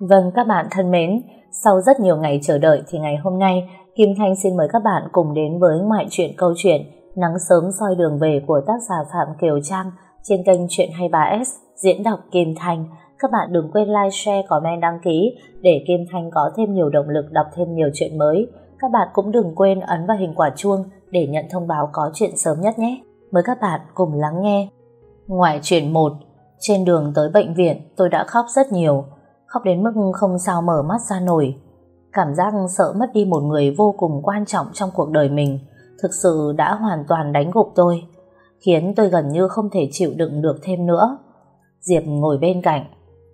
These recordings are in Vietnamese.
Vâng các bạn thân mến, sau rất nhiều ngày chờ đợi thì ngày hôm nay Kim Thanh xin mời các bạn cùng đến với ngoại truyện câu chuyện Nắng sớm soi đường về của tác giả Phạm Kiều Trang trên kênh Chuyện 23S diễn đọc Kim Thanh. Các bạn đừng quên like, share, comment, đăng ký để Kim Thanh có thêm nhiều động lực đọc thêm nhiều chuyện mới. Các bạn cũng đừng quên ấn vào hình quả chuông để nhận thông báo có chuyện sớm nhất nhé. Mời các bạn cùng lắng nghe. Ngoại truyện 1 Trên đường tới bệnh viện tôi đã khóc rất nhiều khóc đến mức không sao mở mắt ra nổi. Cảm giác sợ mất đi một người vô cùng quan trọng trong cuộc đời mình thực sự đã hoàn toàn đánh gục tôi, khiến tôi gần như không thể chịu đựng được thêm nữa. Diệp ngồi bên cạnh,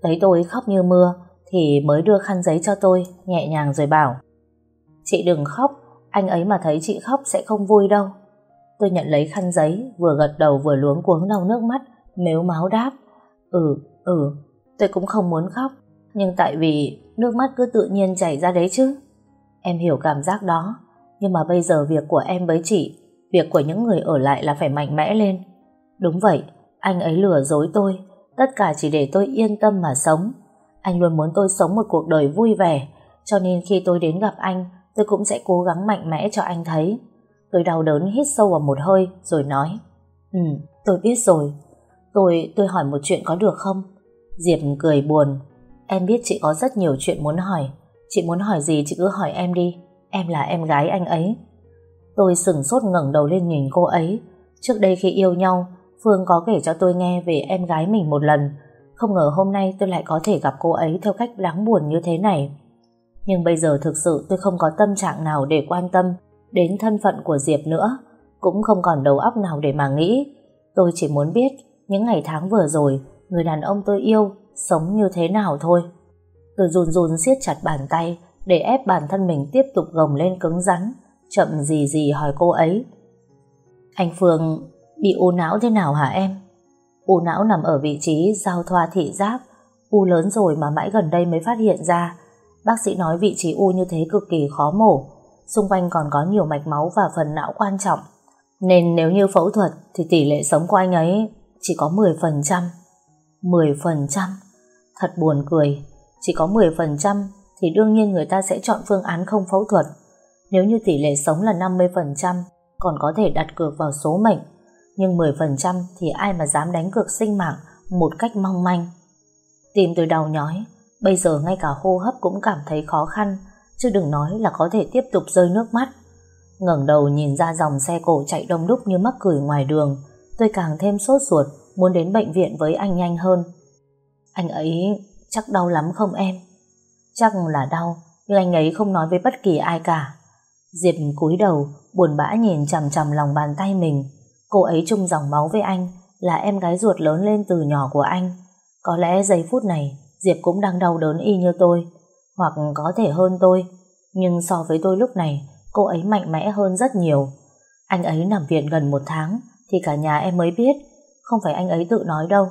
thấy tôi khóc như mưa thì mới đưa khăn giấy cho tôi, nhẹ nhàng rồi bảo Chị đừng khóc, anh ấy mà thấy chị khóc sẽ không vui đâu. Tôi nhận lấy khăn giấy, vừa gật đầu vừa luống cuống lau nước mắt, mếu máu đáp Ừ, ừ, tôi cũng không muốn khóc, nhưng tại vì nước mắt cứ tự nhiên chảy ra đấy chứ. Em hiểu cảm giác đó, nhưng mà bây giờ việc của em với chị, việc của những người ở lại là phải mạnh mẽ lên. Đúng vậy, anh ấy lừa dối tôi, tất cả chỉ để tôi yên tâm mà sống. Anh luôn muốn tôi sống một cuộc đời vui vẻ, cho nên khi tôi đến gặp anh, tôi cũng sẽ cố gắng mạnh mẽ cho anh thấy. Tôi đau đớn hít sâu vào một hơi, rồi nói, Ừ, tôi biết rồi. Tôi, tôi hỏi một chuyện có được không? Diệp cười buồn, Em biết chị có rất nhiều chuyện muốn hỏi. Chị muốn hỏi gì chị cứ hỏi em đi. Em là em gái anh ấy. Tôi sừng sốt ngẩng đầu lên nhìn cô ấy. Trước đây khi yêu nhau, Phương có kể cho tôi nghe về em gái mình một lần. Không ngờ hôm nay tôi lại có thể gặp cô ấy Theo cách đáng buồn như thế này. Nhưng bây giờ thực sự tôi không có tâm trạng nào để quan tâm Đến thân phận của Diệp nữa, Cũng không còn đầu óc nào để mà nghĩ. Tôi chỉ muốn biết, Những ngày tháng vừa rồi, Người đàn ông tôi yêu sống như thế nào thôi. Tôi run run siết chặt bàn tay để ép bản thân mình tiếp tục gồng lên cứng rắn, chậm gì gì hỏi cô ấy. Anh Phương bị u não thế nào hả em? U não nằm ở vị trí giao thoa thị giác, u lớn rồi mà mãi gần đây mới phát hiện ra. Bác sĩ nói vị trí u như thế cực kỳ khó mổ, xung quanh còn có nhiều mạch máu và phần não quan trọng. Nên nếu như phẫu thuật thì tỷ lệ sống của anh ấy chỉ có 10%. 10%? Thật buồn cười, chỉ có 10% thì đương nhiên người ta sẽ chọn phương án không phẫu thuật. Nếu như tỷ lệ sống là 50%, còn có thể đặt cược vào số mệnh. Nhưng 10% thì ai mà dám đánh cược sinh mạng một cách mong manh. tìm từ đầu nhói, bây giờ ngay cả hô hấp cũng cảm thấy khó khăn, chứ đừng nói là có thể tiếp tục rơi nước mắt. ngẩng đầu nhìn ra dòng xe cổ chạy đông đúc như mắc cười ngoài đường, tôi càng thêm sốt ruột, muốn đến bệnh viện với anh nhanh hơn. Anh ấy chắc đau lắm không em? Chắc là đau, nhưng anh ấy không nói với bất kỳ ai cả. Diệp cúi đầu, buồn bã nhìn chằm chằm lòng bàn tay mình. Cô ấy chung dòng máu với anh, là em gái ruột lớn lên từ nhỏ của anh. Có lẽ giây phút này, Diệp cũng đang đau đớn y như tôi, hoặc có thể hơn tôi. Nhưng so với tôi lúc này, cô ấy mạnh mẽ hơn rất nhiều. Anh ấy nằm viện gần một tháng, thì cả nhà em mới biết, không phải anh ấy tự nói đâu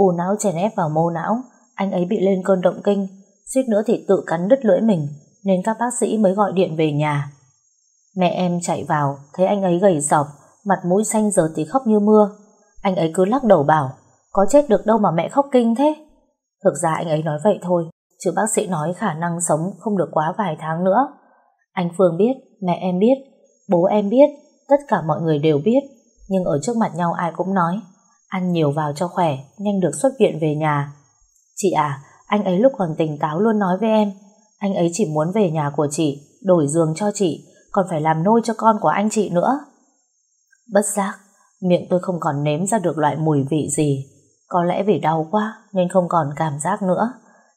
u não chèn ép vào mô não, anh ấy bị lên cơn động kinh, suýt nữa thì tự cắn đứt lưỡi mình, nên các bác sĩ mới gọi điện về nhà. Mẹ em chạy vào, thấy anh ấy gầy dọc, mặt mũi xanh giờ thì khóc như mưa. Anh ấy cứ lắc đầu bảo, có chết được đâu mà mẹ khóc kinh thế. Thực ra anh ấy nói vậy thôi, chứ bác sĩ nói khả năng sống không được quá vài tháng nữa. Anh Phương biết, mẹ em biết, bố em biết, tất cả mọi người đều biết, nhưng ở trước mặt nhau ai cũng nói Ăn nhiều vào cho khỏe, nhanh được xuất viện về nhà. Chị à, anh ấy lúc còn tỉnh táo luôn nói với em, anh ấy chỉ muốn về nhà của chị, đổi giường cho chị, còn phải làm nôi cho con của anh chị nữa. Bất giác, miệng tôi không còn nếm ra được loại mùi vị gì. Có lẽ vì đau quá nên không còn cảm giác nữa.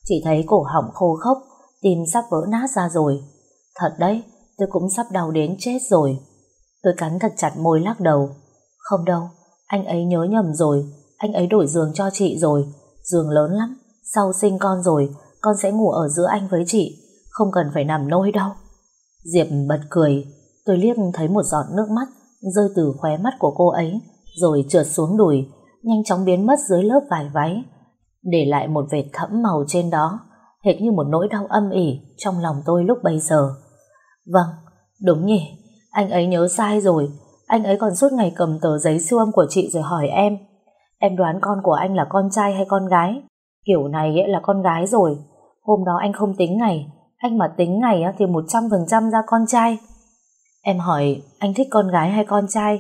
Chỉ thấy cổ họng khô khốc, tim sắp vỡ nát ra rồi. Thật đấy, tôi cũng sắp đau đến chết rồi. Tôi cắn thật chặt môi lắc đầu. Không đâu, anh ấy nhớ nhầm rồi, anh ấy đổi giường cho chị rồi, giường lớn lắm, sau sinh con rồi, con sẽ ngủ ở giữa anh với chị, không cần phải nằm nôi đâu. Diệp bật cười, tôi liếc thấy một giọt nước mắt rơi từ khóe mắt của cô ấy, rồi trượt xuống đùi, nhanh chóng biến mất dưới lớp vải váy, để lại một vệt thẫm màu trên đó, hệt như một nỗi đau âm ỉ trong lòng tôi lúc bấy giờ. Vâng, đúng nhỉ, anh ấy nhớ sai rồi, anh ấy còn suốt ngày cầm tờ giấy siêu âm của chị rồi hỏi em Em đoán con của anh là con trai hay con gái Kiểu này ấy là con gái rồi Hôm đó anh không tính ngày, anh mà tính ngày thì 100% ra con trai. Em hỏi anh thích con gái hay con trai?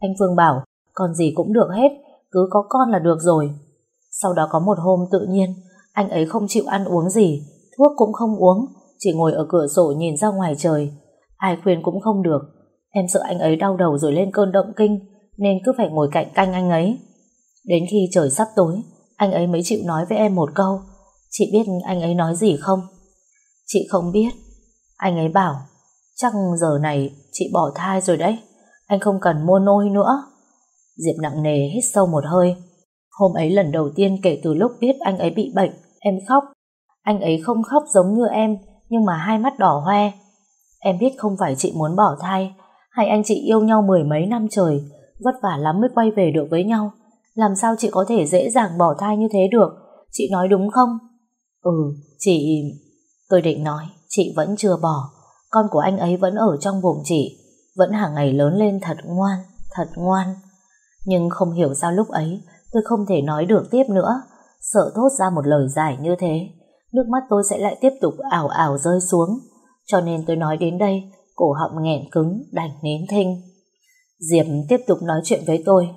Anh Phương bảo, con gì cũng được hết, cứ có con là được rồi. Sau đó có một hôm tự nhiên, anh ấy không chịu ăn uống gì, thuốc cũng không uống, chỉ ngồi ở cửa sổ nhìn ra ngoài trời. Ai khuyên cũng không được. Em sợ anh ấy đau đầu rồi lên cơn động kinh, nên cứ phải ngồi cạnh canh anh ấy. Đến khi trời sắp tối, anh ấy mới chịu nói với em một câu. Chị biết anh ấy nói gì không? Chị không biết. Anh ấy bảo, chắc giờ này chị bỏ thai rồi đấy. Anh không cần mua nôi nữa. Diệp nặng nề hít sâu một hơi. Hôm ấy lần đầu tiên kể từ lúc biết anh ấy bị bệnh, em khóc. Anh ấy không khóc giống như em, nhưng mà hai mắt đỏ hoe. Em biết không phải chị muốn bỏ thai, Hai anh chị yêu nhau mười mấy năm trời, vất vả lắm mới quay về được với nhau. Làm sao chị có thể dễ dàng bỏ thai như thế được? Chị nói đúng không? Ừ, chị... Tôi định nói, chị vẫn chưa bỏ. Con của anh ấy vẫn ở trong bụng chị, vẫn hàng ngày lớn lên thật ngoan, thật ngoan. Nhưng không hiểu sao lúc ấy tôi không thể nói được tiếp nữa, sợ thốt ra một lời giải như thế. Nước mắt tôi sẽ lại tiếp tục ảo ảo rơi xuống. Cho nên tôi nói đến đây, cổ họng nghẹn cứng, đành nín thinh. Diệp tiếp tục nói chuyện với tôi.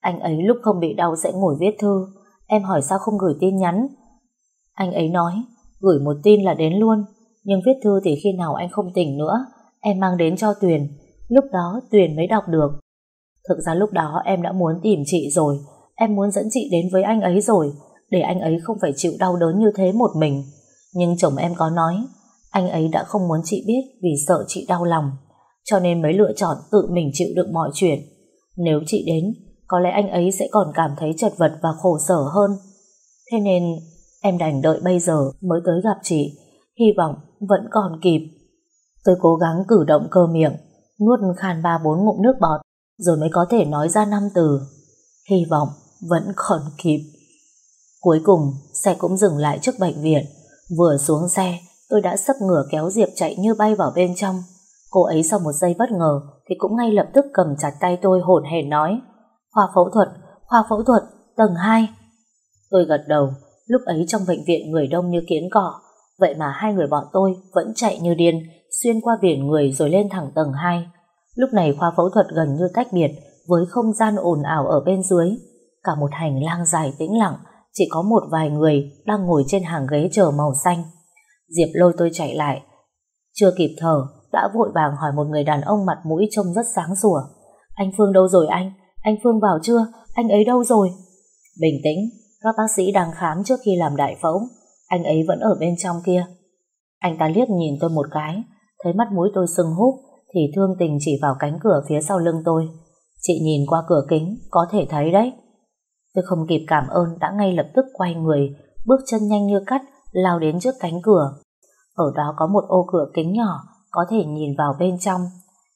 Anh ấy lúc không bị đau sẽ ngồi viết thư. Em hỏi sao không gửi tin nhắn. Anh ấy nói, gửi một tin là đến luôn. Nhưng viết thư thì khi nào anh không tỉnh nữa, em mang đến cho Tuyền. Lúc đó Tuyền mới đọc được. Thực ra lúc đó em đã muốn tìm chị rồi. Em muốn dẫn chị đến với anh ấy rồi, để anh ấy không phải chịu đau đớn như thế một mình. Nhưng chồng em có nói, anh ấy đã không muốn chị biết vì sợ chị đau lòng, cho nên mới lựa chọn tự mình chịu đựng mọi chuyện. Nếu chị đến, có lẽ anh ấy sẽ còn cảm thấy chật vật và khổ sở hơn. Thế nên em đành đợi bây giờ mới tới gặp chị, hy vọng vẫn còn kịp. Tôi cố gắng cử động cơ miệng, nuốt khan ba bốn ngụm nước bọt, rồi mới có thể nói ra năm từ. Hy vọng vẫn còn kịp. Cuối cùng, xe cũng dừng lại trước bệnh viện. Vừa xuống xe, tôi đã sấp ngửa kéo Diệp chạy như bay vào bên trong. Cô ấy sau một giây bất ngờ thì cũng ngay lập tức cầm chặt tay tôi hồn hển nói Khoa phẫu thuật, khoa phẫu thuật, tầng 2. Tôi gật đầu, lúc ấy trong bệnh viện người đông như kiến cỏ. Vậy mà hai người bọn tôi vẫn chạy như điên, xuyên qua biển người rồi lên thẳng tầng 2. Lúc này khoa phẫu thuật gần như tách biệt với không gian ồn ào ở bên dưới. Cả một hành lang dài tĩnh lặng, chỉ có một vài người đang ngồi trên hàng ghế chờ màu xanh. Diệp lôi tôi chạy lại. Chưa kịp thở, đã vội vàng hỏi một người đàn ông mặt mũi trông rất sáng sủa. Anh Phương đâu rồi anh? Anh Phương vào chưa? Anh ấy đâu rồi? Bình tĩnh, các bác sĩ đang khám trước khi làm đại phẫu. Anh ấy vẫn ở bên trong kia. Anh ta liếc nhìn tôi một cái, thấy mắt mũi tôi sưng húp, thì thương tình chỉ vào cánh cửa phía sau lưng tôi. Chị nhìn qua cửa kính, có thể thấy đấy. Tôi không kịp cảm ơn đã ngay lập tức quay người, bước chân nhanh như cắt, lao đến trước cánh cửa. Ở đó có một ô cửa kính nhỏ, có thể nhìn vào bên trong.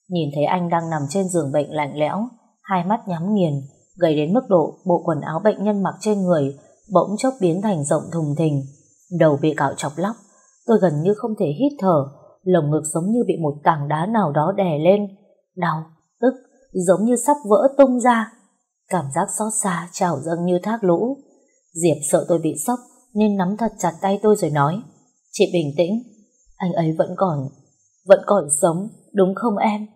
Nhìn thấy anh đang nằm trên giường bệnh lạnh lẽo, hai mắt nhắm nghiền, gầy đến mức độ bộ quần áo bệnh nhân mặc trên người bỗng chốc biến thành rộng thùng thình. Đầu bị cạo chọc lóc, tôi gần như không thể hít thở, lồng ngực giống như bị một tảng đá nào đó đè lên. Đau, tức, giống như sắp vỡ tung ra. Cảm giác xót xa trào dâng như thác lũ. Diệp sợ tôi bị sốc nên nắm thật chặt tay tôi rồi nói Chị bình tĩnh, anh ấy vẫn còn, vẫn còn sống, đúng không em?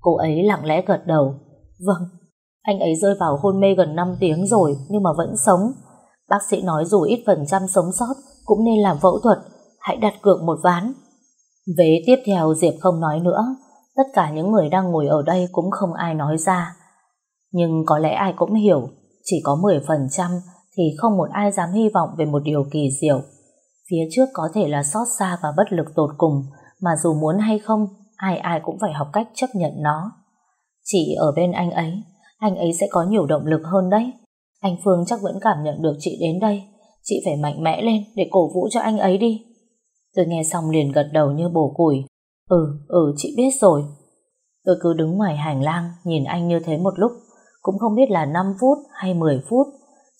Cô ấy lặng lẽ gật đầu Vâng, anh ấy rơi vào hôn mê gần 5 tiếng rồi nhưng mà vẫn sống. Bác sĩ nói dù ít phần trăm sống sót cũng nên làm phẫu thuật, hãy đặt cược một ván. Vế tiếp theo Diệp không nói nữa, tất cả những người đang ngồi ở đây cũng không ai nói ra. Nhưng có lẽ ai cũng hiểu, chỉ có 10% thì không một ai dám hy vọng về một điều kỳ diệu. Phía trước có thể là xót xa và bất lực tột cùng, mà dù muốn hay không, ai ai cũng phải học cách chấp nhận nó. Chỉ ở bên anh ấy, anh ấy sẽ có nhiều động lực hơn đấy. Anh Phương chắc vẫn cảm nhận được chị đến đây. Chị phải mạnh mẽ lên để cổ vũ cho anh ấy đi. Tôi nghe xong liền gật đầu như bổ củi. Ừ, ừ, chị biết rồi. Tôi cứ đứng ngoài hành lang nhìn anh như thế một lúc. Cũng không biết là 5 phút hay 10 phút.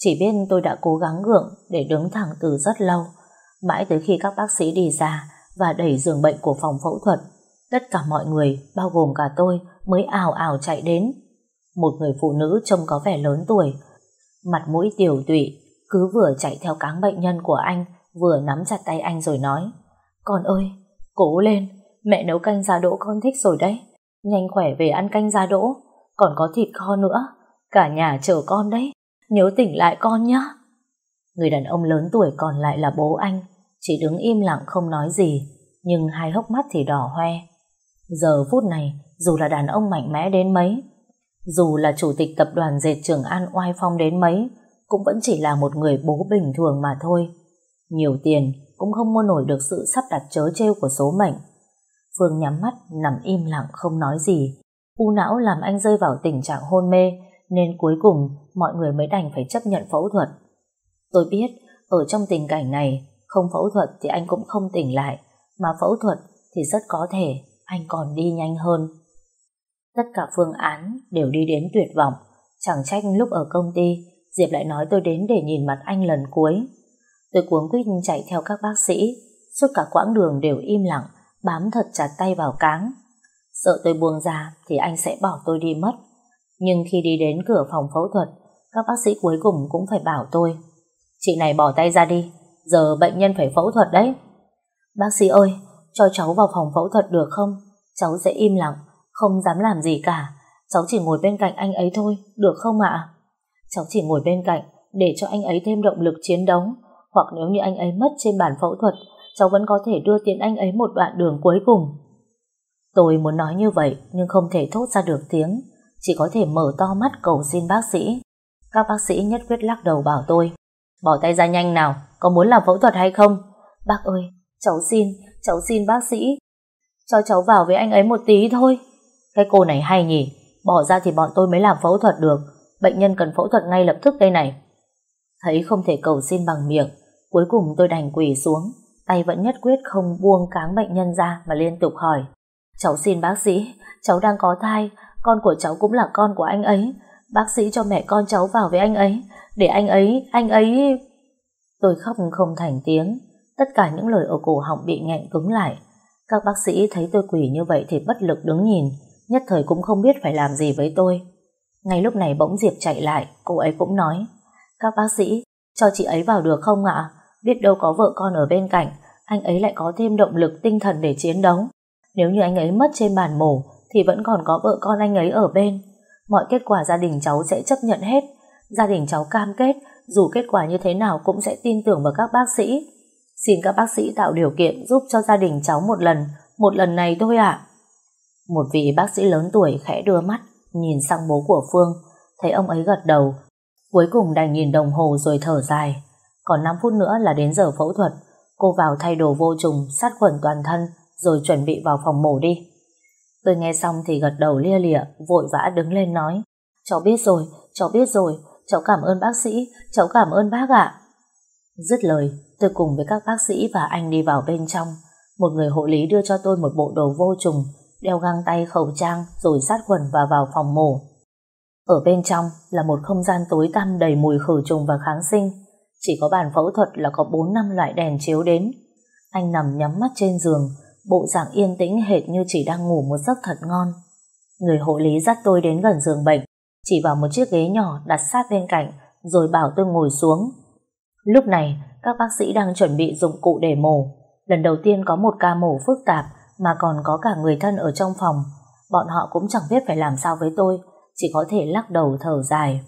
Chỉ biết tôi đã cố gắng gượng để đứng thẳng từ rất lâu. Mãi tới khi các bác sĩ đi ra và đẩy giường bệnh của phòng phẫu thuật. Tất cả mọi người, bao gồm cả tôi, mới ảo ảo chạy đến. Một người phụ nữ trông có vẻ lớn tuổi, mặt mũi tiểu tụy, cứ vừa chạy theo cáng bệnh nhân của anh vừa nắm chặt tay anh rồi nói Con ơi, cố lên, mẹ nấu canh giá đỗ con thích rồi đấy. Nhanh khỏe về ăn canh giá đỗ, còn có thịt kho nữa. Cả nhà chờ con đấy, nhớ tỉnh lại con nhé. Người đàn ông lớn tuổi còn lại là bố anh, chỉ đứng im lặng không nói gì, nhưng hai hốc mắt thì đỏ hoe. Giờ phút này, dù là đàn ông mạnh mẽ đến mấy, dù là chủ tịch tập đoàn dệt Trường An oai phong đến mấy, cũng vẫn chỉ là một người bố bình thường mà thôi. Nhiều tiền cũng không mua nổi được sự sắp đặt chớ trêu của số mệnh. Phương nhắm mắt, nằm im lặng không nói gì. U não làm anh rơi vào tình trạng hôn mê, nên cuối cùng mọi người mới đành phải chấp nhận phẫu thuật. Tôi biết, ở trong tình cảnh này, không phẫu thuật thì anh cũng không tỉnh lại, mà phẫu thuật thì rất có thể anh còn đi nhanh hơn. Tất cả phương án đều đi đến tuyệt vọng, chẳng trách lúc ở công ty, Diệp lại nói tôi đến để nhìn mặt anh lần cuối. Tôi cuống quýt chạy theo các bác sĩ, suốt cả quãng đường đều im lặng, bám thật chặt tay vào cáng. Sợ tôi buông ra thì anh sẽ bỏ tôi đi mất. Nhưng khi đi đến cửa phòng phẫu thuật, các bác sĩ cuối cùng cũng phải bảo tôi. Chị này bỏ tay ra đi, giờ bệnh nhân phải phẫu thuật đấy. Bác sĩ ơi, cho cháu vào phòng phẫu thuật được không? Cháu sẽ im lặng, không dám làm gì cả. Cháu chỉ ngồi bên cạnh anh ấy thôi, được không ạ? Cháu chỉ ngồi bên cạnh để cho anh ấy thêm động lực chiến đấu. Hoặc nếu như anh ấy mất trên bàn phẫu thuật, cháu vẫn có thể đưa tiến anh ấy một đoạn đường cuối cùng. Tôi muốn nói như vậy nhưng không thể thốt ra được tiếng, chỉ có thể mở to mắt cầu xin bác sĩ. Các bác sĩ nhất quyết lắc đầu bảo tôi, bỏ tay ra nhanh nào, có muốn làm phẫu thuật hay không? Bác ơi, cháu xin, cháu xin bác sĩ, cho cháu vào với anh ấy một tí thôi. Cái cô này hay nhỉ, bỏ ra thì bọn tôi mới làm phẫu thuật được, bệnh nhân cần phẫu thuật ngay lập tức đây này. Thấy không thể cầu xin bằng miệng, cuối cùng tôi đành quỳ xuống, tay vẫn nhất quyết không buông cáng bệnh nhân ra mà liên tục hỏi. Cháu xin bác sĩ, cháu đang có thai, con của cháu cũng là con của anh ấy. Bác sĩ cho mẹ con cháu vào với anh ấy, để anh ấy, anh ấy... Tôi khóc không thành tiếng, tất cả những lời ở cổ họng bị nghẹn cứng lại. Các bác sĩ thấy tôi quỳ như vậy thì bất lực đứng nhìn, nhất thời cũng không biết phải làm gì với tôi. Ngay lúc này bỗng Diệp chạy lại, cô ấy cũng nói, các bác sĩ, cho chị ấy vào được không ạ? Biết đâu có vợ con ở bên cạnh, anh ấy lại có thêm động lực tinh thần để chiến đấu. Nếu như anh ấy mất trên bàn mổ, thì vẫn còn có vợ con anh ấy ở bên. Mọi kết quả gia đình cháu sẽ chấp nhận hết. Gia đình cháu cam kết, dù kết quả như thế nào cũng sẽ tin tưởng vào các bác sĩ. Xin các bác sĩ tạo điều kiện giúp cho gia đình cháu một lần, một lần này thôi ạ. Một vị bác sĩ lớn tuổi khẽ đưa mắt, nhìn sang bố của Phương, thấy ông ấy gật đầu. Cuối cùng đành nhìn đồng hồ rồi thở dài. Còn 5 phút nữa là đến giờ phẫu thuật, cô vào thay đồ vô trùng, sát khuẩn toàn thân, rồi chuẩn bị vào phòng mổ đi. Tôi nghe xong thì gật đầu lia lịa, vội vã đứng lên nói, cháu biết rồi, cháu biết rồi, cháu cảm ơn bác sĩ, cháu cảm ơn bác ạ. Dứt lời, tôi cùng với các bác sĩ và anh đi vào bên trong. Một người hộ lý đưa cho tôi một bộ đồ vô trùng, đeo găng tay khẩu trang rồi sát khuẩn và vào phòng mổ. Ở bên trong là một không gian tối tăm đầy mùi khử trùng và kháng sinh. Chỉ có bàn phẫu thuật là có 4 năm loại đèn chiếu đến. Anh nằm nhắm mắt trên giường, bộ dạng yên tĩnh hệt như chỉ đang ngủ một giấc thật ngon. Người hộ lý dắt tôi đến gần giường bệnh, chỉ vào một chiếc ghế nhỏ đặt sát bên cạnh, rồi bảo tôi ngồi xuống. Lúc này, các bác sĩ đang chuẩn bị dụng cụ để mổ. Lần đầu tiên có một ca mổ phức tạp mà còn có cả người thân ở trong phòng. Bọn họ cũng chẳng biết phải làm sao với tôi, chỉ có thể lắc đầu thở dài.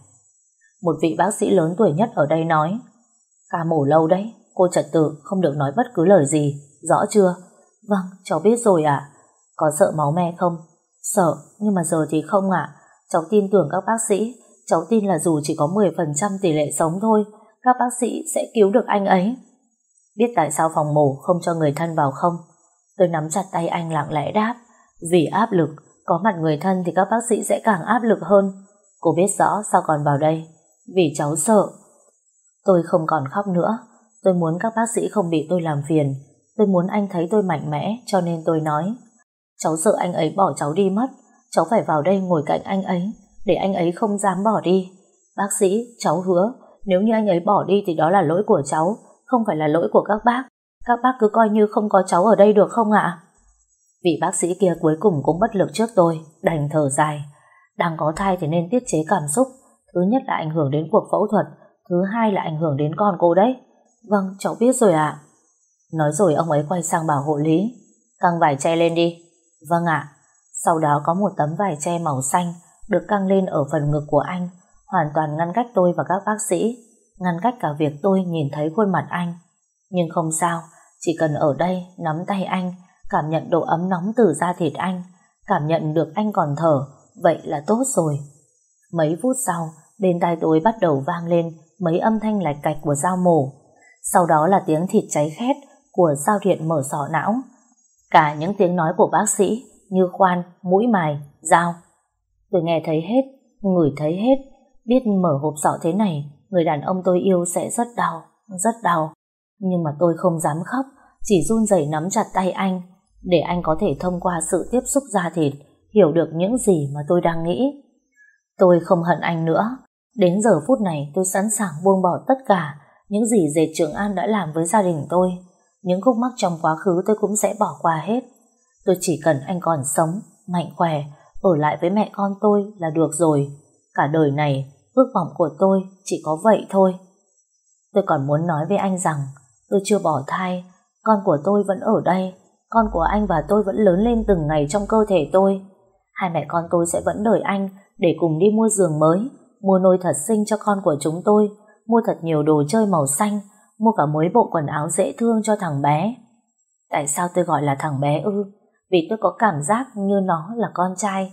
Một vị bác sĩ lớn tuổi nhất ở đây nói, ca mổ lâu đấy, cô trật tự không được nói bất cứ lời gì, rõ chưa? Vâng, cháu biết rồi ạ. Có sợ máu me không? Sợ, nhưng mà giờ thì không ạ. Cháu tin tưởng các bác sĩ, cháu tin là dù chỉ có 10% tỷ lệ sống thôi, các bác sĩ sẽ cứu được anh ấy. Biết tại sao phòng mổ không cho người thân vào không? Tôi nắm chặt tay anh lặng lẽ đáp. Vì áp lực, có mặt người thân thì các bác sĩ sẽ càng áp lực hơn. Cô biết rõ sao còn vào đây. Vì cháu sợ. Tôi không còn khóc nữa. Tôi muốn các bác sĩ không bị tôi làm phiền. Tôi muốn anh thấy tôi mạnh mẽ cho nên tôi nói. Cháu sợ anh ấy bỏ cháu đi mất. Cháu phải vào đây ngồi cạnh anh ấy để anh ấy không dám bỏ đi. Bác sĩ, cháu hứa nếu như anh ấy bỏ đi thì đó là lỗi của cháu không phải là lỗi của các bác. Các bác cứ coi như không có cháu ở đây được không ạ? Vị bác sĩ kia cuối cùng cũng bất lực trước tôi, đành thở dài. Đang có thai thì nên tiết chế cảm xúc. Thứ nhất là ảnh hưởng đến cuộc phẫu thuật, thứ hai là ảnh hưởng đến con cô đấy. Vâng, cháu biết rồi ạ. Nói rồi ông ấy quay sang bảo hộ lý. Căng vải che lên đi. Vâng ạ. Sau đó có một tấm vải che màu xanh được căng lên ở phần ngực của anh, hoàn toàn ngăn cách tôi và các bác sĩ, ngăn cách cả việc tôi nhìn thấy khuôn mặt anh. Nhưng không sao, chỉ cần ở đây nắm tay anh, cảm nhận độ ấm nóng từ da thịt anh, cảm nhận được anh còn thở, vậy là tốt rồi. Mấy phút sau, bên tai tôi bắt đầu vang lên mấy âm thanh lạch cạch của dao mổ. Sau đó là tiếng thịt cháy khét của dao điện mở sọ não. Cả những tiếng nói của bác sĩ như khoan, mũi mài, dao. Tôi nghe thấy hết, ngửi thấy hết, biết mở hộp sọ thế này, người đàn ông tôi yêu sẽ rất đau, rất đau. Nhưng mà tôi không dám khóc, chỉ run rẩy nắm chặt tay anh, để anh có thể thông qua sự tiếp xúc da thịt, hiểu được những gì mà tôi đang nghĩ. Tôi không hận anh nữa, đến giờ phút này tôi sẵn sàng buông bỏ tất cả những gì dệt Trường An đã làm với gia đình tôi. Những khúc mắc trong quá khứ tôi cũng sẽ bỏ qua hết. Tôi chỉ cần anh còn sống, mạnh khỏe, ở lại với mẹ con tôi là được rồi. Cả đời này, ước vọng của tôi chỉ có vậy thôi. Tôi còn muốn nói với anh rằng tôi chưa bỏ thai, con của tôi vẫn ở đây, con của anh và tôi vẫn lớn lên từng ngày trong cơ thể tôi. Hai mẹ con tôi sẽ vẫn đợi anh để cùng đi mua giường mới, mua nôi thật xinh cho con của chúng tôi, mua thật nhiều đồ chơi màu xanh, mua cả mấy bộ quần áo dễ thương cho thằng bé. Tại sao tôi gọi là thằng bé ư? Vì tôi có cảm giác như nó là con trai.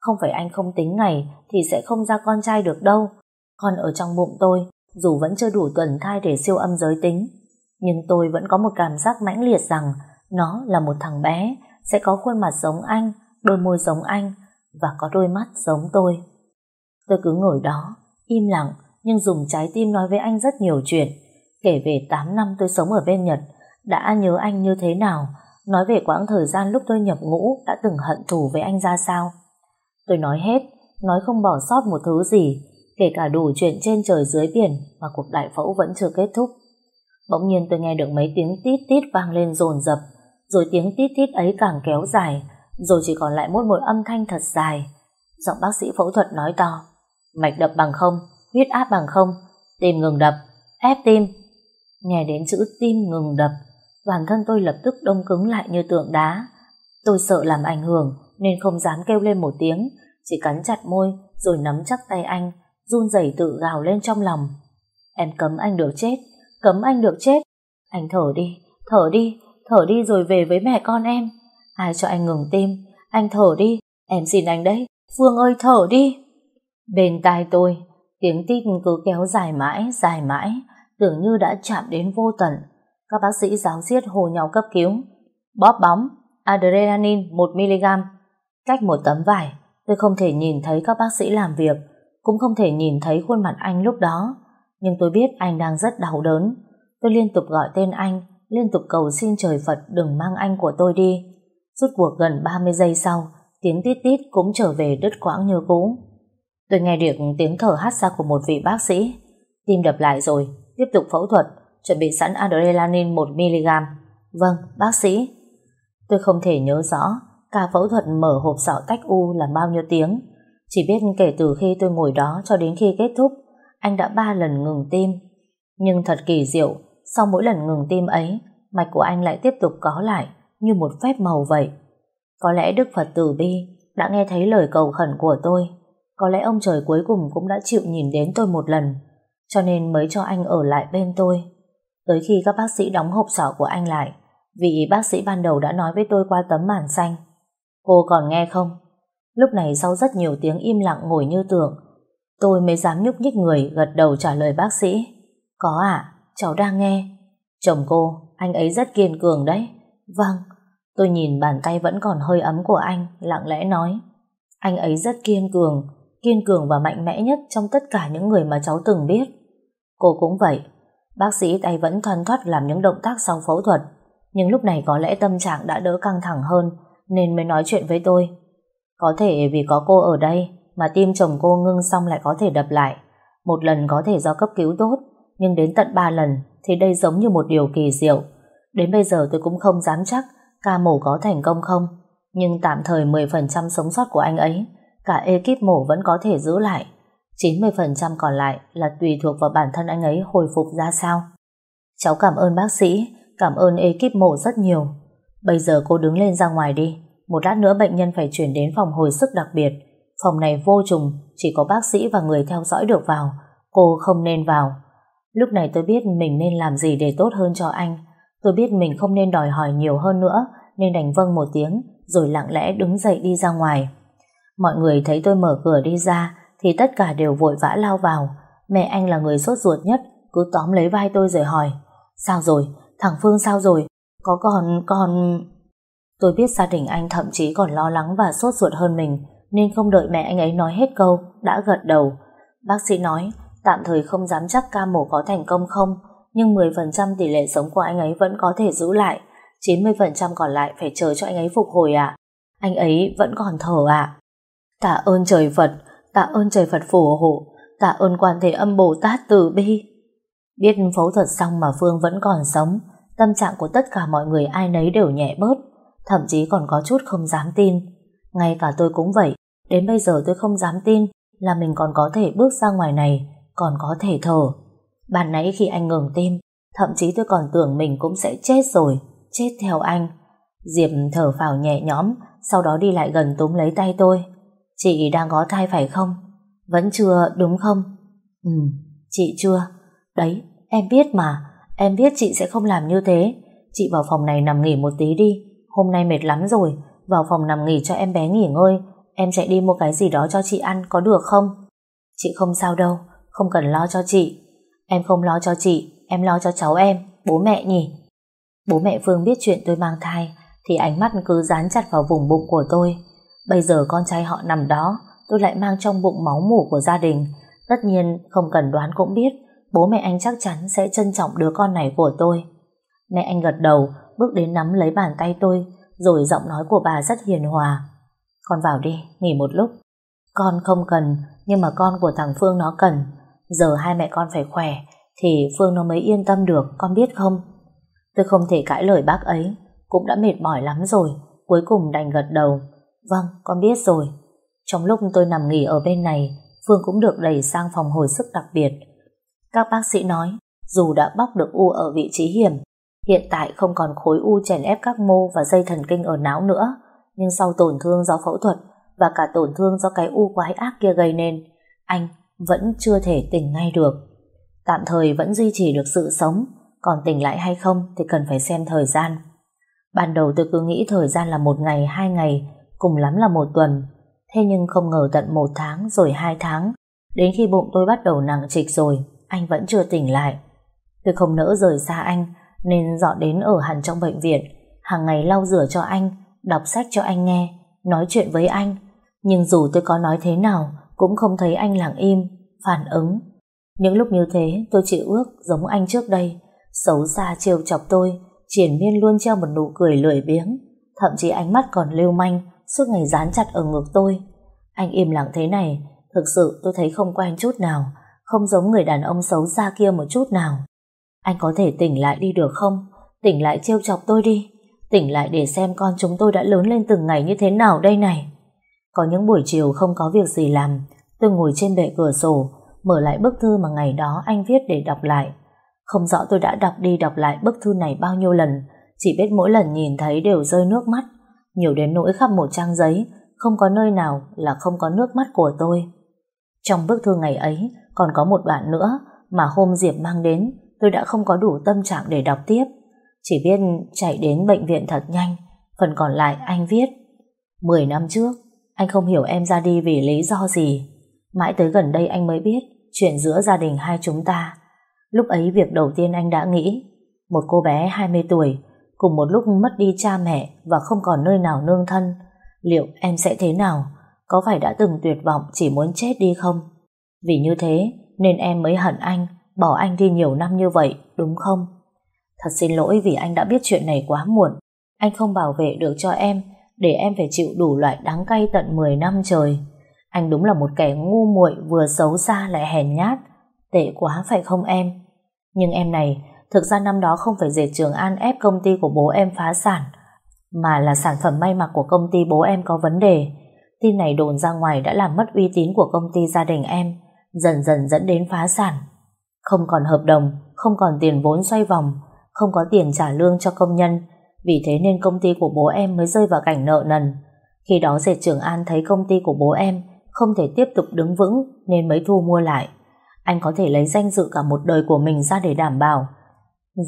Không phải anh không tính ngày thì sẽ không ra con trai được đâu. Con ở trong bụng tôi, dù vẫn chưa đủ tuần thai để siêu âm giới tính, nhưng tôi vẫn có một cảm giác mãnh liệt rằng nó là một thằng bé, sẽ có khuôn mặt giống anh, đôi môi giống anh và có đôi mắt giống tôi. Tôi cứ ngồi đó, im lặng nhưng dùng trái tim nói với anh rất nhiều chuyện. Kể về 8 năm tôi sống ở bên Nhật, đã nhớ anh như thế nào, nói về quãng thời gian lúc tôi nhập ngũ đã từng hận thù với anh ra sao. Tôi nói hết, nói không bỏ sót một thứ gì, kể cả đủ chuyện trên trời dưới biển mà cuộc đại phẫu vẫn chưa kết thúc. Bỗng nhiên tôi nghe được mấy tiếng tít tít vang lên dồn dập, rồi tiếng tít tít ấy càng kéo dài, rồi chỉ còn lại một một âm thanh thật dài. Giọng bác sĩ phẫu thuật nói to, mạch đập bằng không, huyết áp bằng không, tim ngừng đập, ép tim. Nghe đến chữ tim ngừng đập, toàn thân tôi lập tức đông cứng lại như tượng đá. Tôi sợ làm ảnh hưởng nên không dám kêu lên một tiếng, chỉ cắn chặt môi rồi nắm chắc tay anh, run rẩy tự gào lên trong lòng. Em cấm anh được chết, cấm anh được chết. Anh thở đi, thở đi, thở đi rồi về với mẹ con em. Ai cho anh ngừng tim, anh thở đi, em xin anh đấy, Phương ơi thở đi. Bên tai tôi, tiếng tít cứ kéo dài mãi, dài mãi, tưởng như đã chạm đến vô tận. Các bác sĩ giáo diết hồ nhau cấp cứu. Bóp bóng, adrenaline 1mg. Cách một tấm vải, tôi không thể nhìn thấy các bác sĩ làm việc, cũng không thể nhìn thấy khuôn mặt anh lúc đó. Nhưng tôi biết anh đang rất đau đớn. Tôi liên tục gọi tên anh, liên tục cầu xin trời Phật đừng mang anh của tôi đi. Rút cuộc gần 30 giây sau, tiếng tít tít cũng trở về đứt quãng như cũ. Tôi nghe được tiếng thở hắt ra của một vị bác sĩ. Tim đập lại rồi, tiếp tục phẫu thuật, chuẩn bị sẵn adrenaline 1mg. Vâng, bác sĩ. Tôi không thể nhớ rõ ca phẫu thuật mở hộp sọ tách u là bao nhiêu tiếng. Chỉ biết kể từ khi tôi ngồi đó cho đến khi kết thúc, anh đã ba lần ngừng tim. Nhưng thật kỳ diệu, sau mỗi lần ngừng tim ấy, mạch của anh lại tiếp tục có lại, như một phép màu vậy. Có lẽ Đức Phật Tử Bi đã nghe thấy lời cầu khẩn của tôi. Có lẽ ông trời cuối cùng cũng đã chịu nhìn đến tôi một lần, cho nên mới cho anh ở lại bên tôi. Tới khi các bác sĩ đóng hộp sọ của anh lại, vị bác sĩ ban đầu đã nói với tôi qua tấm màn xanh. Cô còn nghe không? Lúc này sau rất nhiều tiếng im lặng ngồi như tượng, tôi mới dám nhúc nhích người gật đầu trả lời bác sĩ. Có ạ, cháu đang nghe. Chồng cô, anh ấy rất kiên cường đấy. Vâng, tôi nhìn bàn tay vẫn còn hơi ấm của anh, lặng lẽ nói. Anh ấy rất kiên cường, kiên cường và mạnh mẽ nhất trong tất cả những người mà cháu từng biết. Cô cũng vậy, bác sĩ tay vẫn thoăn thoắt làm những động tác sau phẫu thuật, nhưng lúc này có lẽ tâm trạng đã đỡ căng thẳng hơn nên mới nói chuyện với tôi. Có thể vì có cô ở đây mà tim chồng cô ngưng xong lại có thể đập lại. Một lần có thể do cấp cứu tốt, nhưng đến tận ba lần thì đây giống như một điều kỳ diệu. Đến bây giờ tôi cũng không dám chắc ca mổ có thành công không, nhưng tạm thời 10% sống sót của anh ấy, cả ekip mổ vẫn có thể giữ lại. 90% còn lại là tùy thuộc vào bản thân anh ấy hồi phục ra sao. Cháu cảm ơn bác sĩ, cảm ơn ekip mổ rất nhiều. Bây giờ cô đứng lên ra ngoài đi. Một lát nữa bệnh nhân phải chuyển đến phòng hồi sức đặc biệt. Phòng này vô trùng, chỉ có bác sĩ và người theo dõi được vào. Cô không nên vào. Lúc này tôi biết mình nên làm gì để tốt hơn cho anh. Tôi biết mình không nên đòi hỏi nhiều hơn nữa, nên đành vâng một tiếng, rồi lặng lẽ đứng dậy đi ra ngoài. Mọi người thấy tôi mở cửa đi ra, thì tất cả đều vội vã lao vào. Mẹ anh là người sốt ruột nhất, cứ tóm lấy vai tôi rồi hỏi. Sao rồi? Thằng Phương sao rồi? Có còn... còn... Tôi biết gia đình anh thậm chí còn lo lắng và sốt ruột hơn mình, nên không đợi mẹ anh ấy nói hết câu, đã gật đầu. Bác sĩ nói, tạm thời không dám chắc ca mổ có thành công không, nhưng 10% tỷ lệ sống của anh ấy vẫn có thể giữ lại, 90% còn lại phải chờ cho anh ấy phục hồi ạ. Anh ấy vẫn còn thở ạ. Tạ ơn trời Phật, tạ ơn trời Phật phù hộ, tạ ơn quan Thế âm Bồ Tát từ bi. Biết phẫu thuật xong mà Phương vẫn còn sống, tâm trạng của tất cả mọi người ai nấy đều nhẹ bớt, thậm chí còn có chút không dám tin. Ngay cả tôi cũng vậy, đến bây giờ tôi không dám tin là mình còn có thể bước ra ngoài này, còn có thể thở. Ban nãy khi anh ngừng tim, thậm chí tôi còn tưởng mình cũng sẽ chết rồi, chết theo anh. Diệp thở phào nhẹ nhõm, sau đó đi lại gần túm lấy tay tôi. Chị đang có thai phải không? Vẫn chưa, đúng không? Ừ, chị chưa. Đấy, em biết mà, em biết chị sẽ không làm như thế. Chị vào phòng này nằm nghỉ một tí đi, hôm nay mệt lắm rồi, vào phòng nằm nghỉ cho em bé nghỉ ngơi, em chạy đi mua cái gì đó cho chị ăn có được không? Chị không sao đâu, không cần lo cho chị. Em không lo cho chị, em lo cho cháu em, bố mẹ nhỉ? Bố mẹ Phương biết chuyện tôi mang thai, thì ánh mắt cứ dán chặt vào vùng bụng của tôi. Bây giờ con trai họ nằm đó, tôi lại mang trong bụng máu mủ của gia đình. Tất nhiên, không cần đoán cũng biết, bố mẹ anh chắc chắn sẽ trân trọng đứa con này của tôi. Mẹ anh gật đầu, bước đến nắm lấy bàn tay tôi, rồi giọng nói của bà rất hiền hòa. Con vào đi, nghỉ một lúc. Con không cần, nhưng mà con của thằng Phương nó cần. Giờ hai mẹ con phải khỏe, thì Phương nó mới yên tâm được, con biết không? Tôi không thể cãi lời bác ấy, cũng đã mệt mỏi lắm rồi, cuối cùng đành gật đầu. Vâng, con biết rồi. Trong lúc tôi nằm nghỉ ở bên này, Phương cũng được đẩy sang phòng hồi sức đặc biệt. Các bác sĩ nói, dù đã bóc được u ở vị trí hiểm, hiện tại không còn khối u chèn ép các mô và dây thần kinh ở não nữa, nhưng sau tổn thương do phẫu thuật và cả tổn thương do cái u quái ác kia gây nên, anh vẫn chưa thể tỉnh ngay được. Tạm thời vẫn duy trì được sự sống, còn tỉnh lại hay không thì cần phải xem thời gian. Ban đầu tôi cứ nghĩ thời gian là một ngày, hai ngày, cùng lắm là một tuần. Thế nhưng không ngờ tận một tháng rồi hai tháng. Đến khi bụng tôi bắt đầu nặng trịch rồi, anh vẫn chưa tỉnh lại. Tôi không nỡ rời xa anh, nên dọn đến ở hẳn trong bệnh viện. Hàng ngày lau rửa cho anh, đọc sách cho anh nghe, nói chuyện với anh. Nhưng dù tôi có nói thế nào, cũng không thấy anh lặng im, phản ứng. Những lúc như thế, tôi chỉ ước giống anh trước đây, xấu xa trêu chọc tôi, triển miên luôn treo một nụ cười lười biếng, thậm chí ánh mắt còn lưu manh, suốt ngày dán chặt ở ngực tôi. Anh im lặng thế này, thực sự tôi thấy không quen chút nào, không giống người đàn ông xấu xa kia một chút nào. Anh có thể tỉnh lại đi được không? Tỉnh lại trêu chọc tôi đi. Tỉnh lại để xem con chúng tôi đã lớn lên từng ngày như thế nào đây này. Có những buổi chiều không có việc gì làm, tôi ngồi trên bệ cửa sổ, mở lại bức thư mà ngày đó anh viết để đọc lại. Không rõ tôi đã đọc đi đọc lại bức thư này bao nhiêu lần, chỉ biết mỗi lần nhìn thấy đều rơi nước mắt, nhiều đến nỗi khắp một trang giấy, không có nơi nào là không có nước mắt của tôi. Trong bức thư ngày ấy, còn có một đoạn nữa mà hôm Diệp mang đến, tôi đã không có đủ tâm trạng để đọc tiếp. Chỉ biết chạy đến bệnh viện thật nhanh, phần còn lại anh viết. Mười năm trước, anh không hiểu em ra đi vì lý do gì. Mãi tới gần đây anh mới biết chuyện giữa gia đình hai chúng ta. Lúc ấy việc đầu tiên anh đã nghĩ một cô bé 20 tuổi cùng một lúc mất đi cha mẹ và không còn nơi nào nương thân liệu em sẽ thế nào? Có phải đã từng tuyệt vọng chỉ muốn chết đi không? Vì như thế nên em mới hận anh bỏ anh đi nhiều năm như vậy đúng không? Thật xin lỗi vì anh đã biết chuyện này quá muộn anh không bảo vệ được cho em để em phải chịu đủ loại đắng cay tận 10 năm trời. Anh đúng là một kẻ ngu muội vừa xấu xa lại hèn nhát. Tệ quá phải không em? Nhưng em này, thực ra năm đó không phải dệt trường An ép công ty của bố em phá sản, mà là sản phẩm may mặc của công ty bố em có vấn đề. Tin này đồn ra ngoài đã làm mất uy tín của công ty gia đình em, dần dần dẫn đến phá sản. Không còn hợp đồng, không còn tiền vốn xoay vòng, không có tiền trả lương cho công nhân, vì thế nên công ty của bố em mới rơi vào cảnh nợ nần. Khi đó dệt Trường An thấy công ty của bố em không thể tiếp tục đứng vững nên mới thu mua lại. Anh có thể lấy danh dự cả một đời của mình ra để đảm bảo.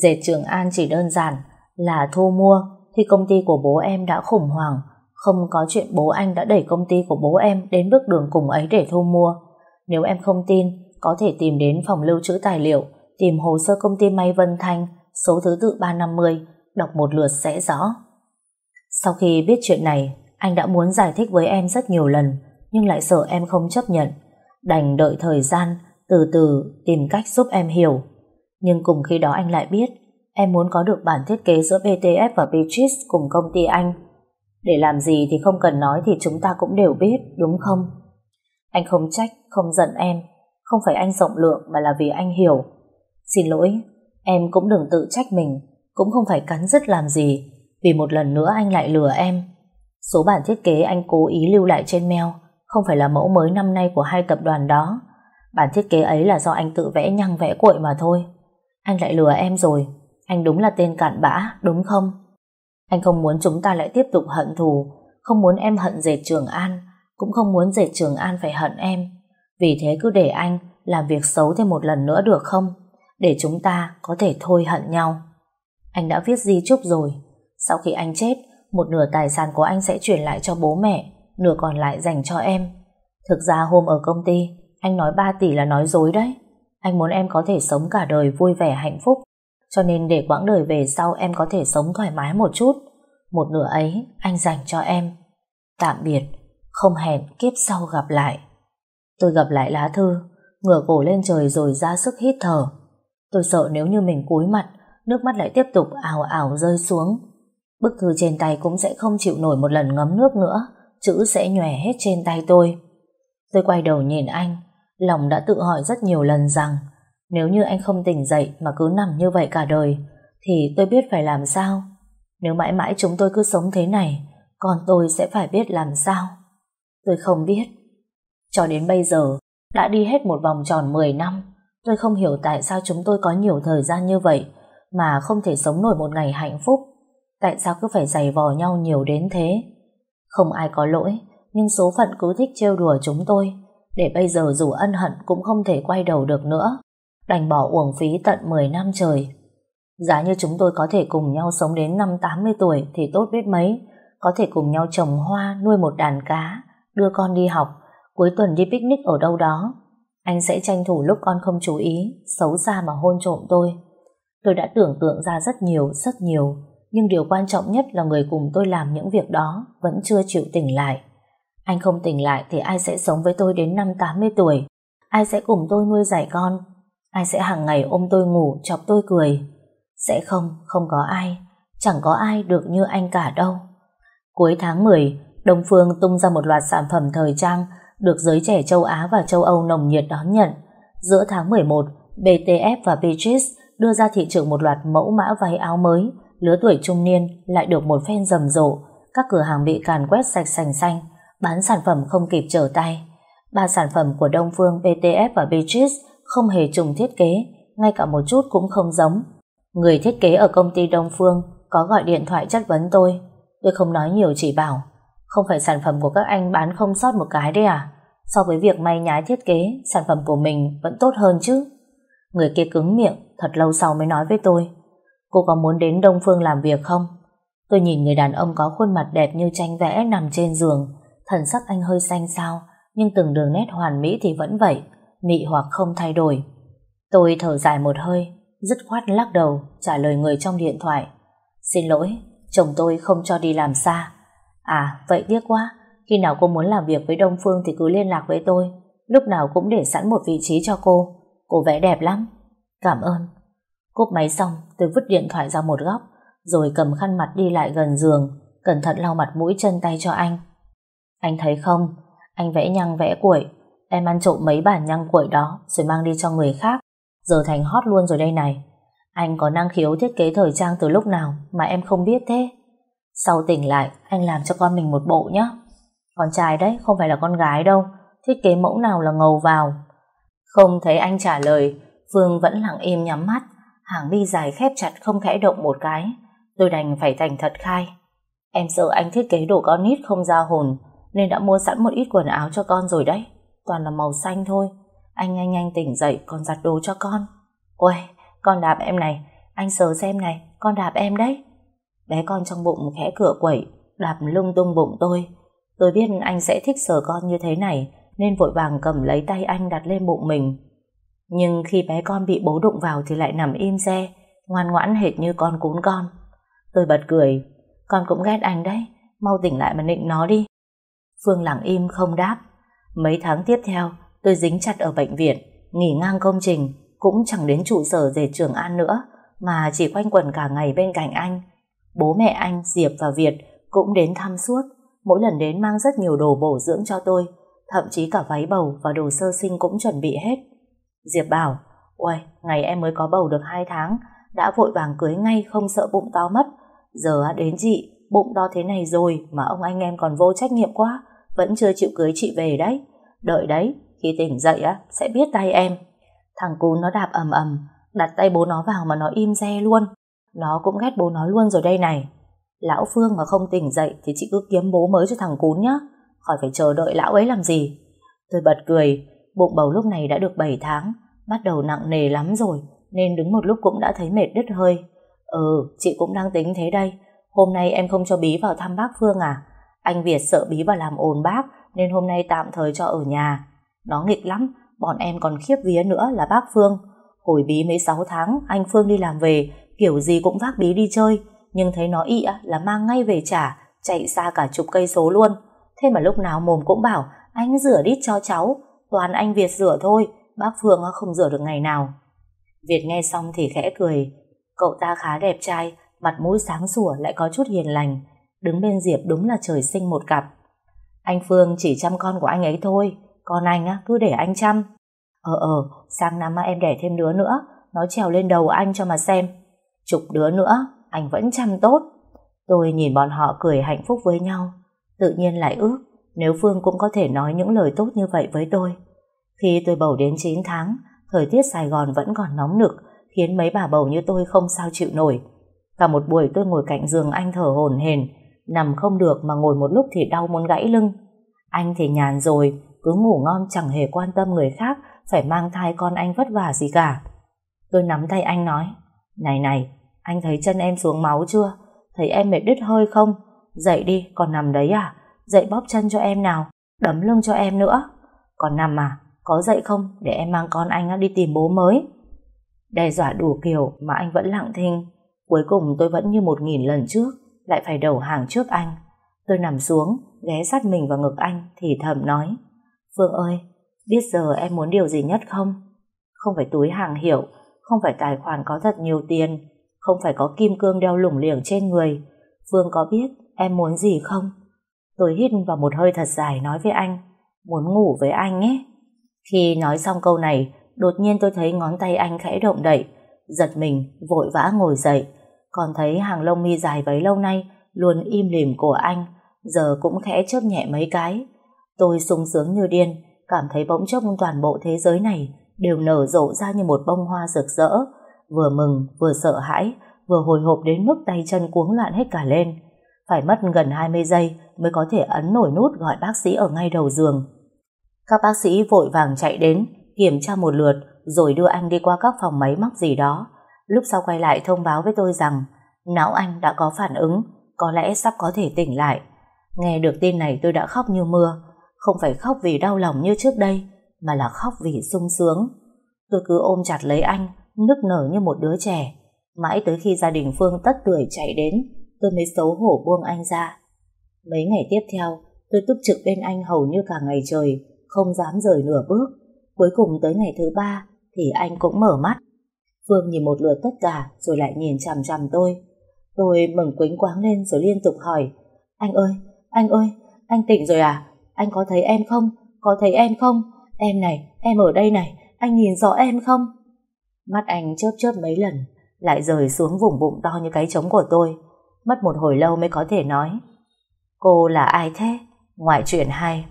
Dệt Trường An chỉ đơn giản là thu mua thì công ty của bố em đã khủng hoảng. Không có chuyện bố anh đã đẩy công ty của bố em đến bước đường cùng ấy để thu mua. Nếu em không tin, có thể tìm đến phòng lưu trữ tài liệu, tìm hồ sơ công ty May Vân Thanh, số thứ tự 350, đọc một lượt sẽ rõ. Sau khi biết chuyện này, anh đã muốn giải thích với em rất nhiều lần, nhưng lại sợ em không chấp nhận. Đành đợi thời gian, từ từ tìm cách giúp em hiểu. Nhưng cùng khi đó anh lại biết, em muốn có được bản thiết kế giữa BTF và Beatrice cùng công ty anh. Để làm gì thì không cần nói thì chúng ta cũng đều biết, đúng không? Anh không trách, không giận em, không phải anh rộng lượng mà là vì anh hiểu. Xin lỗi, em cũng đừng tự trách mình, cũng không phải cắn rứt làm gì, vì một lần nữa anh lại lừa em. Số bản thiết kế anh cố ý lưu lại trên mail không phải là mẫu mới năm nay của hai tập đoàn đó. Bản thiết kế ấy là do anh tự vẽ nhăng vẽ cuội mà thôi. Anh lại lừa em rồi. Anh đúng là tên cạn bã, đúng không? Anh không muốn chúng ta lại tiếp tục hận thù, không muốn em hận dệt Trường An, cũng không muốn dệt Trường An phải hận em. Vì thế cứ để anh làm việc xấu thêm một lần nữa được không? Để chúng ta có thể thôi hận nhau. Anh đã viết di chúc rồi. Sau khi anh chết, một nửa tài sản của anh sẽ chuyển lại cho bố mẹ, nửa còn lại dành cho em. Thực ra hôm ở công ty, anh nói 3 tỷ là nói dối đấy. Anh muốn em có thể sống cả đời vui vẻ hạnh phúc, cho nên để quãng đời về sau em có thể sống thoải mái một chút. Một nửa ấy anh dành cho em. Tạm biệt, không hẹn kiếp sau gặp lại. Tôi gặp lại lá thư, ngửa cổ lên trời rồi ra sức hít thở. Tôi sợ nếu như mình cúi mặt, nước mắt lại tiếp tục ảo ảo rơi xuống. Bức thư trên tay cũng sẽ không chịu nổi một lần ngấm nước nữa, chữ sẽ nhòe hết trên tay tôi. Tôi quay đầu nhìn anh, lòng đã tự hỏi rất nhiều lần rằng nếu như anh không tỉnh dậy mà cứ nằm như vậy cả đời, thì tôi biết phải làm sao. Nếu mãi mãi chúng tôi cứ sống thế này, còn tôi sẽ phải biết làm sao. Tôi không biết. Cho đến bây giờ, đã đi hết một vòng tròn 10 năm, tôi không hiểu tại sao chúng tôi có nhiều thời gian như vậy mà không thể sống nổi một ngày hạnh phúc. Tại sao cứ phải giày vò nhau nhiều đến thế? Không ai có lỗi, nhưng số phận cứ thích trêu đùa chúng tôi, để bây giờ dù ân hận cũng không thể quay đầu được nữa. Đành bỏ uổng phí tận 10 năm trời. Giá như chúng tôi có thể cùng nhau sống đến năm 80 tuổi thì tốt biết mấy, có thể cùng nhau trồng hoa, nuôi một đàn cá, đưa con đi học, cuối tuần đi picnic ở đâu đó. Anh sẽ tranh thủ lúc con không chú ý, xấu xa mà hôn trộm tôi. Tôi đã tưởng tượng ra rất nhiều, rất nhiều, nhưng điều quan trọng nhất là người cùng tôi làm những việc đó vẫn chưa chịu tỉnh lại. Anh không tỉnh lại thì ai sẽ sống với tôi đến năm 80 tuổi? Ai sẽ cùng tôi nuôi dạy con? Ai sẽ hàng ngày ôm tôi ngủ, chọc tôi cười? Sẽ không, không có ai. Chẳng có ai được như anh cả đâu. Cuối tháng 10, Đông Phương tung ra một loạt sản phẩm thời trang được giới trẻ châu Á và châu Âu nồng nhiệt đón nhận. Giữa tháng 11, BTF và Beatrice đưa ra thị trường một loạt mẫu mã váy áo mới lứa tuổi trung niên lại được một phen rầm rộ, các cửa hàng bị càn quét sạch sành xanh, bán sản phẩm không kịp trở tay. Ba sản phẩm của Đông Phương, BTF và Beatrice không hề trùng thiết kế, ngay cả một chút cũng không giống. Người thiết kế ở công ty Đông Phương có gọi điện thoại chất vấn tôi. Tôi không nói nhiều chỉ bảo, không phải sản phẩm của các anh bán không sót một cái đấy à? So với việc may nhái thiết kế, sản phẩm của mình vẫn tốt hơn chứ. Người kia cứng miệng, thật lâu sau mới nói với tôi. Cô có muốn đến Đông Phương làm việc không? Tôi nhìn người đàn ông có khuôn mặt đẹp như tranh vẽ nằm trên giường. Thần sắc anh hơi xanh xao, nhưng từng đường nét hoàn mỹ thì vẫn vậy, mị hoặc không thay đổi. Tôi thở dài một hơi, dứt khoát lắc đầu, trả lời người trong điện thoại. Xin lỗi, chồng tôi không cho đi làm xa. À, vậy tiếc quá, khi nào cô muốn làm việc với Đông Phương thì cứ liên lạc với tôi, lúc nào cũng để sẵn một vị trí cho cô. Cô vẽ đẹp lắm. Cảm ơn. Cúp máy xong, tôi vứt điện thoại ra một góc, rồi cầm khăn mặt đi lại gần giường, cẩn thận lau mặt mũi chân tay cho anh. Anh thấy không, anh vẽ nhăng vẽ cuội, em ăn trộm mấy bản nhăng cuội đó rồi mang đi cho người khác, giờ thành hot luôn rồi đây này. Anh có năng khiếu thiết kế thời trang từ lúc nào mà em không biết thế. Sau tỉnh lại, anh làm cho con mình một bộ nhé. Con trai đấy, không phải là con gái đâu, thiết kế mẫu nào là ngầu vào. Không thấy anh trả lời, Phương vẫn lặng im nhắm mắt, hàng mi dài khép chặt không khẽ động một cái. Tôi đành phải thành thật khai. Em sợ anh thiết kế đồ con nít không ra hồn, nên đã mua sẵn một ít quần áo cho con rồi đấy. Toàn là màu xanh thôi. Anh nhanh nhanh tỉnh dậy còn giặt đồ cho con. Ôi, con đạp em này, anh sờ xem này, con đạp em đấy. Bé con trong bụng khẽ cửa quẩy, đạp lung tung bụng tôi. Tôi biết anh sẽ thích sờ con như thế này, nên vội vàng cầm lấy tay anh đặt lên bụng mình. Nhưng khi bé con bị bố đụng vào thì lại nằm im re, ngoan ngoãn hệt như con cún con. Tôi bật cười, con cũng ghét anh đấy, mau tỉnh lại mà nịnh nó đi. Phương lặng im không đáp. Mấy tháng tiếp theo, tôi dính chặt ở bệnh viện, nghỉ ngang công trình, cũng chẳng đến trụ sở về Trường An nữa, mà chỉ quanh quẩn cả ngày bên cạnh anh. Bố mẹ anh, Diệp và Việt cũng đến thăm suốt, mỗi lần đến mang rất nhiều đồ bổ dưỡng cho tôi, thậm chí cả váy bầu và đồ sơ sinh cũng chuẩn bị hết. Diệp bảo, Uầy, ngày em mới có bầu được 2 tháng, đã vội vàng cưới ngay không sợ bụng to mất. Giờ đến chị, bụng to thế này rồi mà ông anh em còn vô trách nhiệm quá, vẫn chưa chịu cưới chị về đấy. Đợi đấy, khi tỉnh dậy á sẽ biết tay em. Thằng cún nó đạp ầm ầm, đặt tay bố nó vào mà nó im re luôn. Nó cũng ghét bố nó luôn rồi đây này. Lão Phương mà không tỉnh dậy thì chị cứ kiếm bố mới cho thằng cún nhá. Khỏi phải chờ đợi lão ấy làm gì. Tôi bật cười, bụng bầu lúc này đã được 7 tháng, bắt đầu nặng nề lắm rồi, nên đứng một lúc cũng đã thấy mệt đứt hơi. Ừ, chị cũng đang tính thế đây. Hôm nay em không cho Bí vào thăm bác Phương à? Anh Việt sợ Bí vào làm ồn bác, nên hôm nay tạm thời cho ở nhà. Nó nghịch lắm, bọn em còn khiếp vía nữa là bác Phương. Hồi Bí mấy 6 tháng, anh Phương đi làm về, kiểu gì cũng vác Bí đi chơi, nhưng thấy nó ị là mang ngay về trả, chạy xa cả chục cây số luôn. Thế mà lúc nào mồm cũng bảo, anh rửa đít cho cháu, toàn anh Việt rửa thôi, bác Phương không rửa được ngày nào. Việt nghe xong thì khẽ cười, cậu ta khá đẹp trai, mặt mũi sáng sủa lại có chút hiền lành, đứng bên Diệp đúng là trời sinh một cặp. Anh Phương chỉ chăm con của anh ấy thôi, còn anh á, cứ để anh chăm. Ờ ờ, sang năm em đẻ thêm đứa nữa, nó trèo lên đầu anh cho mà xem. Chục đứa nữa, anh vẫn chăm tốt. Tôi nhìn bọn họ cười hạnh phúc với nhau, tự nhiên lại ước nếu Phương cũng có thể nói những lời tốt như vậy với tôi. Khi tôi bầu đến 9 tháng, thời tiết Sài Gòn vẫn còn nóng nực, khiến mấy bà bầu như tôi không sao chịu nổi. Cả một buổi tôi ngồi cạnh giường anh thở hổn hển, nằm không được mà ngồi một lúc thì đau muốn gãy lưng. Anh thì nhàn rồi, cứ ngủ ngon chẳng hề quan tâm người khác phải mang thai con anh vất vả gì cả. Tôi nắm tay anh nói, này này, anh thấy chân em xuống máu chưa? Thấy em mệt đứt hơi không? Dậy đi, còn nằm đấy à? Dậy bóp chân cho em nào, đấm lưng cho em nữa. Còn nằm à? Có dậy không? Để em mang con anh đi tìm bố mới. Đe dọa đủ kiểu mà anh vẫn lặng thinh. Cuối cùng tôi vẫn như một nghìn lần trước, lại phải đầu hàng trước anh. Tôi nằm xuống, ghé sát mình vào ngực anh, thì thầm nói. Phương ơi, biết giờ em muốn điều gì nhất không? Không phải túi hàng hiệu, không phải tài khoản có thật nhiều tiền, không phải có kim cương đeo lủng liềng trên người. Phương có biết em muốn gì không? Tôi hít vào một hơi thật dài nói với anh, muốn ngủ với anh nhé. Khi nói xong câu này, đột nhiên tôi thấy ngón tay anh khẽ động đậy, giật mình, vội vã ngồi dậy, còn thấy hàng lông mi dài bấy lâu nay luôn im lìm của anh, giờ cũng khẽ chớp nhẹ mấy cái. Tôi sung sướng như điên, cảm thấy bỗng chốc toàn bộ thế giới này đều nở rộ ra như một bông hoa rực rỡ, vừa mừng, vừa sợ hãi, vừa hồi hộp đến mức tay chân cuống loạn hết cả lên. Phải mất gần 20 giây mới có thể ấn nổi nút gọi bác sĩ ở ngay đầu giường. Các bác sĩ vội vàng chạy đến, kiểm tra một lượt, rồi đưa anh đi qua các phòng máy móc gì đó. Lúc sau quay lại thông báo với tôi rằng não anh đã có phản ứng, có lẽ sắp có thể tỉnh lại. Nghe được tin này tôi đã khóc như mưa, không phải khóc vì đau lòng như trước đây, mà là khóc vì sung sướng. Tôi cứ ôm chặt lấy anh, nức nở như một đứa trẻ. Mãi tới khi gia đình Phương tất tuổi chạy đến, tôi mới xấu hổ buông anh ra. Mấy ngày tiếp theo, tôi túc trực bên anh hầu như cả ngày trời, không dám rời nửa bước. Cuối cùng tới ngày thứ ba, thì anh cũng mở mắt. Phương nhìn một lượt tất cả, rồi lại nhìn chằm chằm tôi. Tôi mừng quính quáng lên rồi liên tục hỏi, anh ơi, anh ơi, anh tỉnh rồi à? Anh có thấy em không? Có thấy em không? Em này, em ở đây này, anh nhìn rõ em không? Mắt anh chớp chớp mấy lần, lại rời xuống vùng bụng to như cái trống của tôi. Mất một hồi lâu mới có thể nói. Cô là ai thế? Ngoại chuyện hay.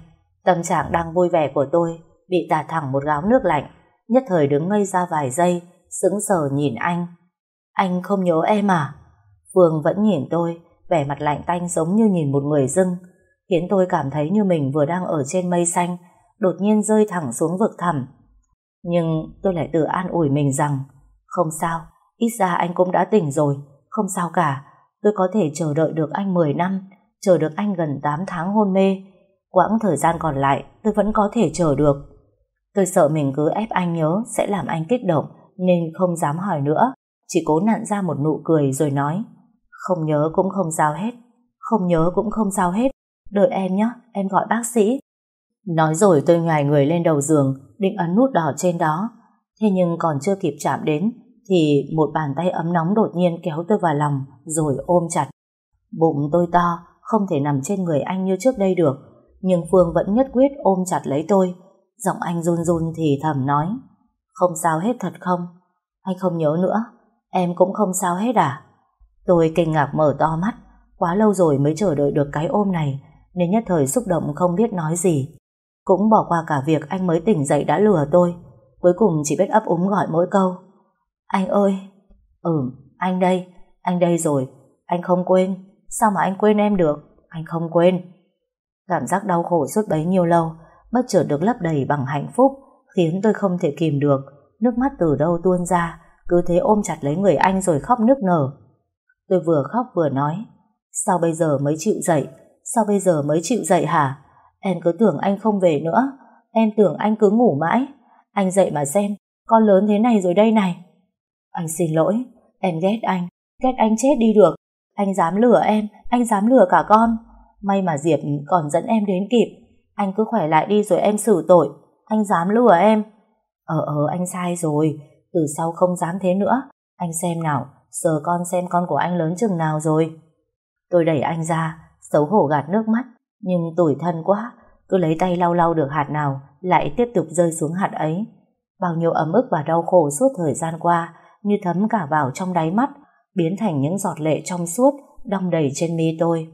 Tâm trạng đang vui vẻ của tôi bị tạt thẳng một gáo nước lạnh, nhất thời đứng ngây ra vài giây, sững sờ nhìn anh. Anh không nhớ em à? Phương vẫn nhìn tôi, vẻ mặt lạnh tanh giống như nhìn một người dưng, khiến tôi cảm thấy như mình vừa đang ở trên mây xanh, đột nhiên rơi thẳng xuống vực thẳm. Nhưng tôi lại tự an ủi mình rằng, không sao, ít ra anh cũng đã tỉnh rồi, không sao cả, tôi có thể chờ đợi được anh 10 năm, chờ được anh gần 8 tháng hôn mê. Quãng thời gian còn lại, tôi vẫn có thể chờ được. Tôi sợ mình cứ ép anh nhớ sẽ làm anh kích động, nên không dám hỏi nữa, chỉ cố nặn ra một nụ cười rồi nói, không nhớ cũng không sao hết, không nhớ cũng không sao hết, đợi em nhé, em gọi bác sĩ. Nói rồi tôi nhòi người lên đầu giường, định ấn nút đỏ trên đó. Thế nhưng còn chưa kịp chạm đến, thì một bàn tay ấm nóng đột nhiên kéo tôi vào lòng, rồi ôm chặt. Bụng tôi to, không thể nằm trên người anh như trước đây được, nhưng Phương vẫn nhất quyết ôm chặt lấy tôi. Giọng anh run run thì thầm nói, không sao hết thật không? Anh không nhớ nữa, em cũng không sao hết à? Tôi kinh ngạc mở to mắt, quá lâu rồi mới chờ đợi được cái ôm này, nên nhất thời xúc động không biết nói gì. Cũng bỏ qua cả việc anh mới tỉnh dậy đã lừa tôi, cuối cùng chỉ biết ấp úng gọi mỗi câu. Anh ơi! Ừ, anh đây, anh đây rồi, anh không quên, sao mà anh quên em được, anh không quên. Cảm giác đau khổ suốt bấy nhiêu lâu, bất chợt được lấp đầy bằng hạnh phúc, khiến tôi không thể kìm được, nước mắt từ đâu tuôn ra, cứ thế ôm chặt lấy người anh rồi khóc nức nở. Tôi vừa khóc vừa nói, sao bây giờ mới chịu dậy, sao bây giờ mới chịu dậy hả? Em cứ tưởng anh không về nữa, em tưởng anh cứ ngủ mãi. Anh dậy mà xem, con lớn thế này rồi đây này. Anh xin lỗi, em ghét anh, ghét anh chết đi được. Anh dám lừa em, anh dám lừa cả con. May mà Diệp còn dẫn em đến kịp. Anh cứ khỏe lại đi rồi em xử tội. Anh dám lừa em. Ờ ờ anh sai rồi, từ sau không dám thế nữa. Anh xem nào, sờ con xem con của anh lớn chừng nào rồi. Tôi đẩy anh ra, xấu hổ gạt nước mắt, nhưng tủi thân quá, cứ lấy tay lau lau được hạt nào, lại tiếp tục rơi xuống hạt ấy. Bao nhiêu ấm ức và đau khổ suốt thời gian qua, như thấm cả vào trong đáy mắt, biến thành những giọt lệ trong suốt, đong đầy trên mi tôi.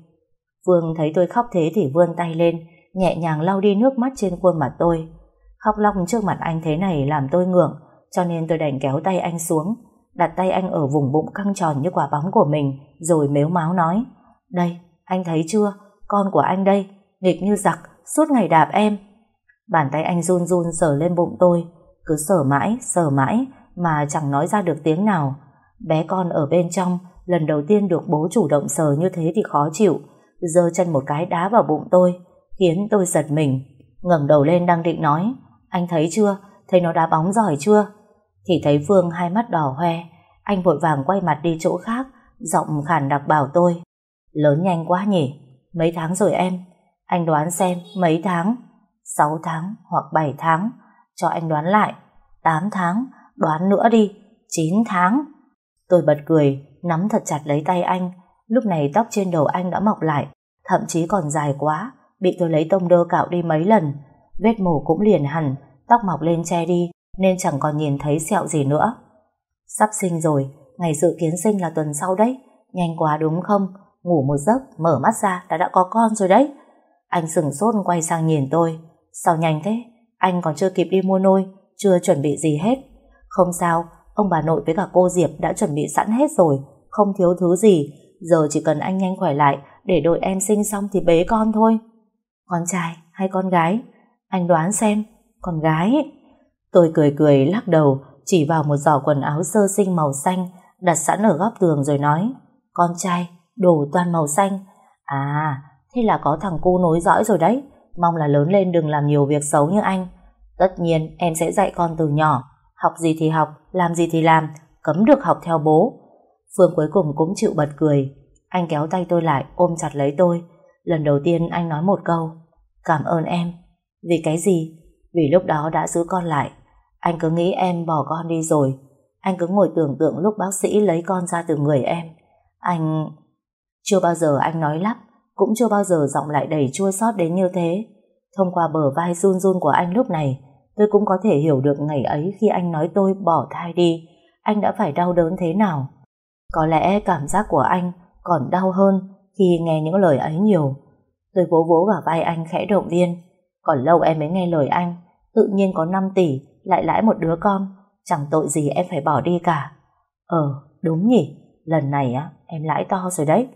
Vương thấy tôi khóc thế thì vươn tay lên, nhẹ nhàng lau đi nước mắt trên khuôn mặt tôi. Khóc lóc trước mặt anh thế này làm tôi ngượng, cho nên tôi đành kéo tay anh xuống, đặt tay anh ở vùng bụng căng tròn như quả bóng của mình, rồi mếu máo nói, đây, anh thấy chưa, con của anh đây, nghịch như giặc, suốt ngày đạp em. Bàn tay anh run run sờ lên bụng tôi, cứ sờ mãi, sờ mãi, mà chẳng nói ra được tiếng nào. Bé con ở bên trong, lần đầu tiên được bố chủ động sờ như thế thì khó chịu, giơ chân một cái đá vào bụng tôi, khiến tôi giật mình. ngẩng đầu lên đang định nói, anh thấy chưa, thấy nó đá bóng giỏi chưa? Thì thấy Phương hai mắt đỏ hoe, anh vội vàng quay mặt đi chỗ khác, giọng khản đặc bảo tôi. Lớn nhanh quá nhỉ, mấy tháng rồi em, anh đoán xem mấy tháng? 6 tháng hoặc 7 tháng, cho anh đoán lại, 8 tháng, đoán nữa đi, 9 tháng. Tôi bật cười, nắm thật chặt lấy tay anh, lúc này tóc trên đầu anh đã mọc lại, thậm chí còn dài quá, bị tôi lấy tông đơ cạo đi mấy lần, vết mổ cũng liền hẳn, tóc mọc lên che đi, nên chẳng còn nhìn thấy sẹo gì nữa. Sắp sinh rồi, ngày dự kiến sinh là tuần sau đấy, nhanh quá đúng không? Ngủ một giấc, mở mắt ra đã đã có con rồi đấy. Anh sừng sốt quay sang nhìn tôi, sao nhanh thế? Anh còn chưa kịp đi mua nôi, chưa chuẩn bị gì hết. Không sao, ông bà nội với cả cô Diệp đã chuẩn bị sẵn hết rồi, không thiếu thứ gì, giờ chỉ cần anh nhanh khỏe lại để đội em sinh xong thì bế con thôi. Con trai hay con gái? Anh đoán xem, con gái. Tôi cười cười lắc đầu, chỉ vào một giỏ quần áo sơ sinh màu xanh đặt sẵn ở góc tường rồi nói, con trai, đồ toàn màu xanh. À, thế là có thằng cu nối dõi rồi đấy, mong là lớn lên đừng làm nhiều việc xấu như anh. Tất nhiên em sẽ dạy con từ nhỏ, học gì thì học, làm gì thì làm, cấm được học theo bố. Phương cuối cùng cũng chịu bật cười. Anh kéo tay tôi lại, ôm chặt lấy tôi. Lần đầu tiên anh nói một câu, cảm ơn em. Vì cái gì? Vì lúc đó đã giữ con lại. Anh cứ nghĩ em bỏ con đi rồi. Anh cứ ngồi tưởng tượng lúc bác sĩ lấy con ra từ người em. Anh... Chưa bao giờ anh nói lắp, cũng chưa bao giờ giọng lại đầy chua xót đến như thế. Thông qua bờ vai run run của anh lúc này, tôi cũng có thể hiểu được ngày ấy khi anh nói tôi bỏ thai đi, anh đã phải đau đớn thế nào. Có lẽ cảm giác của anh còn đau hơn khi nghe những lời ấy nhiều. Tôi vỗ vỗ vào vai anh khẽ động viên. Còn lâu em mới nghe lời anh, tự nhiên có 5 tỷ, lại lãi một đứa con, chẳng tội gì em phải bỏ đi cả. Ờ, đúng nhỉ, lần này á, em lãi to rồi đấy.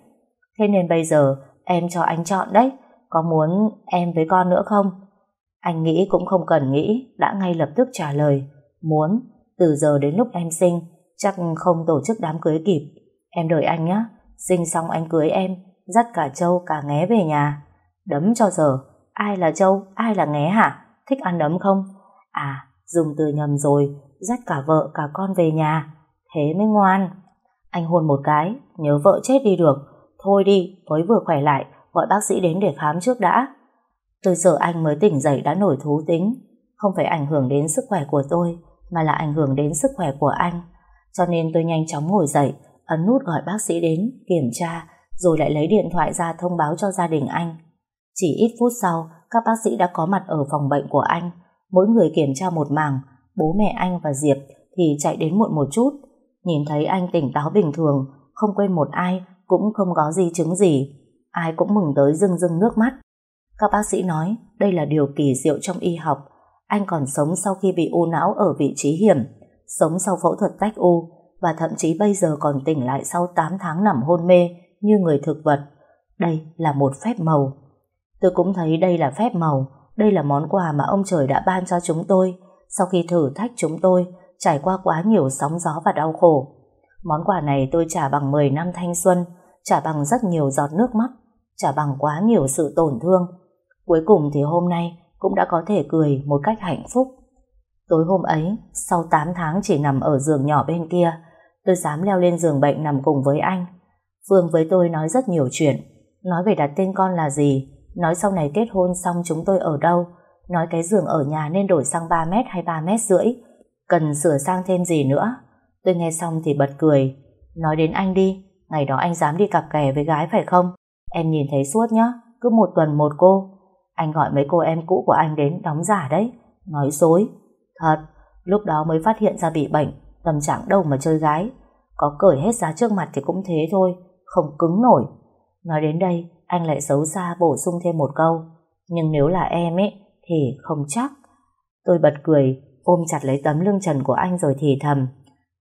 Thế nên bây giờ em cho anh chọn đấy, có muốn em với con nữa không? Anh nghĩ cũng không cần nghĩ, đã ngay lập tức trả lời. Muốn, từ giờ đến lúc em sinh, chắc không tổ chức đám cưới kịp. Em đợi anh nhé, sinh xong anh cưới em, dắt cả Châu cả nghé về nhà. Đấm cho giờ, ai là Châu, ai là nghé hả? Thích ăn đấm không? À, dùng từ nhầm rồi, dắt cả vợ cả con về nhà. Thế mới ngoan. Anh hôn một cái, nhớ vợ chết đi được. Thôi đi, mới vừa khỏe lại, gọi bác sĩ đến để khám trước đã. Tôi sợ anh mới tỉnh dậy đã nổi thú tính. Không phải ảnh hưởng đến sức khỏe của tôi, mà là ảnh hưởng đến sức khỏe của anh. Cho nên tôi nhanh chóng ngồi dậy, ấn nút gọi bác sĩ đến, kiểm tra, rồi lại lấy điện thoại ra thông báo cho gia đình anh. Chỉ ít phút sau, các bác sĩ đã có mặt ở phòng bệnh của anh. Mỗi người kiểm tra một mảng, bố mẹ anh và Diệp thì chạy đến muộn một chút. Nhìn thấy anh tỉnh táo bình thường, không quên một ai, cũng không có di chứng gì. Ai cũng mừng tới rưng rưng nước mắt. Các bác sĩ nói đây là điều kỳ diệu trong y học. Anh còn sống sau khi bị u não ở vị trí hiểm, sống sau phẫu thuật tách u và thậm chí bây giờ còn tỉnh lại sau 8 tháng nằm hôn mê như người thực vật. Đây là một phép màu. Tôi cũng thấy đây là phép màu, đây là món quà mà ông trời đã ban cho chúng tôi sau khi thử thách chúng tôi trải qua quá nhiều sóng gió và đau khổ. Món quà này tôi trả bằng 10 năm thanh xuân, trả bằng rất nhiều giọt nước mắt, trả bằng quá nhiều sự tổn thương. Cuối cùng thì hôm nay cũng đã có thể cười một cách hạnh phúc. Tối hôm ấy, sau 8 tháng chỉ nằm ở giường nhỏ bên kia, tôi dám leo lên giường bệnh nằm cùng với anh. Phương với tôi nói rất nhiều chuyện, nói về đặt tên con là gì, nói sau này kết hôn xong chúng tôi ở đâu, nói cái giường ở nhà nên đổi sang 3 mét hay 3 mét rưỡi, cần sửa sang thêm gì nữa. Tôi nghe xong thì bật cười, nói đến anh đi, ngày đó anh dám đi cặp kè với gái phải không? Em nhìn thấy suốt nhá, cứ một tuần một cô. Anh gọi mấy cô em cũ của anh đến đóng giả đấy, nói dối. Thật, lúc đó mới phát hiện ra bị bệnh, tâm trạng đâu mà chơi gái. Có cởi hết ra trước mặt thì cũng thế thôi, không cứng nổi. Nói đến đây, anh lại xấu xa bổ sung thêm một câu. Nhưng nếu là em ấy, thì không chắc. Tôi bật cười, ôm chặt lấy tấm lưng trần của anh rồi thì thầm.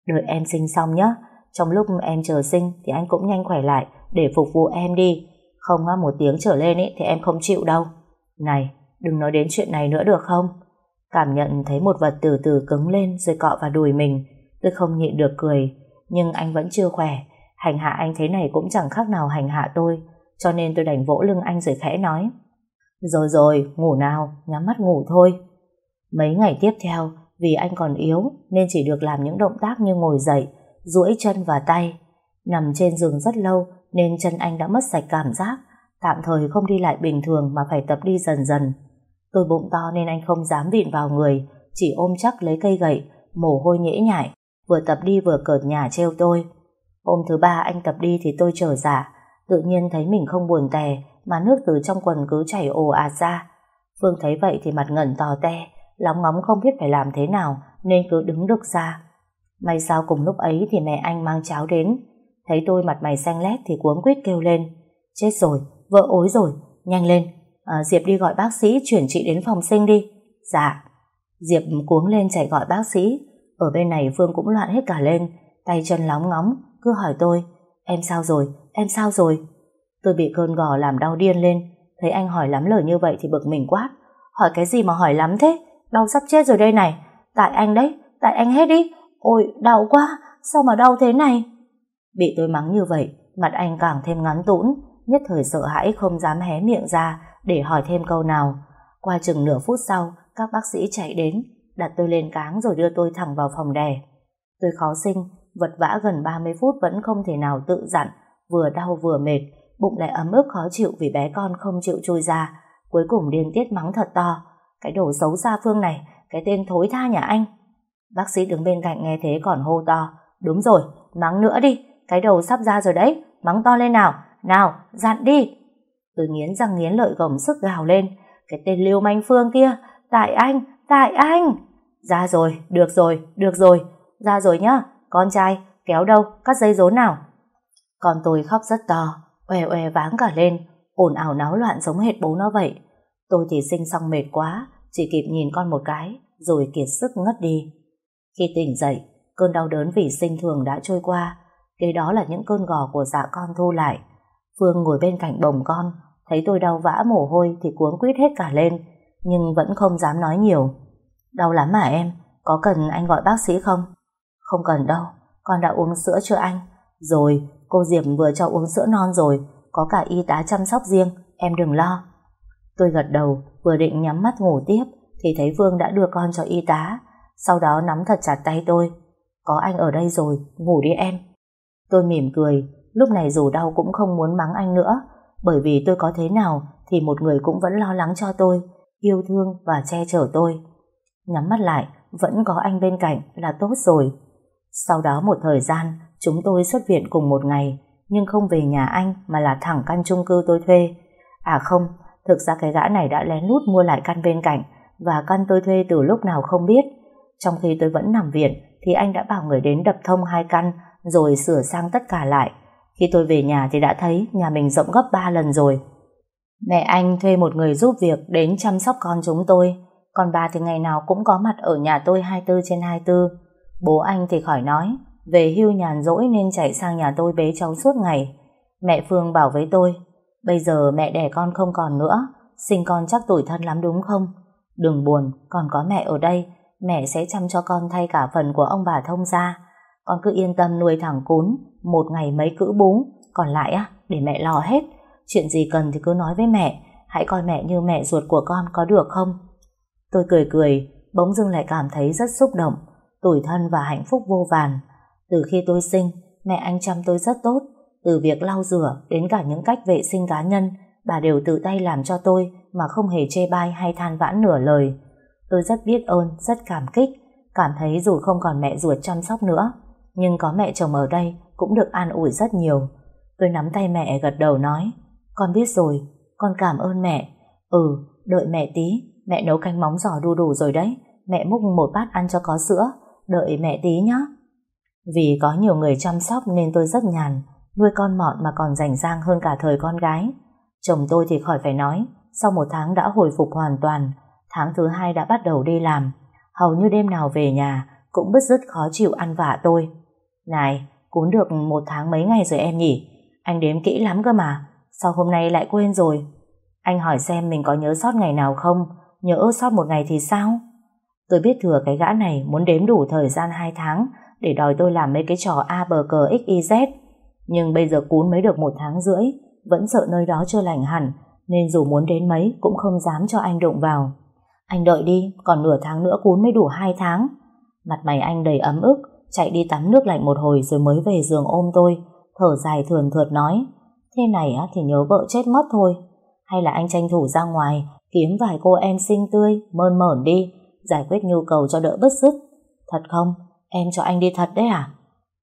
Đợi em sinh xong nhé, trong lúc em chờ sinh thì anh cũng nhanh khỏe lại để phục vụ em đi. Không á một tiếng trở lên ấy thì em không chịu đâu. Này, đừng nói đến chuyện này nữa được không? Cảm nhận thấy một vật từ từ cứng lên rồi cọ vào đùi mình. Tôi không nhịn được cười, nhưng anh vẫn chưa khỏe. Hành hạ anh thế này cũng chẳng khác nào hành hạ tôi, cho nên tôi đành vỗ lưng anh rồi khẽ nói. Rồi rồi, ngủ nào, nhắm mắt ngủ thôi. Mấy ngày tiếp theo, vì anh còn yếu nên chỉ được làm những động tác như ngồi dậy, duỗi chân và tay. Nằm trên giường rất lâu nên chân anh đã mất sạch cảm giác, tạm thời không đi lại bình thường mà phải tập đi dần dần. Tôi bụng to nên anh không dám vịn vào người, chỉ ôm chắc lấy cây gậy, mồ hôi nhễ nhại, vừa tập đi vừa cợt nhà treo tôi. Hôm thứ ba anh tập đi thì tôi trở giả tự nhiên thấy mình không buồn tè, mà nước từ trong quần cứ chảy ồ ạt ra. Phương thấy vậy thì mặt ngẩn tò te, lóng ngóng không biết phải làm thế nào nên cứ đứng đực ra. May sao cùng lúc ấy thì mẹ anh mang cháo đến, thấy tôi mặt mày xanh lét thì cuống quýt kêu lên. Chết rồi, vợ ối rồi, nhanh lên, à, Diệp đi gọi bác sĩ chuyển chị đến phòng sinh đi. Dạ. Diệp cuống lên chạy gọi bác sĩ, ở bên này Phương cũng loạn hết cả lên, tay chân lóng ngóng, cứ hỏi tôi, em sao rồi, em sao rồi? Tôi bị cơn gò làm đau điên lên, thấy anh hỏi lắm lời như vậy thì bực mình quá. Hỏi cái gì mà hỏi lắm thế? Đau sắp chết rồi đây này. Tại anh đấy, tại anh hết đi. Ôi, đau quá, sao mà đau thế này? Bị tôi mắng như vậy, mặt anh càng thêm ngắn tũn, nhất thời sợ hãi không dám hé miệng ra để hỏi thêm câu nào. Qua chừng nửa phút sau, các bác sĩ chạy đến, đặt tôi lên cáng rồi đưa tôi thẳng vào phòng đè. Tôi khó sinh, vật vã gần 30 phút vẫn không thể nào tự dặn, vừa đau vừa mệt, bụng lại ấm ức khó chịu vì bé con không chịu chui ra. Cuối cùng điên tiết mắng thật to. Cái đồ xấu xa Phương này, cái tên thối tha nhà anh. Bác sĩ đứng bên cạnh nghe thế còn hô to. Đúng rồi, mắng nữa đi, cái đầu sắp ra rồi đấy, mắng to lên nào, nào, dặn đi. Tôi nghiến răng nghiến lợi gồng sức gào lên. Cái tên lưu manh Phương kia, tại anh, tại anh. Ra rồi, được rồi, được rồi, ra rồi nhá, con trai, kéo đâu, cắt dây rốn nào. Con tôi khóc rất to, oe oe váng cả lên, ồn ào náo loạn giống hệt bố nó vậy. Tôi thì sinh xong mệt quá, chỉ kịp nhìn con một cái, rồi kiệt sức ngất đi. Khi tỉnh dậy, cơn đau đớn vì sinh thường đã trôi qua, Kế đó là những cơn gò của dạ con thu lại. Phương ngồi bên cạnh bồng con, thấy tôi đau vã mồ hôi thì cuống quýt hết cả lên, nhưng vẫn không dám nói nhiều. Đau lắm mà em, có cần anh gọi bác sĩ không? Không cần đâu, con đã uống sữa chưa anh? Rồi, cô Diệp vừa cho uống sữa non rồi, có cả y tá chăm sóc riêng, em đừng lo. Tôi gật đầu, vừa định nhắm mắt ngủ tiếp, thì thấy vương đã đưa con cho y tá, sau đó nắm thật chặt tay tôi. Có anh ở đây rồi, ngủ đi em. Tôi mỉm cười, lúc này dù đau cũng không muốn mắng anh nữa, bởi vì tôi có thế nào thì một người cũng vẫn lo lắng cho tôi, yêu thương và che chở tôi. Nhắm mắt lại, vẫn có anh bên cạnh là tốt rồi. Sau đó một thời gian, chúng tôi xuất viện cùng một ngày, nhưng không về nhà anh mà là thẳng căn chung cư tôi thuê. À không, thực ra cái gã này đã lén lút mua lại căn bên cạnh và căn tôi thuê từ lúc nào không biết. Trong khi tôi vẫn nằm viện thì anh đã bảo người đến đập thông hai căn rồi sửa sang tất cả lại. Khi tôi về nhà thì đã thấy nhà mình rộng gấp 3 lần rồi. Mẹ anh thuê một người giúp việc đến chăm sóc con chúng tôi, còn bà thì ngày nào cũng có mặt ở nhà tôi 24 trên 24. Bố anh thì khỏi nói, về hưu nhàn rỗi nên chạy sang nhà tôi bế cháu suốt ngày. Mẹ Phương bảo với tôi, bây giờ mẹ đẻ con không còn nữa, sinh con chắc tủi thân lắm đúng không? Đừng buồn, còn có mẹ ở đây, mẹ sẽ chăm cho con thay cả phần của ông bà thông gia. Con cứ yên tâm nuôi thằng cún, một ngày mấy cữ bú, còn lại á, để mẹ lo hết. Chuyện gì cần thì cứ nói với mẹ, hãy coi mẹ như mẹ ruột của con có được không? Tôi cười cười, bỗng dưng lại cảm thấy rất xúc động, tủi thân và hạnh phúc vô vàn. Từ khi tôi sinh, mẹ anh chăm tôi rất tốt, từ việc lau rửa đến cả những cách vệ sinh cá nhân, bà đều tự tay làm cho tôi mà không hề chê bai hay than vãn nửa lời. Tôi rất biết ơn, rất cảm kích, cảm thấy dù không còn mẹ ruột chăm sóc nữa, nhưng có mẹ chồng ở đây cũng được an ủi rất nhiều. Tôi nắm tay mẹ gật đầu nói, con biết rồi, con cảm ơn mẹ. Ừ, đợi mẹ tí, mẹ nấu canh móng giò đu đủ rồi đấy, mẹ múc một bát ăn cho có sữa, đợi mẹ tí nhé. Vì có nhiều người chăm sóc nên tôi rất nhàn, nuôi con mọn mà còn rảnh rang hơn cả thời con gái. Chồng tôi thì khỏi phải nói, sau một tháng đã hồi phục hoàn toàn, tháng thứ hai đã bắt đầu đi làm. Hầu như đêm nào về nhà cũng bứt rứt khó chịu ăn vạ tôi. Này, cún được một tháng mấy ngày rồi em nhỉ? Anh đếm kỹ lắm cơ mà, sao hôm nay lại quên rồi? Anh hỏi xem mình có nhớ sót ngày nào không? Nhớ sót một ngày thì sao? Tôi biết thừa cái gã này muốn đếm đủ thời gian 2 tháng để đòi tôi làm mấy cái trò A bờ cờ XYZ. Nhưng bây giờ cún mới được một tháng rưỡi, vẫn sợ nơi đó chưa lành hẳn, nên dù muốn đến mấy cũng không dám cho anh đụng vào. Anh đợi đi, còn nửa tháng nữa cún mới đủ 2 tháng. Mặt mày anh đầy ấm ức, chạy đi tắm nước lạnh một hồi rồi mới về giường ôm tôi, thở dài thườn thượt nói, thế này á thì nhớ vợ chết mất thôi. Hay là anh tranh thủ ra ngoài, kiếm vài cô em xinh tươi, mơn mởn đi, giải quyết nhu cầu cho đỡ bứt rứt. Thật không? Em cho anh đi thật đấy à?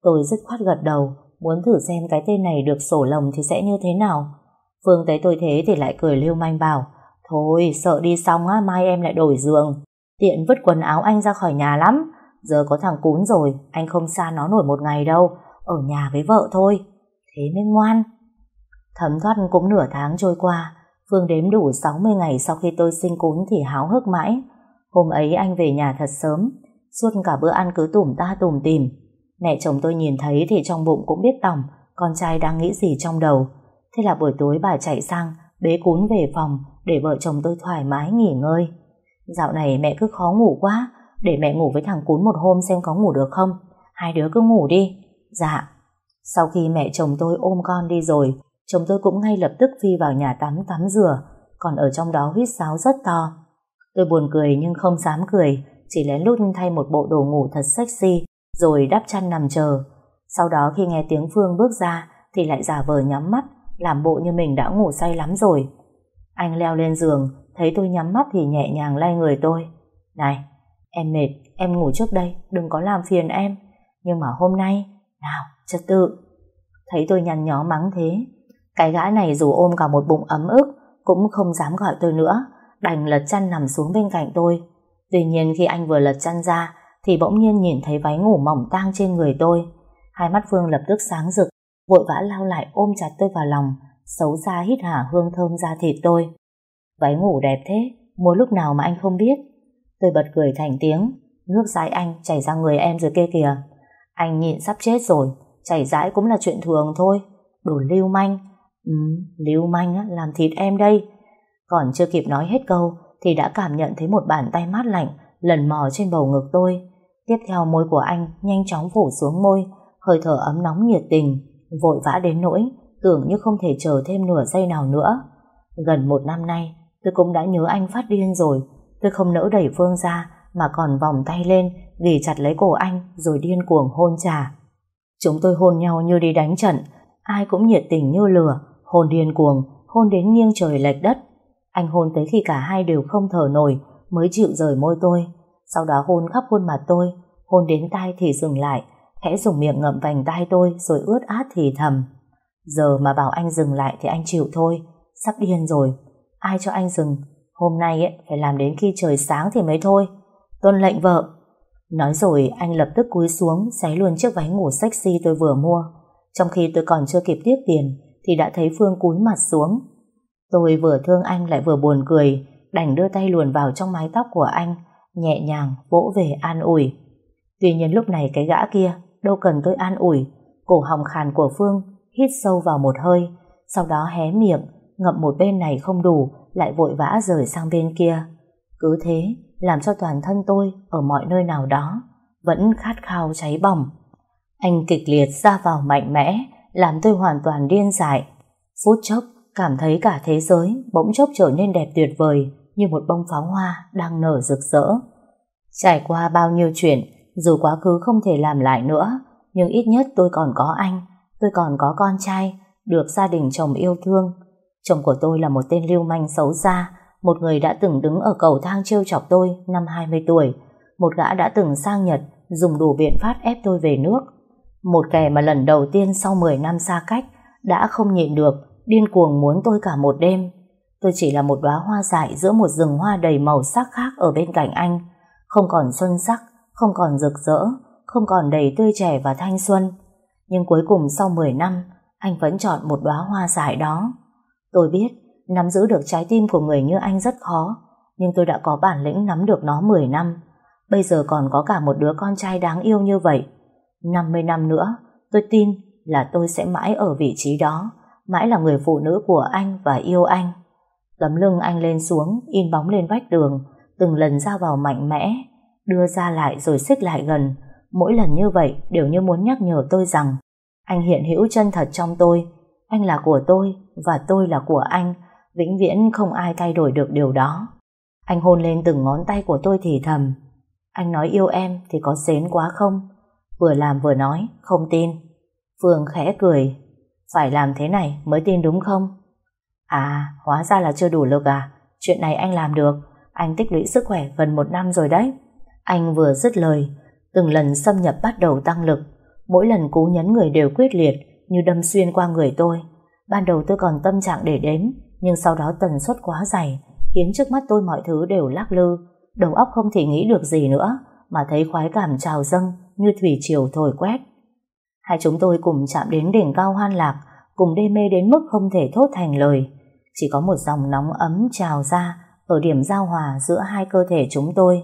Tôi dứt khoát gật đầu, muốn thử xem cái tên này được sổ lồng thì sẽ như thế nào. Phương thấy tôi thế thì lại cười lưu manh bảo, thôi sợ đi xong á mai em lại đổi giường. Tiện vứt quần áo anh ra khỏi nhà lắm, giờ có thằng cún rồi, anh không xa nó nổi một ngày đâu, ở nhà với vợ thôi. Thế mới ngoan. Thấm thoát cũng nửa tháng trôi qua, Phương đếm đủ 60 ngày sau khi tôi sinh cún thì háo hức mãi. Hôm ấy anh về nhà thật sớm, suốt cả bữa ăn cứ tủm ta tủm tìm. Mẹ chồng tôi nhìn thấy thì trong bụng cũng biết tỏng, con trai đang nghĩ gì trong đầu. Thế là buổi tối bà chạy sang, bế cún về phòng để vợ chồng tôi thoải mái nghỉ ngơi. Dạo này mẹ cứ khó ngủ quá, để mẹ ngủ với thằng cún một hôm xem có ngủ được không. Hai đứa cứ ngủ đi. Dạ. Sau khi mẹ chồng tôi ôm con đi rồi, chồng tôi cũng ngay lập tức phi vào nhà tắm tắm rửa, còn ở trong đó huýt sáo rất to. Tôi buồn cười nhưng không dám cười, chỉ lén lút thay một bộ đồ ngủ thật sexy, rồi đắp chăn nằm chờ. Sau đó khi nghe tiếng Phương bước ra, thì lại giả vờ nhắm mắt, làm bộ như mình đã ngủ say lắm rồi. Anh leo lên giường, thấy tôi nhắm mắt thì nhẹ nhàng lay người tôi. Này, em mệt, em ngủ trước đây, đừng có làm phiền em. Nhưng mà hôm nay, nào, trật tự. Thấy tôi nhăn nhó mắng thế, cái gã này dù ôm cả một bụng ấm ức, cũng không dám gọi tôi nữa, đành lật chăn nằm xuống bên cạnh tôi. Tuy nhiên khi anh vừa lật chăn ra, thì bỗng nhiên nhìn thấy váy ngủ mỏng tang trên người tôi. Hai mắt Phương lập tức sáng rực, vội vã lao lại ôm chặt tôi vào lòng, xấu xa hít hả hương thơm da thịt tôi. Váy ngủ đẹp thế, mua lúc nào mà anh không biết. Tôi bật cười thành tiếng, nước dãi anh chảy ra người em rồi kia kìa. Anh nhịn sắp chết rồi, chảy dãi cũng là chuyện thường thôi. Đồ lưu manh. Ừ, lưu manh á, làm thịt em đây. Còn chưa kịp nói hết câu, thì đã cảm nhận thấy một bàn tay mát lạnh lần mò trên bầu ngực tôi. Tiếp theo môi của anh nhanh chóng phủ xuống môi, hơi thở ấm nóng nhiệt tình, vội vã đến nỗi, tưởng như không thể chờ thêm nửa giây nào nữa. Gần một năm nay, tôi cũng đã nhớ anh phát điên rồi. Tôi không nỡ đẩy Phương ra, mà còn vòng tay lên, ghì chặt lấy cổ anh, rồi điên cuồng hôn trà. Chúng tôi hôn nhau như đi đánh trận, ai cũng nhiệt tình như lửa, hôn điên cuồng, hôn đến nghiêng trời lệch đất. Anh hôn tới khi cả hai đều không thở nổi, mới chịu rời môi tôi. Sau đó hôn khắp khuôn mặt tôi, hôn đến tai thì dừng lại, khẽ dùng miệng ngậm vành tai tôi rồi ướt át thì thầm. Giờ mà bảo anh dừng lại thì anh chịu thôi, sắp điên rồi. Ai cho anh dừng? Hôm nay ấy, phải làm đến khi trời sáng thì mới thôi. Tuân lệnh vợ. Nói rồi anh lập tức cúi xuống xé luôn chiếc váy ngủ sexy tôi vừa mua. Trong khi tôi còn chưa kịp tiếp tiền thì đã thấy Phương cúi mặt xuống. Tôi vừa thương anh lại vừa buồn cười, đành đưa tay luồn vào trong mái tóc của anh, nhẹ nhàng vỗ về an ủi. Tuy nhiên lúc này cái gã kia đâu cần tôi an ủi, cổ họng khàn của Phương hít sâu vào một hơi, sau đó hé miệng, ngậm một bên này không đủ, lại vội vã rời sang bên kia. Cứ thế, làm cho toàn thân tôi ở mọi nơi nào đó vẫn khát khao cháy bỏng. Anh kịch liệt ra vào mạnh mẽ, làm tôi hoàn toàn điên dại. Phút chốc cảm thấy cả thế giới bỗng chốc trở nên đẹp tuyệt vời như một bông pháo hoa đang nở rực rỡ. Trải qua bao nhiêu chuyện, dù quá khứ không thể làm lại nữa, nhưng ít nhất tôi còn có anh, tôi còn có con trai, được gia đình chồng yêu thương. Chồng của tôi là một tên lưu manh xấu xa, một người đã từng đứng ở cầu thang trêu chọc tôi năm 20 tuổi, một gã đã từng sang Nhật dùng đủ biện pháp ép tôi về nước. Một kẻ mà lần đầu tiên sau 10 năm xa cách đã không nhịn được, điên cuồng muốn tôi cả một đêm. Tôi chỉ là một đóa hoa dại giữa một rừng hoa đầy màu sắc khác ở bên cạnh anh, không còn xuân sắc, không còn rực rỡ, không còn đầy tươi trẻ và thanh xuân. Nhưng cuối cùng sau 10 năm, anh vẫn chọn một đóa hoa dại đó. Tôi biết, nắm giữ được trái tim của người như anh rất khó, nhưng tôi đã có bản lĩnh nắm được nó 10 năm. Bây giờ còn có cả một đứa con trai đáng yêu như vậy. 50 năm nữa, tôi tin là tôi sẽ mãi ở vị trí đó, mãi là người phụ nữ của anh và yêu anh. Tấm lưng anh lên xuống, in bóng lên vách đường, từng lần ra vào mạnh mẽ, đưa ra lại rồi xích lại gần. Mỗi lần như vậy đều như muốn nhắc nhở tôi rằng anh hiện hữu chân thật trong tôi, anh là của tôi và tôi là của anh, vĩnh viễn không ai thay đổi được điều đó. Anh hôn lên từng ngón tay của tôi thì thầm. Anh nói yêu em thì có xến quá không? Vừa làm vừa nói, không tin. Phương khẽ cười. Phải làm thế này mới tin đúng không? À, hóa ra là chưa đủ lực à? Chuyện này anh làm được. Anh tích lũy sức khỏe gần một năm rồi đấy. Anh vừa dứt lời, từng lần xâm nhập bắt đầu tăng lực. Mỗi lần cú nhấn người đều quyết liệt, như đâm xuyên qua người tôi. Ban đầu tôi còn tâm trạng để đếm, nhưng sau đó tần suất quá dày, khiến trước mắt tôi mọi thứ đều lắc lư. Đầu óc không thể nghĩ được gì nữa, mà thấy khoái cảm trào dâng như thủy triều thổi quét. Hai chúng tôi cùng chạm đến đỉnh cao hoan lạc, cùng đê mê đến mức không thể thốt thành lời. Chỉ có một dòng nóng ấm trào ra ở điểm giao hòa giữa hai cơ thể chúng tôi.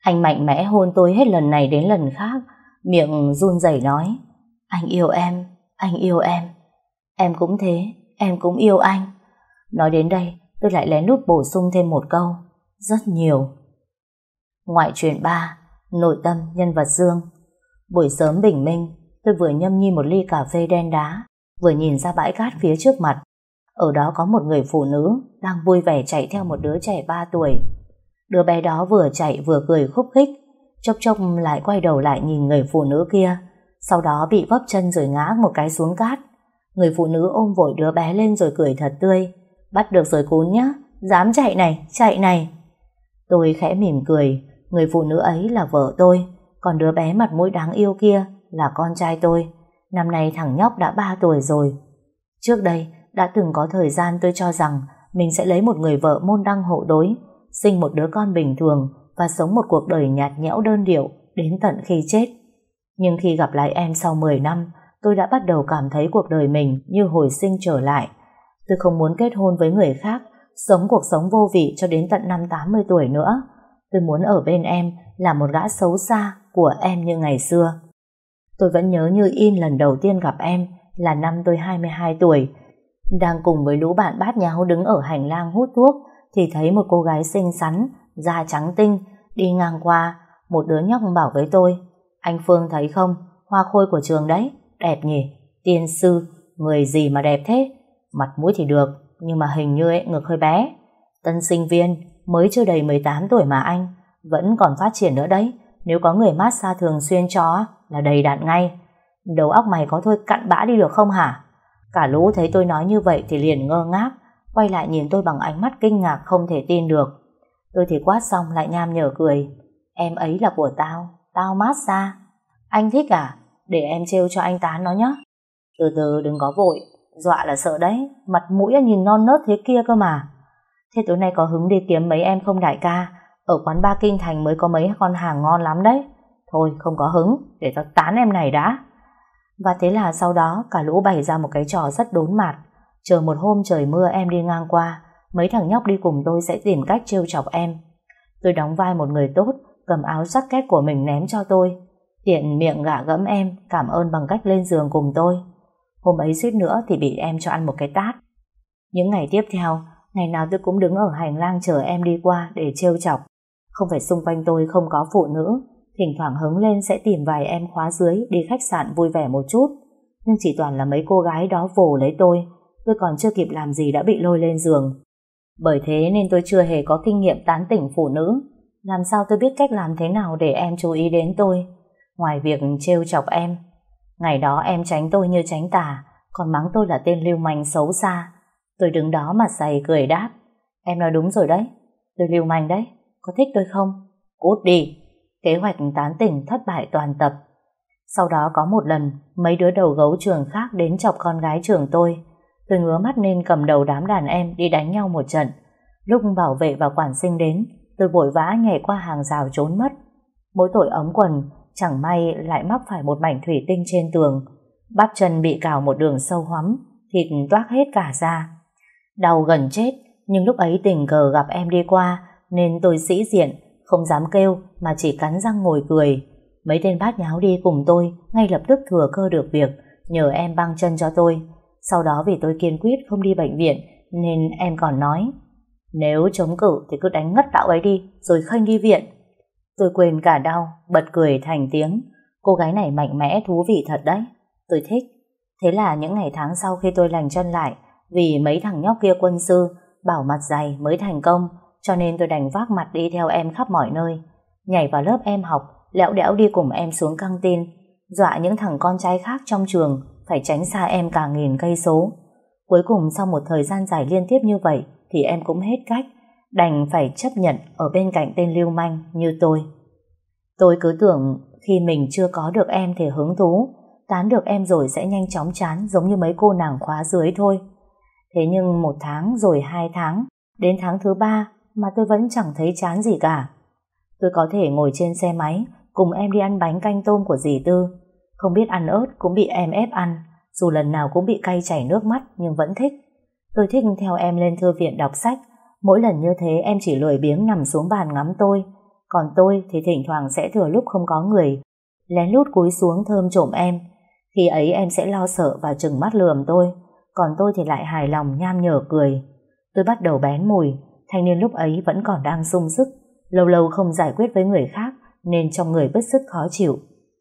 Anh mạnh mẽ hôn tôi hết lần này đến lần khác, miệng run rẩy nói, anh yêu em, anh yêu em. Em cũng thế, em cũng yêu anh. Nói đến đây, tôi lại lén lút bổ sung thêm một câu, rất nhiều. Ngoại truyện 3, nội tâm nhân vật Dương. Buổi sớm bình minh, tôi vừa nhâm nhi một ly cà phê đen đá, vừa nhìn ra bãi cát phía trước mặt. Ở đó có một người phụ nữ đang vui vẻ chạy theo một đứa trẻ 3 tuổi. Đứa bé đó vừa chạy vừa cười khúc khích, chốc chốc lại quay đầu lại nhìn người phụ nữ kia, sau đó bị vấp chân rồi ngã một cái xuống cát. Người phụ nữ ôm vội đứa bé lên rồi cười thật tươi. Bắt được rồi cún nhá, dám chạy này, chạy này. Tôi khẽ mỉm cười, người phụ nữ ấy là vợ tôi, còn đứa bé mặt mũi đáng yêu kia là con trai tôi. Năm nay thằng nhóc đã 3 tuổi rồi. Trước đây, đã từng có thời gian tôi cho rằng mình sẽ lấy một người vợ môn đăng hộ đối, sinh một đứa con bình thường và sống một cuộc đời nhạt nhẽo đơn điệu đến tận khi chết. Nhưng khi gặp lại em sau 10 năm, tôi đã bắt đầu cảm thấy cuộc đời mình như hồi sinh trở lại. Tôi không muốn kết hôn với người khác, sống cuộc sống vô vị cho đến tận năm 80 tuổi nữa. Tôi muốn ở bên em là một gã xấu xa của em như ngày xưa. Tôi vẫn nhớ như in lần đầu tiên gặp em là năm tôi 22 tuổi. Đang cùng với lũ bạn bát nháo đứng ở hành lang hút thuốc thì thấy một cô gái xinh xắn, da trắng tinh, đi ngang qua, một đứa nhóc bảo với tôi. Anh Phương thấy không, hoa khôi của trường đấy, đẹp nhỉ, tiên sư, người gì mà đẹp thế, mặt mũi thì được, nhưng mà hình như ấy, ngực hơi bé. Tân sinh viên, mới chưa đầy 18 tuổi mà anh, vẫn còn phát triển nữa đấy, nếu có người massage thường xuyên cho là đầy đạn ngay. Đầu óc mày có thôi cặn bã đi được không hả? Cả lũ thấy tôi nói như vậy thì liền ngơ ngác, quay lại nhìn tôi bằng ánh mắt kinh ngạc không thể tin được. Tôi thì quát xong lại nham nhở cười. Em ấy là của tao, tao massage. Anh thích à? Để em trêu cho anh tán nó nhé. Từ từ đừng có vội, dọa là sợ đấy, mặt mũi nhìn non nớt thế kia cơ mà. Thế tối nay có hứng đi kiếm mấy em không đại ca, ở quán ba Kinh Thành mới có mấy con hàng ngon lắm đấy. Thôi không có hứng, để tao tán em này đã. Và thế là sau đó cả lũ bày ra một cái trò rất đốn mặt. Chờ một hôm trời mưa em đi ngang qua, mấy thằng nhóc đi cùng tôi sẽ tìm cách trêu chọc em. Tôi đóng vai một người tốt, cầm áo jacket của mình ném cho tôi. Tiện miệng gạ gẫm em, cảm ơn bằng cách lên giường cùng tôi. Hôm ấy suýt nữa thì bị em cho ăn một cái tát. Những ngày tiếp theo, ngày nào tôi cũng đứng ở hành lang chờ em đi qua để trêu chọc. Không phải xung quanh tôi không có phụ nữ, thỉnh thoảng hứng lên sẽ tìm vài em khóa dưới đi khách sạn vui vẻ một chút. Nhưng chỉ toàn là mấy cô gái đó vồ lấy tôi, tôi còn chưa kịp làm gì đã bị lôi lên giường. Bởi thế nên tôi chưa hề có kinh nghiệm tán tỉnh phụ nữ. Làm sao tôi biết cách làm thế nào để em chú ý đến tôi? Ngoài việc trêu chọc em. Ngày đó em tránh tôi như tránh tà, còn mắng tôi là tên lưu manh xấu xa. Tôi đứng đó mặt dày cười đáp. Em nói đúng rồi đấy, tôi lưu manh đấy, có thích tôi không? Cút đi! Kế hoạch tán tỉnh thất bại toàn tập. Sau đó có một lần, mấy đứa đầu gấu trường khác đến chọc con gái trường tôi. Tôi ngứa mắt nên cầm đầu đám đàn em đi đánh nhau một trận. Lúc bảo vệ và quản sinh đến, tôi vội vã nhảy qua hàng rào trốn mất. Mỗi tội ống quần, chẳng may lại mắc phải một mảnh thủy tinh trên tường. Bắp chân bị cào một đường sâu hoắm, thịt toát hết cả ra. Đau gần chết, nhưng lúc ấy tình cờ gặp em đi qua, nên tôi sĩ diện, không dám kêu mà chỉ cắn răng ngồi cười. Mấy tên bát nháo đi cùng tôi, ngay lập tức thừa cơ được việc, nhờ em băng chân cho tôi. Sau đó vì tôi kiên quyết không đi bệnh viện, nên em còn nói, nếu chống cự thì cứ đánh ngất lão ấy đi, rồi khênh đi viện. Tôi quên cả đau, bật cười thành tiếng. Cô gái này mạnh mẽ thú vị thật đấy. Tôi thích. Thế là những ngày tháng sau khi tôi lành chân lại, vì mấy thằng nhóc kia quân sư, bảo mặt dày mới thành công, cho nên tôi đành vác mặt đi theo em khắp mọi nơi. Nhảy vào lớp em học, lẹo đẽo đi cùng em xuống căng tin, dọa những thằng con trai khác trong trường phải tránh xa em cả nghìn cây số. Cuối cùng sau một thời gian dài liên tiếp như vậy thì em cũng hết cách, đành phải chấp nhận ở bên cạnh tên lưu manh như tôi. Tôi cứ tưởng khi mình chưa có được em thì hứng thú, tán được em rồi sẽ nhanh chóng chán giống như mấy cô nàng khóa dưới thôi. Thế nhưng một tháng rồi hai tháng, đến tháng thứ ba mà tôi vẫn chẳng thấy chán gì cả. Tôi có thể ngồi trên xe máy cùng em đi ăn bánh canh tôm của dì Tư. Không biết ăn ớt cũng bị em ép ăn, dù lần nào cũng bị cay chảy nước mắt nhưng vẫn thích. Tôi thích theo em lên thư viện đọc sách, mỗi lần như thế em chỉ lười biếng nằm xuống bàn ngắm tôi, còn tôi thì thỉnh thoảng sẽ thừa lúc không có người, lén lút cúi xuống thơm trộm em. Khi ấy em sẽ lo sợ và trừng mắt lườm tôi, còn tôi thì lại hài lòng nham nhở cười. Tôi bắt đầu bén mùi, thanh niên lúc ấy vẫn còn đang sung sức, lâu lâu không giải quyết với người khác nên trong người bứt sức khó chịu.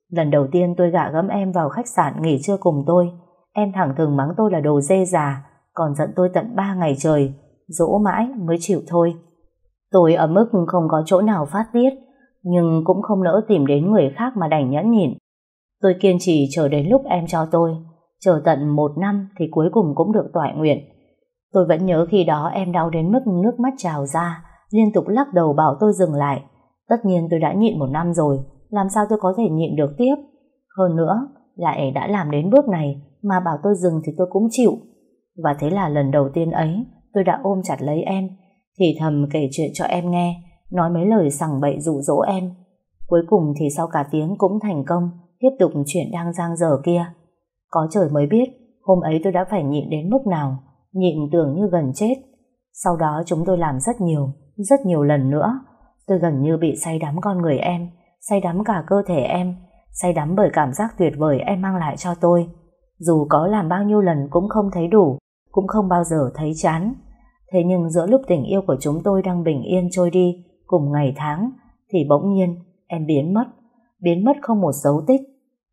Lần đầu tiên tôi gạ gẫm em vào khách sạn nghỉ trưa cùng tôi, em thẳng thừng mắng tôi là đồ dê già, còn giận tôi tận 3 ngày trời, dỗ mãi mới chịu thôi. Tôi ở mức không có chỗ nào phát tiết, nhưng cũng không nỡ tìm đến người khác mà đành nhẫn nhịn. Tôi kiên trì chờ đến lúc em cho tôi, chờ tận một năm thì cuối cùng cũng được tỏa nguyện. Tôi vẫn nhớ khi đó em đau đến mức nước mắt trào ra, liên tục lắc đầu bảo tôi dừng lại. Tất nhiên tôi đã nhịn một năm rồi, làm sao tôi có thể nhịn được tiếp. Hơn nữa, lại đã làm đến bước này, mà bảo tôi dừng thì tôi cũng chịu. Và thế là lần đầu tiên ấy, tôi đã ôm chặt lấy em, thì thầm kể chuyện cho em nghe, nói mấy lời sằng bậy dụ dỗ em. Cuối cùng thì sau cả tiếng cũng thành công, tiếp tục chuyện đang giang dở kia. Có trời mới biết, hôm ấy tôi đã phải nhịn đến mức nào, nhịn tưởng như gần chết. Sau đó chúng tôi làm rất nhiều, rất nhiều lần nữa. Tôi gần như bị say đắm con người em, say đắm cả cơ thể em, say đắm bởi cảm giác tuyệt vời em mang lại cho tôi. Dù có làm bao nhiêu lần cũng không thấy đủ, cũng không bao giờ thấy chán. Thế nhưng giữa lúc tình yêu của chúng tôi đang bình yên trôi đi, cùng ngày tháng, thì bỗng nhiên em biến mất. Biến mất không một dấu tích,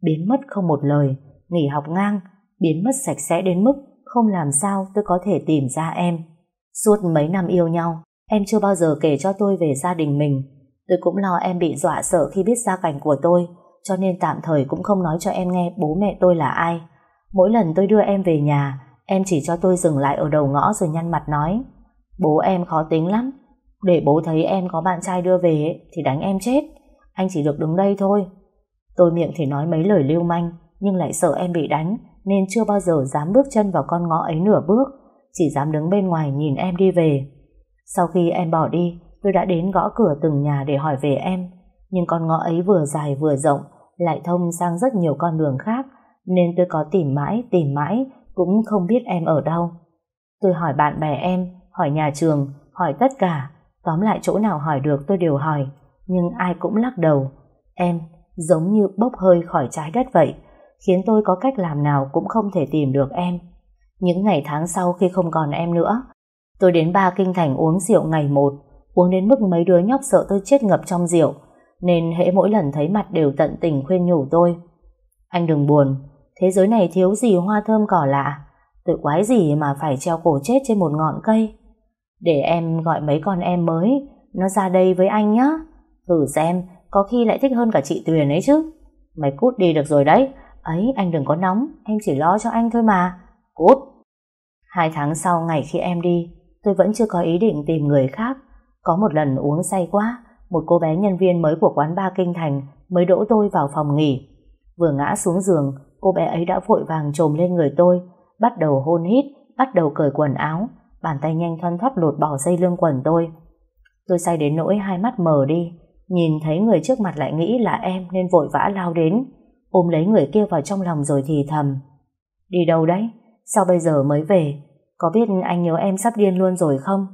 biến mất không một lời, nghỉ học ngang, biến mất sạch sẽ đến mức không làm sao tôi có thể tìm ra em. Suốt mấy năm yêu nhau, em chưa bao giờ kể cho tôi về gia đình mình. Tôi cũng lo em bị dọa sợ khi biết gia cảnh của tôi, cho nên tạm thời cũng không nói cho em nghe bố mẹ tôi là ai. Mỗi lần tôi đưa em về nhà, em chỉ cho tôi dừng lại ở đầu ngõ rồi nhăn mặt nói Bố em khó tính lắm, để bố thấy em có bạn trai đưa về thì đánh em chết. Anh chỉ được đứng đây thôi. Tôi miệng thì nói mấy lời lưu manh, nhưng lại sợ em bị đánh, nên chưa bao giờ dám bước chân vào con ngõ ấy nửa bước, chỉ dám đứng bên ngoài nhìn em đi về. Sau khi em bỏ đi, tôi đã đến gõ cửa từng nhà để hỏi về em, nhưng con ngõ ấy vừa dài vừa rộng, lại thông sang rất nhiều con đường khác, nên tôi có tìm mãi, tìm mãi, cũng không biết em ở đâu. Tôi hỏi bạn bè em, hỏi nhà trường, hỏi tất cả, tóm lại chỗ nào hỏi được tôi đều hỏi, nhưng ai cũng lắc đầu. Em giống như bốc hơi khỏi trái đất vậy, khiến tôi có cách làm nào cũng không thể tìm được em. Những ngày tháng sau khi không còn em nữa, tôi đến ba kinh thành uống rượu ngày một, uống đến mức mấy đứa nhóc sợ tôi chết ngập trong rượu, nên hễ mỗi lần thấy mặt đều tận tình khuyên nhủ tôi. Anh đừng buồn, thế giới này thiếu gì hoa thơm cỏ lạ, tự quái gì mà phải treo cổ chết trên một ngọn cây. Để em gọi mấy con em mới, nó ra đây với anh nhé. Thử xem, có khi lại thích hơn cả chị Tuyền ấy chứ. Mày cút đi được rồi đấy, Ấy, anh đừng có nóng, Em chỉ lo cho anh thôi mà. Cút. Hai tháng sau, ngày khi em đi, Tôi vẫn chưa có ý định tìm người khác. Có một lần uống say quá, Một cô bé nhân viên mới của quán ba Kinh Thành Mới đỗ tôi vào phòng nghỉ. Vừa ngã xuống giường, Cô bé ấy đã vội vàng trồm lên người tôi, Bắt đầu hôn hít, Bắt đầu cởi quần áo, Bàn tay nhanh thoăn thoắt lột bỏ dây lưng quần tôi. Tôi say đến nỗi hai mắt mờ đi, Nhìn thấy người trước mặt lại nghĩ là em Nên vội vã lao đến ôm lấy người kia vào trong lòng rồi thì thầm. Đi đâu đấy? Sao bây giờ mới về? Có biết anh nhớ em sắp điên luôn rồi không?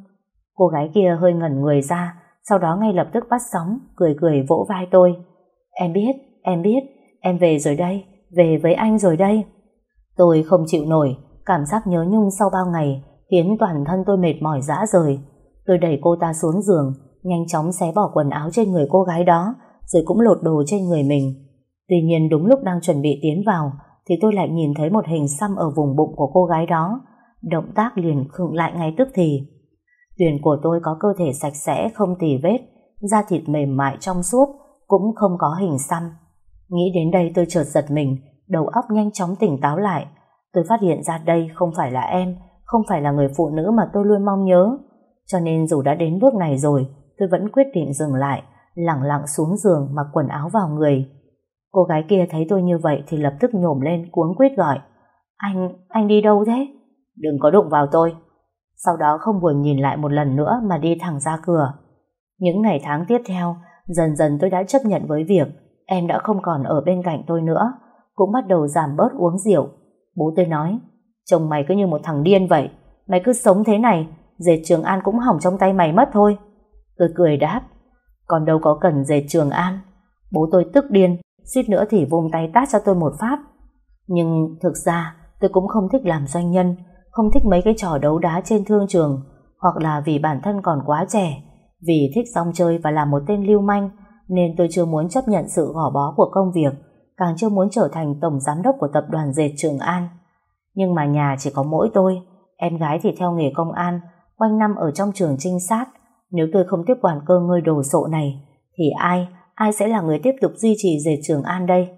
Cô gái kia hơi ngẩn người ra, sau đó ngay lập tức bắt sóng, cười cười vỗ vai tôi. Em biết, em biết, em về rồi đây, về với anh rồi đây. Tôi không chịu nổi, cảm giác nhớ nhung sau bao ngày, khiến toàn thân tôi mệt mỏi dã rời. Tôi đẩy cô ta xuống giường, nhanh chóng xé bỏ quần áo trên người cô gái đó, rồi cũng lột đồ trên người mình. Tuy nhiên đúng lúc đang chuẩn bị tiến vào thì tôi lại nhìn thấy một hình xăm ở vùng bụng của cô gái đó. Động tác liền khựng lại ngay tức thì. Tuyền của tôi có cơ thể sạch sẽ không tì vết, da thịt mềm mại trong suốt, cũng không có hình xăm. Nghĩ đến đây tôi chợt giật mình, đầu óc nhanh chóng tỉnh táo lại. Tôi phát hiện ra đây không phải là em, không phải là người phụ nữ mà tôi luôn mong nhớ. Cho nên dù đã đến bước này rồi, tôi vẫn quyết định dừng lại, lặng lặng xuống giường mặc quần áo vào người. Cô gái kia thấy tôi như vậy thì lập tức nhổm lên cuống quýt gọi. Anh, anh đi đâu thế? Đừng có đụng vào tôi. Sau đó không buồn nhìn lại một lần nữa mà đi thẳng ra cửa. Những ngày tháng tiếp theo Dần dần tôi đã chấp nhận với việc Em đã không còn ở bên cạnh tôi nữa Cũng bắt đầu giảm bớt uống rượu. Bố tôi nói Chồng mày cứ như một thằng điên vậy Mày cứ sống thế này Dệt Trường An cũng hỏng trong tay mày mất thôi. Tôi cười đáp Còn đâu có cần dệt Trường An. Bố tôi tức điên suýt nữa thì vung tay tát cho tôi một phát. Nhưng thực ra tôi cũng không thích làm doanh nhân, không thích mấy cái trò đấu đá trên thương trường, hoặc là vì bản thân còn quá trẻ, vì thích xong chơi và là một tên lưu manh, nên tôi chưa muốn chấp nhận sự gò bó của công việc, càng chưa muốn trở thành tổng giám đốc của tập đoàn dệt Trường An. Nhưng mà nhà chỉ có mỗi tôi, em gái thì theo nghề công an, quanh năm ở trong trường trinh sát. Nếu tôi không tiếp quản cơ ngơi đồ sộ này, thì ai, ai sẽ là người tiếp tục duy trì dệt Trường An đây?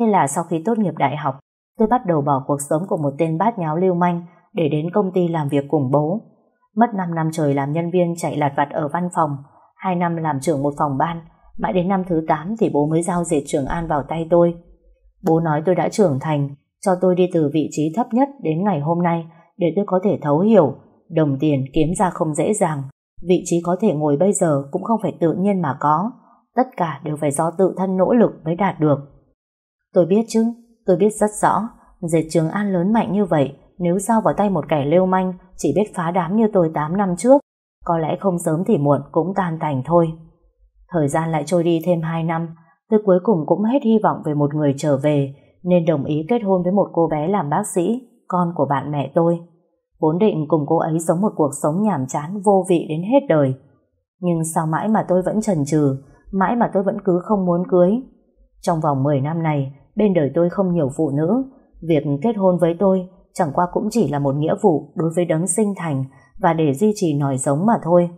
Thế là sau khi tốt nghiệp đại học, tôi bắt đầu bỏ cuộc sống của một tên bát nháo lưu manh để đến công ty làm việc cùng bố. Mất 5 năm trời làm nhân viên chạy lặt vặt ở văn phòng, 2 năm làm trưởng một phòng ban, mãi đến năm thứ 8 thì bố mới giao dệt Trường An vào tay tôi. Bố nói tôi đã trưởng thành, cho tôi đi từ vị trí thấp nhất đến ngày hôm nay để tôi có thể thấu hiểu, đồng tiền kiếm ra không dễ dàng. Vị trí có thể ngồi bây giờ cũng không phải tự nhiên mà có, tất cả đều phải do tự thân nỗ lực mới đạt được. Tôi biết chứ, tôi biết rất rõ, dệt Trường An lớn mạnh như vậy, nếu giao vào tay một kẻ lưu manh chỉ biết phá đám như tôi 8 năm trước, có lẽ không sớm thì muộn cũng tan tành thôi. Thời gian lại trôi đi thêm 2 năm, tôi cuối cùng cũng hết hy vọng về một người trở về, nên đồng ý kết hôn với một cô bé làm bác sĩ, con của bạn mẹ tôi. Vốn định cùng cô ấy sống một cuộc sống nhàm chán vô vị đến hết đời. Nhưng sao mãi mà tôi vẫn chần chừ, mãi mà tôi vẫn cứ không muốn cưới. Trong vòng 10 năm này, bên đời tôi không nhiều phụ nữ. Việc kết hôn với tôi chẳng qua cũng chỉ là một nghĩa vụ đối với đấng sinh thành và để duy trì nòi giống mà thôi.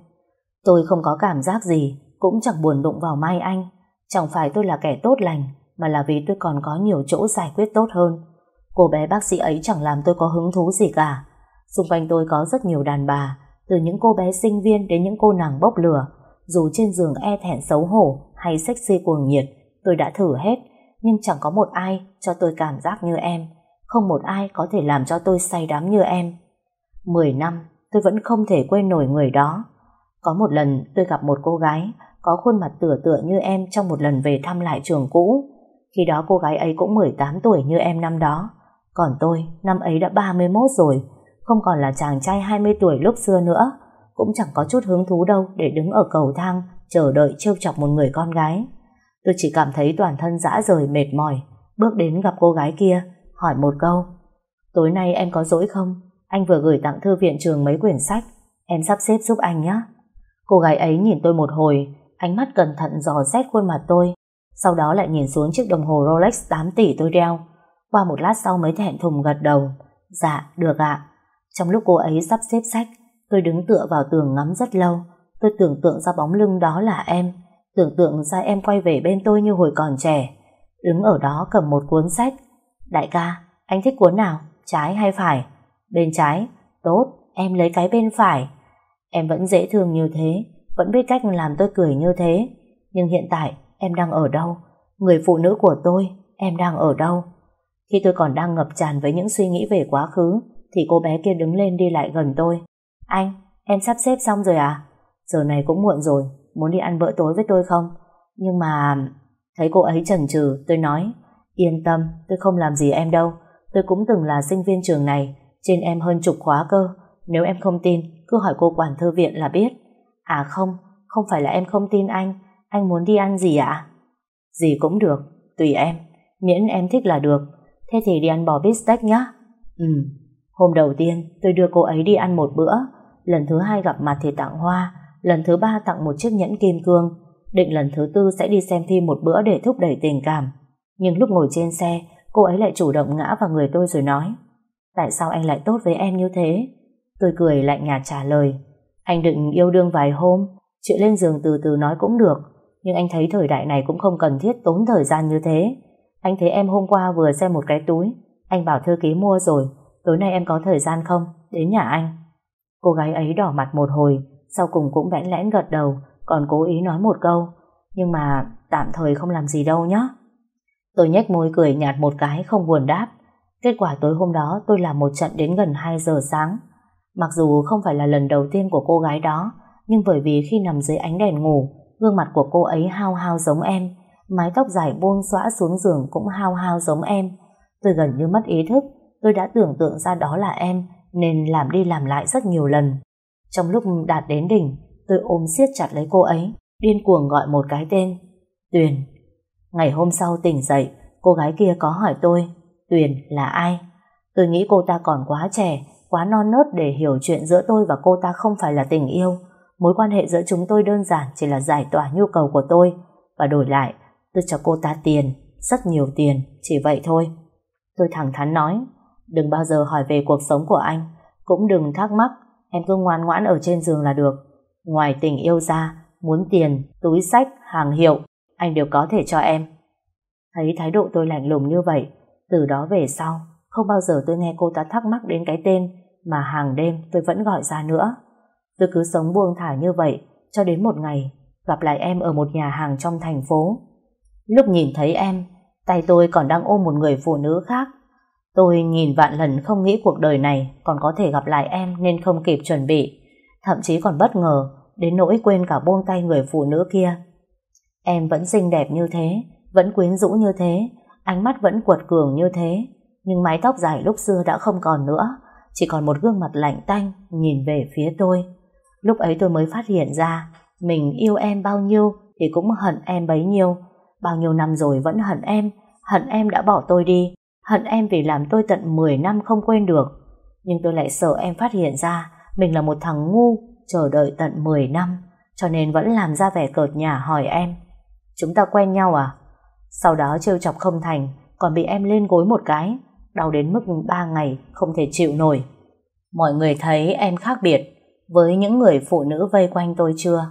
Tôi không có cảm giác gì, cũng chẳng buồn đụng vào Mai Anh. Chẳng phải tôi là kẻ tốt lành, mà là vì tôi còn có nhiều chỗ giải quyết tốt hơn. Cô bé bác sĩ ấy chẳng làm tôi có hứng thú gì cả. Xung quanh tôi có rất nhiều đàn bà, từ những cô bé sinh viên đến những cô nàng bốc lửa. Dù trên giường e thẹn xấu hổ hay sexy cuồng nhiệt, tôi đã thử hết, nhưng chẳng có một ai cho tôi cảm giác như em. Không một ai có thể làm cho tôi say đắm như em. Mười năm, tôi vẫn không thể quên nổi người đó. Có một lần tôi gặp một cô gái có khuôn mặt tựa tựa như em trong một lần về thăm lại trường cũ. Khi đó cô gái ấy cũng 18 tuổi như em năm đó. Còn tôi, năm ấy đã 31 rồi, không còn là chàng trai 20 tuổi lúc xưa nữa, cũng chẳng có chút hứng thú đâu để đứng ở cầu thang chờ đợi trêu chọc một người con gái. Tôi chỉ cảm thấy toàn thân dã rời mệt mỏi, bước đến gặp cô gái kia, hỏi một câu. Tối nay em có dỗi không? Anh vừa gửi tặng thư viện trường mấy quyển sách, em sắp xếp giúp anh nhé. Cô gái ấy nhìn tôi một hồi, ánh mắt cẩn thận dò xét khuôn mặt tôi, sau đó lại nhìn xuống chiếc đồng hồ Rolex 8 tỷ tôi đeo. Qua một lát sau mới thẹn thùng gật đầu. Dạ, được ạ. Trong lúc cô ấy sắp xếp sách, tôi đứng tựa vào tường ngắm rất lâu. Tôi tưởng tượng ra bóng lưng đó là em, tưởng tượng ra em quay về bên tôi như hồi còn trẻ. Đứng ở đó cầm một cuốn sách. Đại ca, anh thích cuốn nào? Trái hay phải? Bên trái. Tốt, em lấy cái bên phải. Em vẫn dễ thương như thế, vẫn biết cách làm tôi cười như thế. Nhưng hiện tại, em đang ở đâu? Người phụ nữ của tôi, em đang ở đâu? Khi tôi còn đang ngập tràn với những suy nghĩ về quá khứ, thì cô bé kia đứng lên đi lại gần tôi. Anh, em sắp xếp xong rồi à? Giờ này cũng muộn rồi, muốn đi ăn bữa tối với tôi không? Nhưng mà... Thấy cô ấy chần chừ, tôi nói, yên tâm, tôi không làm gì em đâu. Tôi cũng từng là sinh viên trường này, trên em hơn chục khóa cơ. Nếu em không tin, cứ hỏi cô quản thư viện là biết. À không, không phải là em không tin anh, anh muốn đi ăn gì ạ? Gì cũng được, tùy em, miễn em thích là được. Thế thì đi ăn bò bít tết nhá. Ừ, hôm đầu tiên tôi đưa cô ấy đi ăn một bữa, lần thứ hai gặp mặt thì tặng hoa, lần thứ ba tặng một chiếc nhẫn kim cương, định lần thứ tư sẽ đi xem phim một bữa để thúc đẩy tình cảm. Nhưng lúc ngồi trên xe, cô ấy lại chủ động ngã vào người tôi rồi nói Tại sao anh lại tốt với em như thế? Tôi cười lạnh nhạt trả lời Anh định yêu đương vài hôm Chuyện lên giường từ từ nói cũng được Nhưng anh thấy thời đại này cũng không cần thiết tốn thời gian như thế Anh thấy em hôm qua vừa xem một cái túi Anh bảo thư ký mua rồi Tối nay em có thời gian không Đến nhà anh Cô gái ấy đỏ mặt một hồi Sau cùng cũng bẽn lẽn gật đầu Còn cố ý nói một câu. Nhưng mà tạm thời không làm gì đâu nhé Tôi nhếch môi cười nhạt một cái không buồn đáp. Kết quả tối hôm đó tôi làm một trận đến gần 2 giờ sáng. Mặc dù không phải là lần đầu tiên của cô gái đó, nhưng bởi vì khi nằm dưới ánh đèn ngủ, gương mặt của cô ấy hao hao giống em, mái tóc dài buông xõa xuống giường cũng hao hao giống em. Tôi gần như mất ý thức, tôi đã tưởng tượng ra đó là em, nên làm đi làm lại rất nhiều lần. Trong lúc đạt đến đỉnh, tôi ôm siết chặt lấy cô ấy, điên cuồng gọi một cái tên. Tuyền. Ngày hôm sau tỉnh dậy, cô gái kia có hỏi tôi, Tuyền là ai? Tôi nghĩ cô ta còn quá trẻ, quá non nớt để hiểu chuyện giữa tôi và cô ta không phải là tình yêu. Mối quan hệ giữa chúng tôi đơn giản chỉ là giải tỏa nhu cầu của tôi và đổi lại tôi cho cô ta tiền, rất nhiều tiền, chỉ vậy thôi. Tôi thẳng thắn nói, đừng bao giờ hỏi về cuộc sống của anh, cũng đừng thắc mắc, em cứ ngoan ngoãn ở trên giường là được. Ngoài tình yêu ra, muốn tiền, túi sách, hàng hiệu, anh đều có thể cho em. Thấy thái độ tôi lạnh lùng như vậy, từ đó về sau, không bao giờ tôi nghe cô ta thắc mắc đến cái tên mà hàng đêm tôi vẫn gọi ra nữa. Tôi cứ sống buông thả như vậy cho đến một ngày gặp lại em ở một nhà hàng trong thành phố. Lúc nhìn thấy em, tay tôi còn đang ôm một người phụ nữ khác. Tôi nhìn vạn lần không nghĩ cuộc đời này còn có thể gặp lại em nên không kịp chuẩn bị. Thậm chí còn bất ngờ đến nỗi quên cả buông tay người phụ nữ kia. Em vẫn xinh đẹp như thế, vẫn quyến rũ như thế, ánh mắt vẫn cuột cường như thế, nhưng mái tóc dài lúc xưa đã không còn nữa, chỉ còn một gương mặt lạnh tanh nhìn về phía tôi. Lúc ấy tôi mới phát hiện ra mình yêu em bao nhiêu thì cũng hận em bấy nhiêu. Bao nhiêu năm rồi vẫn hận em, hận em đã bỏ tôi đi, hận em vì làm tôi tận 10 năm không quên được. Nhưng tôi lại sợ em phát hiện ra mình là một thằng ngu chờ đợi tận 10 năm, cho nên vẫn làm ra vẻ cợt nhả hỏi em. Chúng ta quen nhau à? Sau đó trêu chọc không thành, còn bị em lên gối một cái, đau đến mức 3 ngày không thể chịu nổi. Mọi người thấy em khác biệt với những người phụ nữ vây quanh tôi chưa?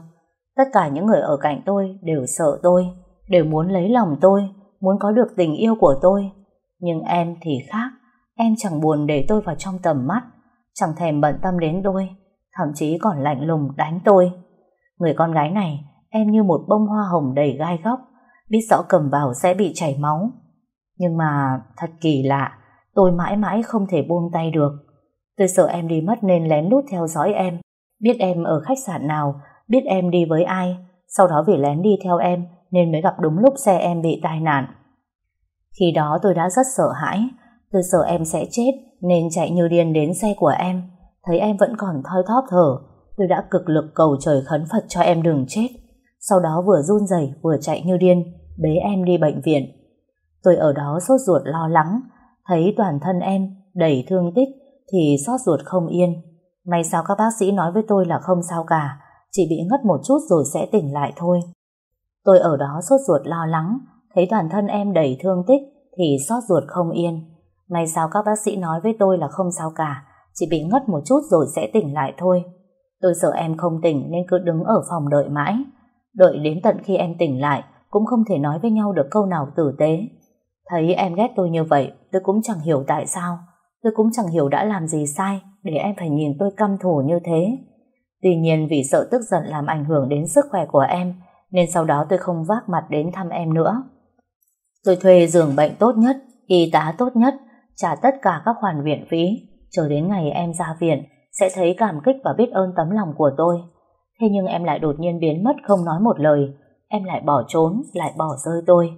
Tất cả những người ở cạnh tôi đều sợ tôi, đều muốn lấy lòng tôi, muốn có được tình yêu của tôi. Nhưng em thì khác, em chẳng buồn để tôi vào trong tầm mắt, chẳng thèm bận tâm đến tôi, thậm chí còn lạnh lùng đánh tôi. Người con gái này, em như một bông hoa hồng đầy gai góc, biết rõ cầm vào sẽ bị chảy máu. Nhưng mà thật kỳ lạ, tôi mãi mãi không thể buông tay được. Tôi sợ em đi mất nên lén lút theo dõi em, biết em ở khách sạn nào, biết em đi với ai, sau đó vì lén đi theo em nên mới gặp đúng lúc xe em bị tai nạn. Khi đó tôi đã rất sợ hãi, tôi sợ em sẽ chết nên chạy như điên đến xe của em. Thấy em vẫn còn thoi thóp thở, tôi đã cực lực cầu trời khấn Phật cho em đừng chết. Sau đó vừa run rẩy vừa chạy như điên, bế em đi bệnh viện. Tôi ở đó sốt ruột lo lắng, thấy toàn thân em đầy thương tích thì sốt ruột không yên. May sao các bác sĩ nói với tôi là không sao cả, chỉ bị ngất một chút rồi sẽ tỉnh lại thôi. Tôi ở đó sốt ruột lo lắng, thấy toàn thân em đầy thương tích thì xót ruột không yên. May sao các bác sĩ nói với tôi là không sao cả, chỉ bị ngất một chút rồi sẽ tỉnh lại thôi. Tôi sợ em không tỉnh nên cứ đứng ở phòng đợi mãi. Đợi đến tận khi em tỉnh lại cũng không thể nói với nhau được câu nào tử tế. Thấy em ghét tôi như vậy, tôi cũng chẳng hiểu tại sao. Tôi cũng chẳng hiểu đã làm gì sai để em phải nhìn tôi căm thù như thế. Tuy nhiên vì sợ tức giận làm ảnh hưởng đến sức khỏe của em, nên sau đó tôi không vác mặt đến thăm em nữa rồi thuê giường bệnh tốt nhất, y tá tốt nhất, trả tất cả các khoản viện phí, chờ đến ngày em ra viện, sẽ thấy cảm kích và biết ơn tấm lòng của tôi. Thế nhưng em lại đột nhiên biến mất không nói một lời, em lại bỏ trốn, lại bỏ rơi tôi.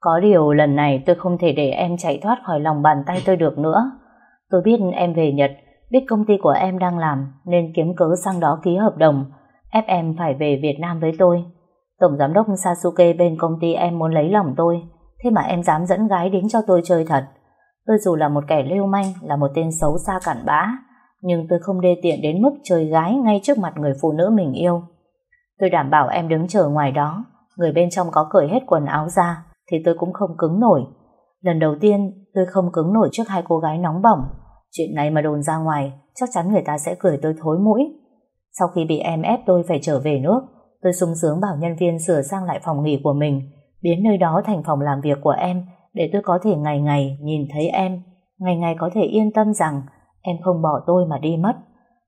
Có điều lần này tôi không thể để em chạy thoát khỏi lòng bàn tay tôi được nữa. Tôi biết em về Nhật, biết công ty của em đang làm nên kiếm cớ sang đó ký hợp đồng, ép em phải về Việt Nam với tôi. Tổng giám đốc Sasuke bên công ty em muốn lấy lòng tôi, thế mà em dám dẫn gái đến cho tôi chơi thật. Tôi dù là một kẻ lưu manh, là một tên xấu xa cản bã, nhưng tôi không đê tiện đến mức chơi gái ngay trước mặt người phụ nữ mình yêu. Tôi đảm bảo em đứng chờ ngoài đó, người bên trong có cởi hết quần áo ra, thì tôi cũng không cứng nổi. Lần đầu tiên, tôi không cứng nổi trước hai cô gái nóng bỏng. Chuyện này mà đồn ra ngoài, chắc chắn người ta sẽ cười tôi thối mũi. Sau khi bị em ép tôi phải trở về nước, tôi sung sướng bảo nhân viên sửa sang lại phòng nghỉ của mình, biến nơi đó thành phòng làm việc của em, để tôi có thể ngày ngày nhìn thấy em, ngày ngày có thể yên tâm rằng em không bỏ tôi mà đi mất.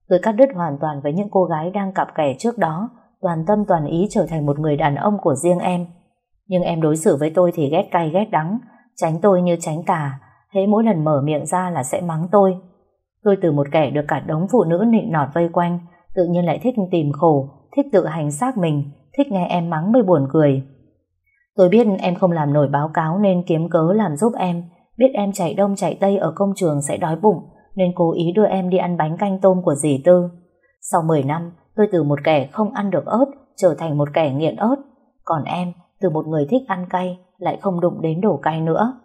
Tôi cắt đứt hoàn toàn với những cô gái đang cặp kè trước đó, toàn tâm toàn ý trở thành một người đàn ông của riêng em. Nhưng em đối xử với tôi thì ghét cay ghét đắng, tránh tôi như tránh tà, thế mỗi lần mở miệng ra là sẽ mắng tôi. Tôi từ một kẻ được cả đống phụ nữ nịnh nọt vây quanh, tự nhiên lại thích tìm khổ, thích tự hành xác mình, thích nghe em mắng mới buồn cười. Tôi biết em không làm nổi báo cáo nên kiếm cớ làm giúp em, biết em chạy đông chạy tây ở công trường sẽ đói bụng, nên cố ý đưa em đi ăn bánh canh tôm của dì Tư. Sau 10 năm, tôi từ một kẻ không ăn được ớt trở thành một kẻ nghiện ớt, còn em từ một người thích ăn cay lại không đụng đến đổ cay nữa.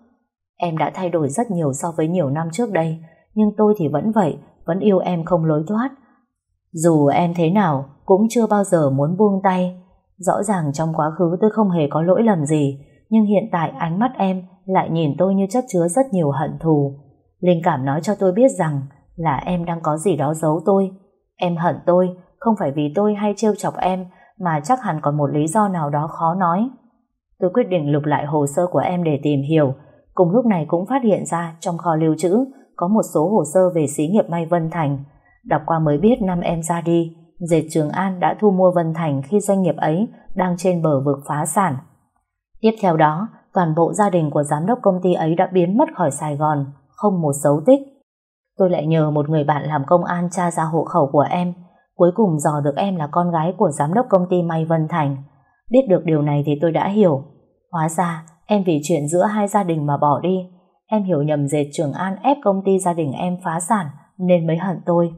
Em đã thay đổi rất nhiều so với nhiều năm trước đây, nhưng tôi thì vẫn vậy, vẫn yêu em không lối thoát. Dù em thế nào, cũng chưa bao giờ muốn buông tay. Rõ ràng trong quá khứ tôi không hề có lỗi lầm gì, nhưng hiện tại ánh mắt em lại nhìn tôi như chất chứa rất nhiều hận thù. Linh cảm nói cho tôi biết rằng là em đang có gì đó giấu tôi. Em hận tôi, không phải vì tôi hay trêu chọc em, mà chắc hẳn còn một lý do nào đó khó nói. Tôi quyết định lục lại hồ sơ của em để tìm hiểu, cùng lúc này cũng phát hiện ra trong kho lưu trữ có một số hồ sơ về xí nghiệp may Vân Thành. Đọc qua mới biết năm em ra đi, dệt Trường An đã thu mua Vân Thành khi doanh nghiệp ấy đang trên bờ vực phá sản. Tiếp theo đó, toàn bộ gia đình của giám đốc công ty ấy đã biến mất khỏi Sài Gòn, không một dấu tích. Tôi lại nhờ một người bạn làm công an tra ra hộ khẩu của em, cuối cùng dò được em là con gái của giám đốc công ty may Vân Thành. Biết được điều này thì tôi đã hiểu. Hóa ra, em vì chuyện giữa hai gia đình mà bỏ đi. Em hiểu nhầm dệt Trường An ép công ty gia đình em phá sản nên mới hận tôi.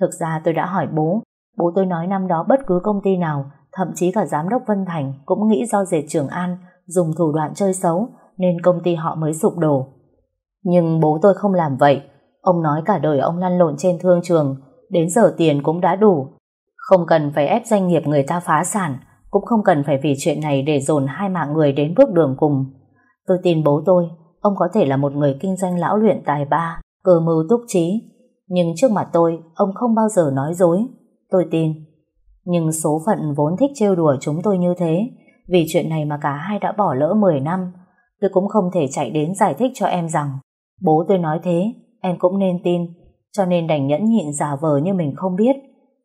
Thực ra tôi đã hỏi bố. Bố tôi nói năm đó bất cứ công ty nào, thậm chí cả giám đốc Vân Thành cũng nghĩ do dệt Trường An dùng thủ đoạn chơi xấu, nên công ty họ mới sụp đổ. Nhưng bố tôi không làm vậy. Ông nói cả đời ông lăn lộn trên thương trường, đến giờ tiền cũng đã đủ. Không cần phải ép doanh nghiệp người ta phá sản, cũng không cần phải vì chuyện này để dồn hai mạng người đến bước đường cùng. Tôi tin bố tôi, ông có thể là một người kinh doanh lão luyện tài ba, cơ mưu túc trí. Nhưng trước mặt tôi, ông không bao giờ nói dối. Tôi tin. Nhưng số phận vốn thích trêu đùa chúng tôi như thế. Vì chuyện này mà cả hai đã bỏ lỡ 10 năm. Tôi cũng không thể chạy đến giải thích cho em rằng bố tôi nói thế, em cũng nên tin. Cho nên đành nhẫn nhịn giả vờ như mình không biết.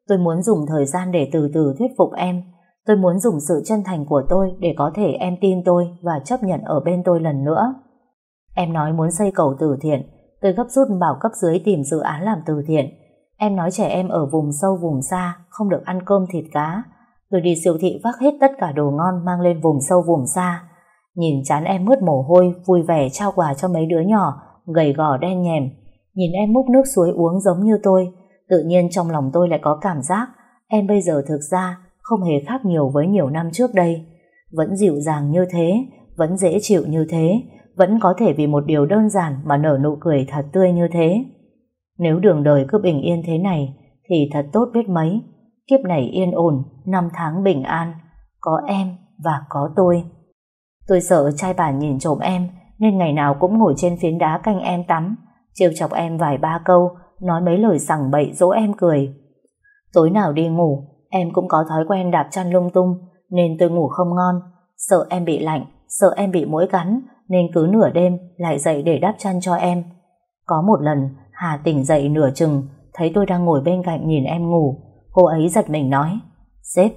Tôi muốn dùng thời gian để từ từ thuyết phục em. Tôi muốn dùng sự chân thành của tôi để có thể em tin tôi và chấp nhận ở bên tôi lần nữa. Em nói muốn xây cầu từ thiện, tôi gấp rút bảo cấp dưới tìm dự án làm từ thiện. Em nói trẻ em ở vùng sâu vùng xa không được ăn cơm thịt cá. rồi đi siêu thị vác hết tất cả đồ ngon mang lên vùng sâu vùng xa. Nhìn chán em mướt mồ hôi, vui vẻ trao quà cho mấy đứa nhỏ, gầy gò đen nhèm. Nhìn em múc nước suối uống giống như tôi, tự nhiên trong lòng tôi lại có cảm giác em bây giờ thực ra không hề khác nhiều với nhiều năm trước đây. Vẫn dịu dàng như thế, vẫn dễ chịu như thế, vẫn có thể vì một điều đơn giản mà nở nụ cười thật tươi như thế. Nếu đường đời cứ bình yên thế này, thì thật tốt biết mấy. Kiếp này yên ổn, năm tháng bình an, có em và có tôi. Tôi sợ trai bà nhìn trộm em, nên ngày nào cũng ngồi trên phiến đá canh em tắm, trêu chọc em vài ba câu, nói mấy lời sằng bậy dỗ em cười. Tối nào đi ngủ, em cũng có thói quen đạp chăn lung tung, nên tôi ngủ không ngon. Sợ em bị lạnh, sợ em bị mũi cắn, nên cứ nửa đêm lại dậy để đắp chăn cho em. Có một lần, Hà tỉnh dậy nửa chừng, thấy tôi đang ngồi bên cạnh nhìn em ngủ. Cô ấy giật mình nói, Sếp,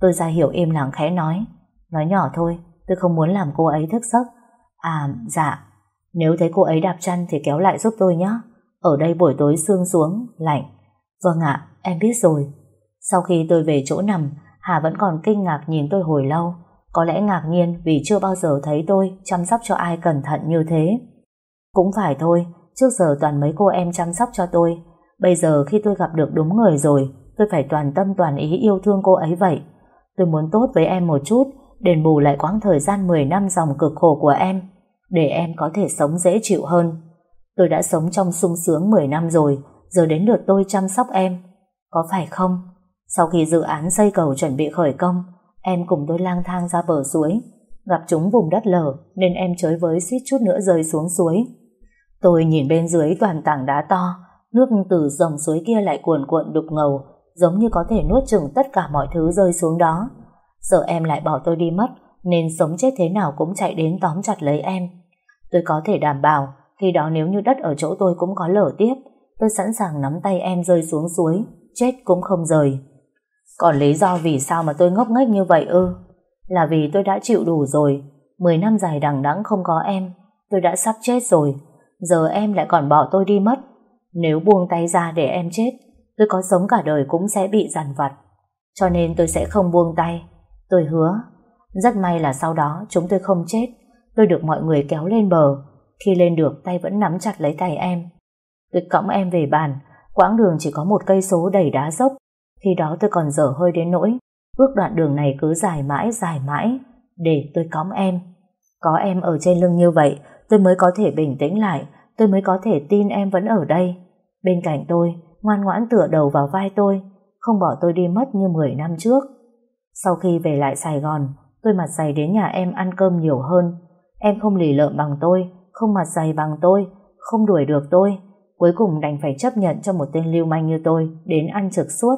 tôi ra hiểu im lặng khẽ nói. Nói nhỏ thôi, tôi không muốn làm cô ấy thức giấc. À, dạ, nếu thấy cô ấy đạp chăn thì kéo lại giúp tôi nhé. Ở đây buổi tối sương xuống, lạnh. Vâng ạ, em biết rồi. Sau khi tôi về chỗ nằm, Hà vẫn còn kinh ngạc nhìn tôi hồi lâu. Có lẽ ngạc nhiên vì chưa bao giờ thấy tôi chăm sóc cho ai cẩn thận như thế. Cũng phải thôi, trước giờ toàn mấy cô em chăm sóc cho tôi. Bây giờ khi tôi gặp được đúng người rồi, tôi phải toàn tâm toàn ý yêu thương cô ấy vậy. Tôi muốn tốt với em một chút, đền bù lại quãng thời gian 10 năm dòng cực khổ của em, để em có thể sống dễ chịu hơn. Tôi đã sống trong sung sướng 10 năm rồi, giờ đến lượt tôi chăm sóc em. Có phải không? Sau khi dự án xây cầu chuẩn bị khởi công, em cùng tôi lang thang ra bờ suối. Gặp chúng vùng đất lở nên em chới với suýt chút nữa rơi xuống suối. Tôi nhìn bên dưới toàn tảng đá to, nước từ dòng suối kia lại cuồn cuộn đục ngầu, giống như có thể nuốt chừng tất cả mọi thứ rơi xuống đó. Sợ em lại bỏ tôi đi mất, nên sống chết thế nào cũng chạy đến tóm chặt lấy em. Tôi có thể đảm bảo, khi đó nếu như đất ở chỗ tôi cũng có lở tiếp, tôi sẵn sàng nắm tay em rơi xuống suối, chết cũng không rời. Còn lý do vì sao mà tôi ngốc nghếch như vậy ư? Là vì tôi đã chịu đủ rồi, 10 năm dài đằng đẵng không có em, tôi đã sắp chết rồi, giờ em lại còn bỏ tôi đi mất. Nếu buông tay ra để em chết, tôi có sống cả đời cũng sẽ bị giàn vặt. Cho nên tôi sẽ không buông tay. Tôi hứa. Rất may là sau đó chúng tôi không chết. Tôi được mọi người kéo lên bờ. Khi lên được tay vẫn nắm chặt lấy tay em. Tôi cõng em về bàn. Quãng đường chỉ có một cây số đầy đá dốc. Khi đó tôi còn dở hơi đến nỗi. Ước đoạn đường này cứ dài mãi dài mãi. Để tôi cõng em. Có em ở trên lưng như vậy tôi mới có thể bình tĩnh lại. Tôi mới có thể tin em vẫn ở đây. Bên cạnh tôi ngoan ngoãn tựa đầu vào vai tôi không bỏ tôi đi mất như 10 năm trước. Sau khi về lại Sài Gòn, tôi mặt dày đến nhà em ăn cơm nhiều hơn. Em không lì lợm bằng tôi, không mặt dày bằng tôi, không đuổi được tôi. Cuối cùng đành phải chấp nhận cho một tên lưu manh như tôi đến ăn trực suốt.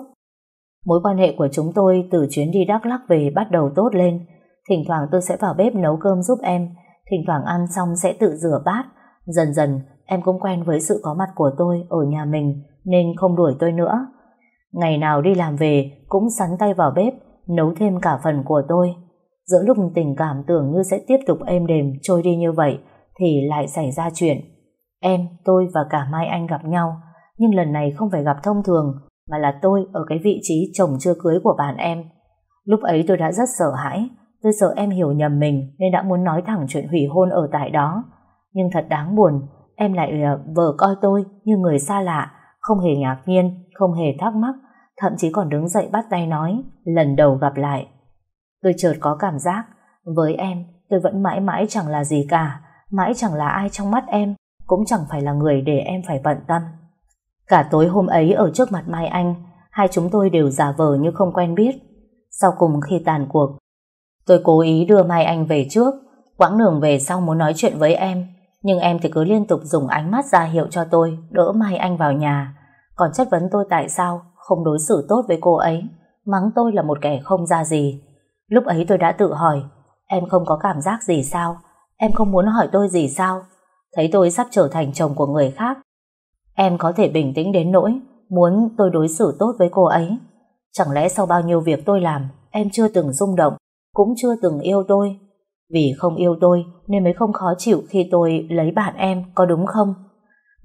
Mối quan hệ của chúng tôi từ chuyến đi Đắk Lắk về bắt đầu tốt lên. Thỉnh thoảng tôi sẽ vào bếp nấu cơm giúp em, thỉnh thoảng ăn xong sẽ tự rửa bát. Dần dần em cũng quen với sự có mặt của tôi ở nhà mình nên không đuổi tôi nữa. Ngày nào đi làm về cũng sắn tay vào bếp, nấu thêm cả phần của tôi. Giữa lúc tình cảm tưởng như sẽ tiếp tục êm đềm trôi đi như vậy, thì lại xảy ra chuyện. Em, tôi và cả Mai Anh gặp nhau, nhưng lần này không phải gặp thông thường, mà là tôi ở cái vị trí chồng chưa cưới của bạn em. Lúc ấy tôi đã rất sợ hãi, tôi sợ em hiểu nhầm mình nên đã muốn nói thẳng chuyện hủy hôn ở tại đó. Nhưng thật đáng buồn, em lại ờ, vờ coi tôi như người xa lạ, không hề ngạc nhiên, không hề thắc mắc, thậm chí còn đứng dậy bắt tay nói, lần đầu gặp lại. Tôi chợt có cảm giác, với em, tôi vẫn mãi mãi chẳng là gì cả, mãi chẳng là ai trong mắt em, cũng chẳng phải là người để em phải bận tâm. Cả tối hôm ấy ở trước mặt Mai Anh, hai chúng tôi đều giả vờ như không quen biết. Sau cùng khi tàn cuộc, tôi cố ý đưa Mai Anh về trước, quãng đường về sau muốn nói chuyện với em, nhưng em thì cứ liên tục dùng ánh mắt ra hiệu cho tôi đỡ Mai Anh vào nhà, còn chất vấn tôi tại sao không đối xử tốt với cô ấy, mắng tôi là một kẻ không ra gì. Lúc ấy tôi đã tự hỏi, em không có cảm giác gì sao? Em không muốn hỏi tôi gì sao? Thấy tôi sắp trở thành chồng của người khác. Em có thể bình tĩnh đến nỗi muốn tôi đối xử tốt với cô ấy. Chẳng lẽ sau bao nhiêu việc tôi làm, em chưa từng rung động, cũng chưa từng yêu tôi. Vì không yêu tôi nên mới không khó chịu khi tôi lấy bạn em, có đúng không?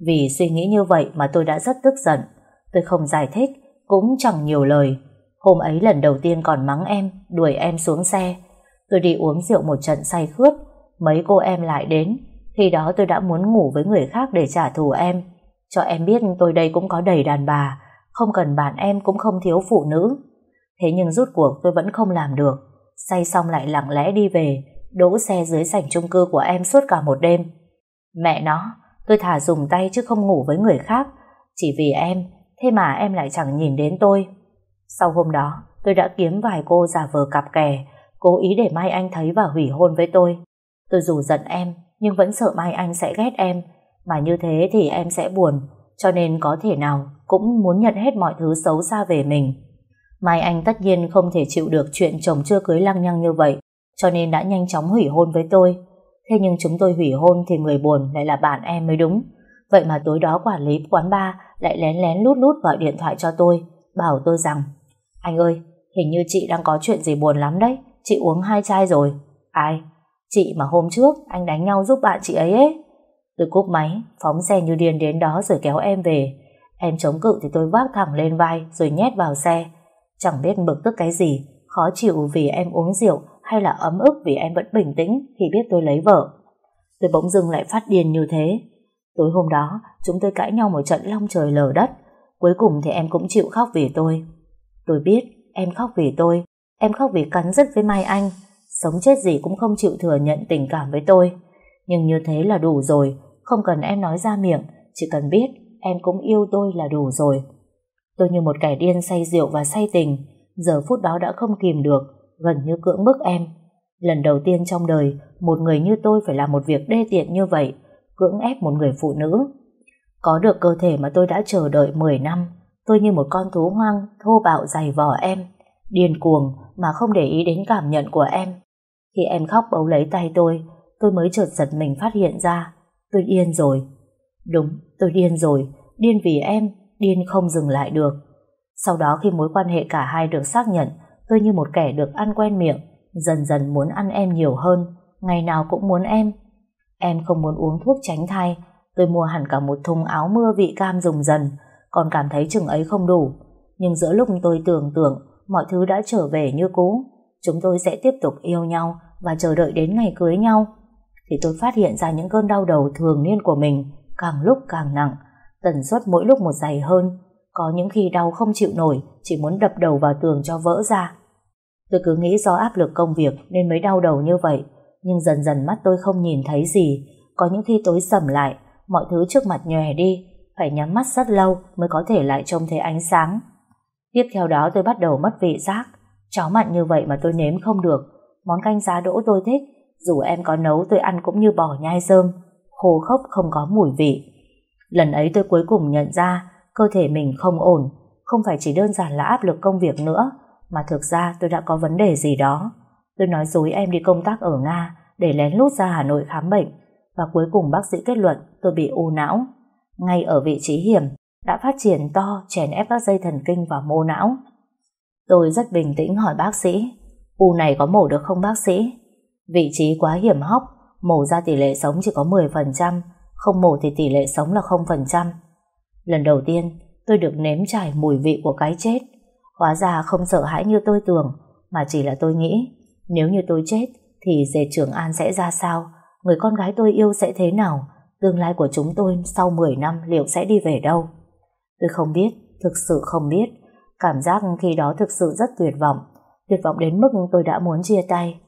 Vì suy nghĩ như vậy mà tôi đã rất tức giận. Tôi không giải thích, cũng chẳng nhiều lời. Hôm ấy lần đầu tiên còn mắng em, đuổi em xuống xe. Tôi đi uống rượu một trận say khướt, mấy cô em lại đến. Khi đó tôi đã muốn ngủ với người khác để trả thù em. Cho em biết tôi đây cũng có đầy đàn bà, không cần bạn em cũng không thiếu phụ nữ. Thế nhưng rút cuộc tôi vẫn không làm được. Say xong lại lặng lẽ đi về, đỗ xe dưới sảnh chung cư của em suốt cả một đêm. Mẹ nó, tôi thả dùng tay chứ không ngủ với người khác. Chỉ vì em, thế mà em lại chẳng nhìn đến tôi. Sau hôm đó, tôi đã kiếm vài cô giả vờ cặp kè, cố ý để Mai Anh thấy và hủy hôn với tôi. Tôi dù giận em, nhưng vẫn sợ Mai Anh sẽ ghét em, mà như thế thì em sẽ buồn, cho nên có thể nào cũng muốn nhận hết mọi thứ xấu xa về mình. Mai Anh tất nhiên không thể chịu được chuyện chồng chưa cưới lăng nhăng như vậy, cho nên đã nhanh chóng hủy hôn với tôi. Thế nhưng chúng tôi hủy hôn thì người buồn lại là bạn em mới đúng. Vậy mà tối đó quản lý quán bar lại lén lén lút lút gọi điện thoại cho tôi, bảo tôi rằng Anh ơi, hình như chị đang có chuyện gì buồn lắm đấy, chị uống hai chai rồi. Ai? Chị mà hôm trước anh đánh nhau giúp bạn chị ấy ấy. Tôi cúp máy, phóng xe như điên đến đó rồi kéo em về. Em chống cự thì tôi vác thẳng lên vai rồi nhét vào xe. Chẳng biết bực tức cái gì, khó chịu vì em uống rượu hay là ấm ức vì em vẫn bình tĩnh khi biết tôi lấy vợ. Tôi bỗng dưng lại phát điên như thế. Tối hôm đó, chúng tôi cãi nhau một trận long trời lở đất. Cuối cùng thì em cũng chịu khóc vì tôi. Tôi biết, em khóc vì tôi. Em khóc vì cắn rứt với Mai Anh. Sống chết gì cũng không chịu thừa nhận tình cảm với tôi. Nhưng như thế là đủ rồi. Không cần em nói ra miệng. Chỉ cần biết em cũng yêu tôi là đủ rồi. Tôi như một kẻ điên say rượu và say tình. Giờ phút đó đã không kìm được gần như cưỡng bức em. Lần đầu tiên trong đời, một người như tôi phải làm một việc đê tiện như vậy, cưỡng ép một người phụ nữ. Có được cơ thể mà tôi đã chờ đợi 10 năm, tôi như một con thú hoang thô bạo dày vò em, điên cuồng mà không để ý đến cảm nhận của em. Khi em khóc bấu lấy tay tôi, tôi mới chợt giật mình phát hiện ra, tôi điên rồi. Đúng, tôi điên rồi, điên vì em, điên không dừng lại được. Sau đó khi mối quan hệ cả hai được xác nhận, tôi như một kẻ được ăn quen miệng, dần dần muốn ăn em nhiều hơn, ngày nào cũng muốn em. Em không muốn uống thuốc tránh thai, tôi mua hẳn cả một thùng áo mưa vị cam dùng dần, còn cảm thấy chừng ấy không đủ. Nhưng giữa lúc tôi tưởng tượng mọi thứ đã trở về như cũ, chúng tôi sẽ tiếp tục yêu nhau và chờ đợi đến ngày cưới nhau, thì tôi phát hiện ra những cơn đau đầu thường niên của mình càng lúc càng nặng, tần suất mỗi lúc một dày hơn, có những khi đau không chịu nổi, chỉ muốn đập đầu vào tường cho vỡ ra. Tôi cứ nghĩ do áp lực công việc nên mới đau đầu như vậy, nhưng dần dần mắt tôi không nhìn thấy gì, có những khi tối sầm lại, mọi thứ trước mặt nhòe đi, phải nhắm mắt rất lâu mới có thể lại trông thấy ánh sáng. Tiếp theo đó tôi bắt đầu mất vị giác, cháo mặn như vậy mà tôi nếm không được, món canh giá đỗ tôi thích, dù em có nấu tôi ăn cũng như bỏ nhai rơm, khô khốc không có mùi vị. Lần ấy tôi cuối cùng nhận ra cơ thể mình không ổn, không phải chỉ đơn giản là áp lực công việc nữa, mà thực ra tôi đã có vấn đề gì đó. Tôi nói dối em đi công tác ở Nga để lén lút ra Hà Nội khám bệnh và cuối cùng bác sĩ kết luận tôi bị u não. Ngay ở vị trí hiểm đã phát triển to chèn ép các dây thần kinh và mô não. Tôi rất bình tĩnh hỏi bác sĩ u này có mổ được không bác sĩ? Vị trí quá hiểm hóc mổ ra tỷ lệ sống chỉ có 10%, không mổ thì tỷ lệ sống là 0%. Lần đầu tiên tôi được nếm trải mùi vị của cái chết Hóa ra không sợ hãi như tôi tưởng, mà chỉ là tôi nghĩ, nếu như tôi chết, thì dề Trường An sẽ ra sao? Người con gái tôi yêu sẽ thế nào? Tương lai của chúng tôi sau 10 năm liệu sẽ đi về đâu? Tôi không biết, thực sự không biết. Cảm giác khi đó thực sự rất tuyệt vọng. Tuyệt vọng đến mức tôi đã muốn chia tay.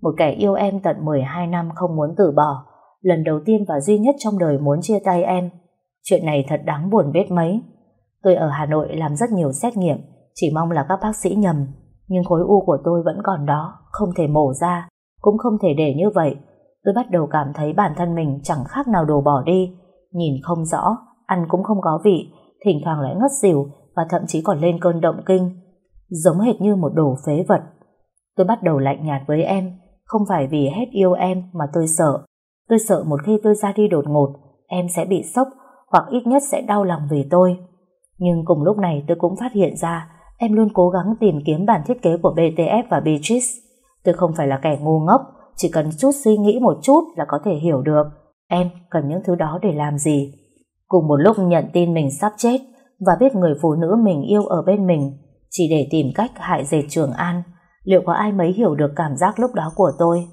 Một kẻ yêu em tận 12 năm không muốn từ bỏ, lần đầu tiên và duy nhất trong đời muốn chia tay em. Chuyện này thật đáng buồn biết mấy. Tôi ở Hà Nội làm rất nhiều xét nghiệm, chỉ mong là các bác sĩ nhầm, nhưng khối u của tôi vẫn còn đó, không thể mổ ra, cũng không thể để như vậy. Tôi bắt đầu cảm thấy bản thân mình chẳng khác nào đồ bỏ đi, nhìn không rõ, ăn cũng không có vị, thỉnh thoảng lại ngất xỉu và thậm chí còn lên cơn động kinh, giống hệt như một đồ phế vật. Tôi bắt đầu lạnh nhạt với em, không phải vì hết yêu em mà tôi sợ. Tôi sợ một khi tôi ra đi đột ngột, em sẽ bị sốc hoặc ít nhất sẽ đau lòng vì tôi. Nhưng cùng lúc này tôi cũng phát hiện ra em luôn cố gắng tìm kiếm bản thiết kế của BTF và Beatrice. Tôi không phải là kẻ ngu ngốc, chỉ cần chút suy nghĩ một chút là có thể hiểu được em cần những thứ đó để làm gì. Cùng một lúc nhận tin mình sắp chết và biết người phụ nữ mình yêu ở bên mình chỉ để tìm cách hại dệt Trường An, liệu có ai mấy hiểu được cảm giác lúc đó của tôi?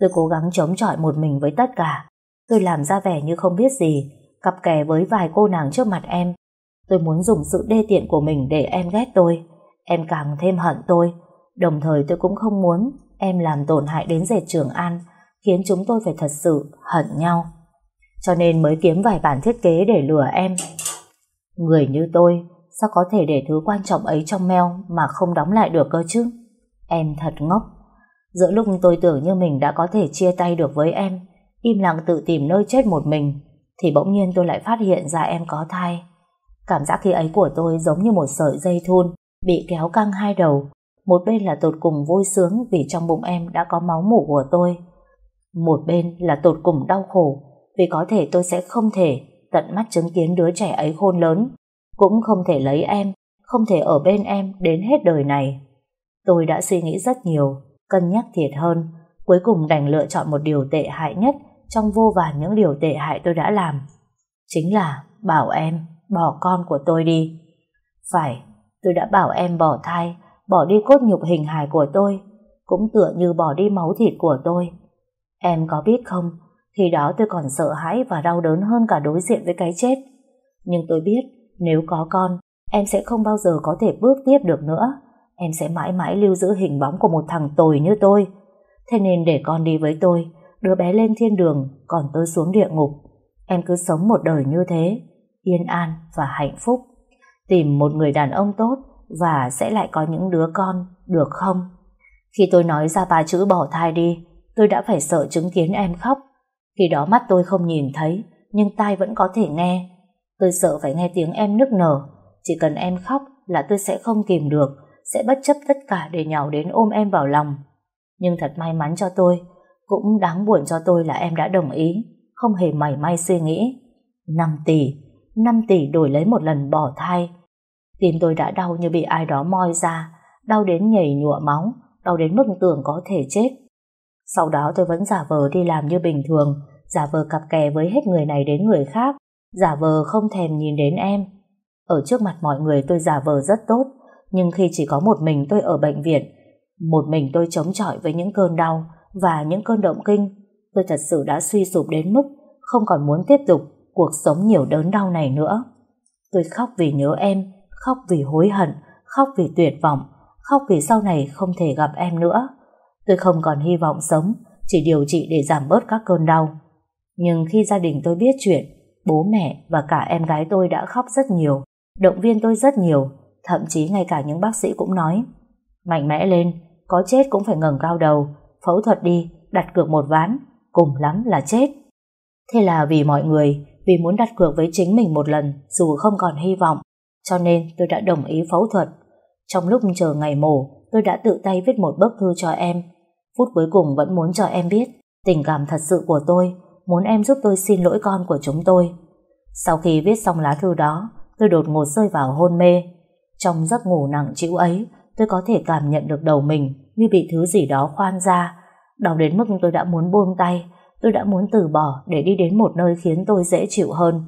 Tôi cố gắng chống chọi một mình với tất cả. Tôi làm ra vẻ như không biết gì, cặp kè với vài cô nàng trước mặt em. Tôi muốn dùng sự đê tiện của mình để em ghét tôi. Em càng thêm hận tôi. Đồng thời tôi cũng không muốn em làm tổn hại đến dệt Trường An, khiến chúng tôi phải thật sự hận nhau. Cho nên mới kiếm vài bản thiết kế để lừa em. Người như tôi, sao có thể để thứ quan trọng ấy trong mail mà không đóng lại được cơ chứ? Em thật ngốc. Giữa lúc tôi tưởng như mình đã có thể chia tay được với em, im lặng tự tìm nơi chết một mình, thì bỗng nhiên tôi lại phát hiện ra em có thai. Cảm giác khi ấy của tôi giống như một sợi dây thun bị kéo căng hai đầu. Một bên là tột cùng vui sướng vì trong bụng em đã có máu mủ của tôi. Một bên là tột cùng đau khổ vì có thể tôi sẽ không thể tận mắt chứng kiến đứa trẻ ấy khôn lớn, cũng không thể lấy em, không thể ở bên em đến hết đời này. Tôi đã suy nghĩ rất nhiều, cân nhắc thiệt hơn, cuối cùng đành lựa chọn một điều tệ hại nhất trong vô vàn những điều tệ hại tôi đã làm. Chính là bảo em bỏ con của tôi đi. Phải, tôi đã bảo em bỏ thai, bỏ đi cốt nhục hình hài của tôi, cũng tựa như bỏ đi máu thịt của tôi. Em có biết không, khi đó tôi còn sợ hãi và đau đớn hơn cả đối diện với cái chết. Nhưng tôi biết, nếu có con, em sẽ không bao giờ có thể bước tiếp được nữa. Em sẽ mãi mãi lưu giữ hình bóng của một thằng tồi như tôi. Thế nên để con đi với tôi, đứa bé lên thiên đường, còn tôi xuống địa ngục. Em cứ sống một đời như thế, yên an và hạnh phúc. Tìm một người đàn ông tốt và sẽ lại có những đứa con, được không? Khi tôi nói ra ba chữ bỏ thai đi, tôi đã phải sợ chứng kiến em khóc. Khi đó mắt tôi không nhìn thấy, nhưng tai vẫn có thể nghe. Tôi sợ phải nghe tiếng em nức nở. Chỉ cần em khóc là tôi sẽ không kìm được, sẽ bất chấp tất cả để nhào đến ôm em vào lòng. Nhưng thật may mắn cho tôi, cũng đáng buồn cho tôi là em đã đồng ý, không hề mảy may suy nghĩ. 5 tỷ, 5 tỷ đổi lấy một lần bỏ thai. Tim tôi đã đau như bị ai đó moi ra, đau đến nhảy nhụa máu, đau đến mức tưởng có thể chết. Sau đó tôi vẫn giả vờ đi làm như bình thường, giả vờ cặp kè với hết người này đến người khác, giả vờ không thèm nhìn đến em. Ở trước mặt mọi người tôi giả vờ rất tốt, nhưng khi chỉ có một mình tôi ở bệnh viện, một mình tôi chống chọi với những cơn đau và những cơn động kinh, tôi thật sự đã suy sụp đến mức không còn muốn tiếp tục cuộc sống nhiều đớn đau này nữa. Tôi khóc vì nhớ em, khóc vì hối hận, khóc vì tuyệt vọng, khóc vì sau này không thể gặp em nữa. Tôi không còn hy vọng sống, chỉ điều trị để giảm bớt các cơn đau. Nhưng khi gia đình tôi biết chuyện, bố mẹ và cả em gái tôi đã khóc rất nhiều, động viên tôi rất nhiều, thậm chí ngay cả những bác sĩ cũng nói mạnh mẽ lên, có chết cũng phải ngẩng cao đầu, phẫu thuật đi, đặt cược một ván, cùng lắm là chết. Thế là vì mọi người, vì muốn đặt cược với chính mình một lần dù không còn hy vọng, cho nên tôi đã đồng ý phẫu thuật. Trong lúc chờ ngày mổ, tôi đã tự tay viết một bức thư cho em. Phút cuối cùng vẫn muốn cho em biết tình cảm thật sự của tôi, muốn em giúp tôi xin lỗi con của chúng tôi. Sau khi viết xong lá thư đó, tôi đột ngột rơi vào hôn mê. Trong giấc ngủ nặng chịu ấy, tôi có thể cảm nhận được đầu mình như bị thứ gì đó khoan ra. Đau đến mức tôi đã muốn buông tay, tôi đã muốn từ bỏ để đi đến một nơi khiến tôi dễ chịu hơn.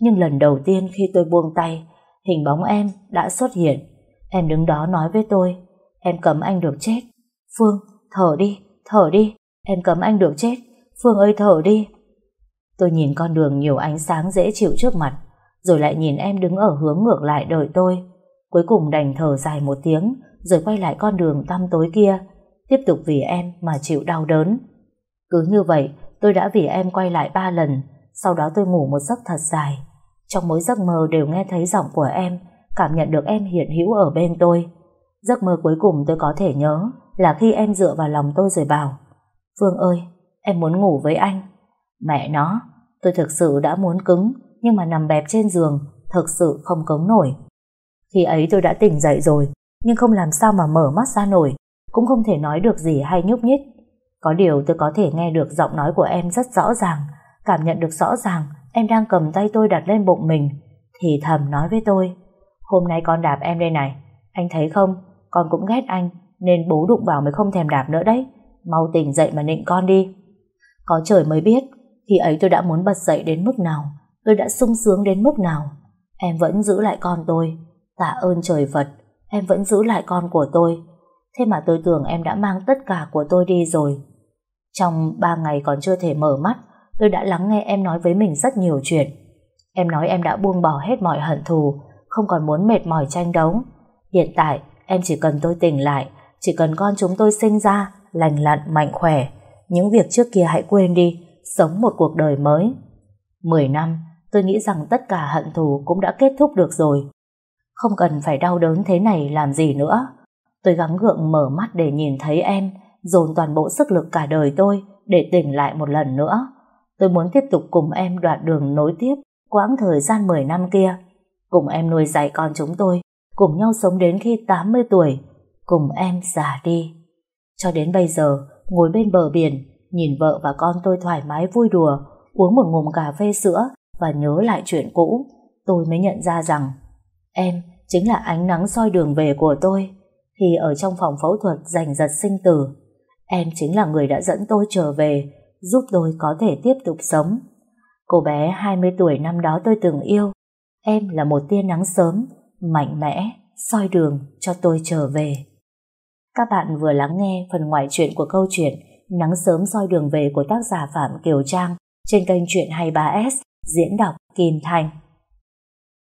Nhưng lần đầu tiên khi tôi buông tay, hình bóng em đã xuất hiện. Em đứng đó nói với tôi, em cấm anh được chết. Phương, thở đi, thở đi, em cấm anh được chết. Phương ơi thở đi. Tôi nhìn con đường nhiều ánh sáng dễ chịu trước mặt, rồi lại nhìn em đứng ở hướng ngược lại đợi tôi. Cuối cùng đành thở dài một tiếng, rồi quay lại con đường tăm tối kia. tiếp tục vì em mà chịu đau đớn. Cứ như vậy, tôi đã vì em quay lại ba lần, sau đó tôi ngủ một giấc thật dài. Trong mỗi giấc mơ đều nghe thấy giọng của em, cảm nhận được em hiện hữu ở bên tôi. Giấc mơ cuối cùng tôi có thể nhớ là khi em dựa vào lòng tôi rồi bảo Phương ơi, em muốn ngủ với anh. Mẹ nó, tôi thực sự đã muốn cứng, nhưng mà nằm bẹp trên giường, thực sự không cống nổi. Khi ấy tôi đã tỉnh dậy rồi, nhưng không làm sao mà mở mắt ra nổi, cũng không thể nói được gì hay nhúc nhích. Có điều tôi có thể nghe được giọng nói của em rất rõ ràng, cảm nhận được rõ ràng em đang cầm tay tôi đặt lên bụng mình, thì thầm nói với tôi, hôm nay con đạp em đây này, anh thấy không, con cũng ghét anh, nên bố đụng vào mới không thèm đạp nữa đấy, mau tỉnh dậy mà nịnh con đi. Có trời mới biết, khi ấy tôi đã muốn bật dậy đến mức nào, tôi đã sung sướng đến mức nào. Em vẫn giữ lại con tôi, tạ ơn trời Phật, em vẫn giữ lại con của tôi. Thế mà tôi tưởng em đã mang tất cả của tôi đi rồi. Trong ba ngày còn chưa thể mở mắt, tôi đã lắng nghe em nói với mình rất nhiều chuyện. Em nói em đã buông bỏ hết mọi hận thù, không còn muốn mệt mỏi tranh đấu. Hiện tại, em chỉ cần tôi tỉnh lại, chỉ cần con chúng tôi sinh ra, lành lặn, mạnh khỏe. Những việc trước kia hãy quên đi, sống một cuộc đời mới. Mười năm, tôi nghĩ rằng tất cả hận thù cũng đã kết thúc được rồi. Không cần phải đau đớn thế này làm gì nữa. Tôi gắng gượng mở mắt để nhìn thấy em, dồn toàn bộ sức lực cả đời tôi để tỉnh lại một lần nữa. Tôi muốn tiếp tục cùng em đoạn đường nối tiếp quãng thời gian 10 năm kia. Cùng em nuôi dạy con chúng tôi, cùng nhau sống đến khi 80 tuổi, cùng em già đi. Cho đến bây giờ, ngồi bên bờ biển, nhìn vợ và con tôi thoải mái vui đùa, uống một ngụm cà phê sữa và nhớ lại chuyện cũ, tôi mới nhận ra rằng em chính là ánh nắng soi đường về của tôi khi ở trong phòng phẫu thuật giành giật sinh tử. Em chính là người đã dẫn tôi trở về, giúp tôi có thể tiếp tục sống. Cô bé 20 tuổi năm đó tôi từng yêu, em là một tia nắng sớm, mạnh mẽ, soi đường cho tôi trở về. Các bạn vừa lắng nghe phần ngoại truyện của câu chuyện Nắng sớm soi đường về của tác giả Phạm Kiều Trang trên kênh Chuyện 23S diễn đọc Kim Thành.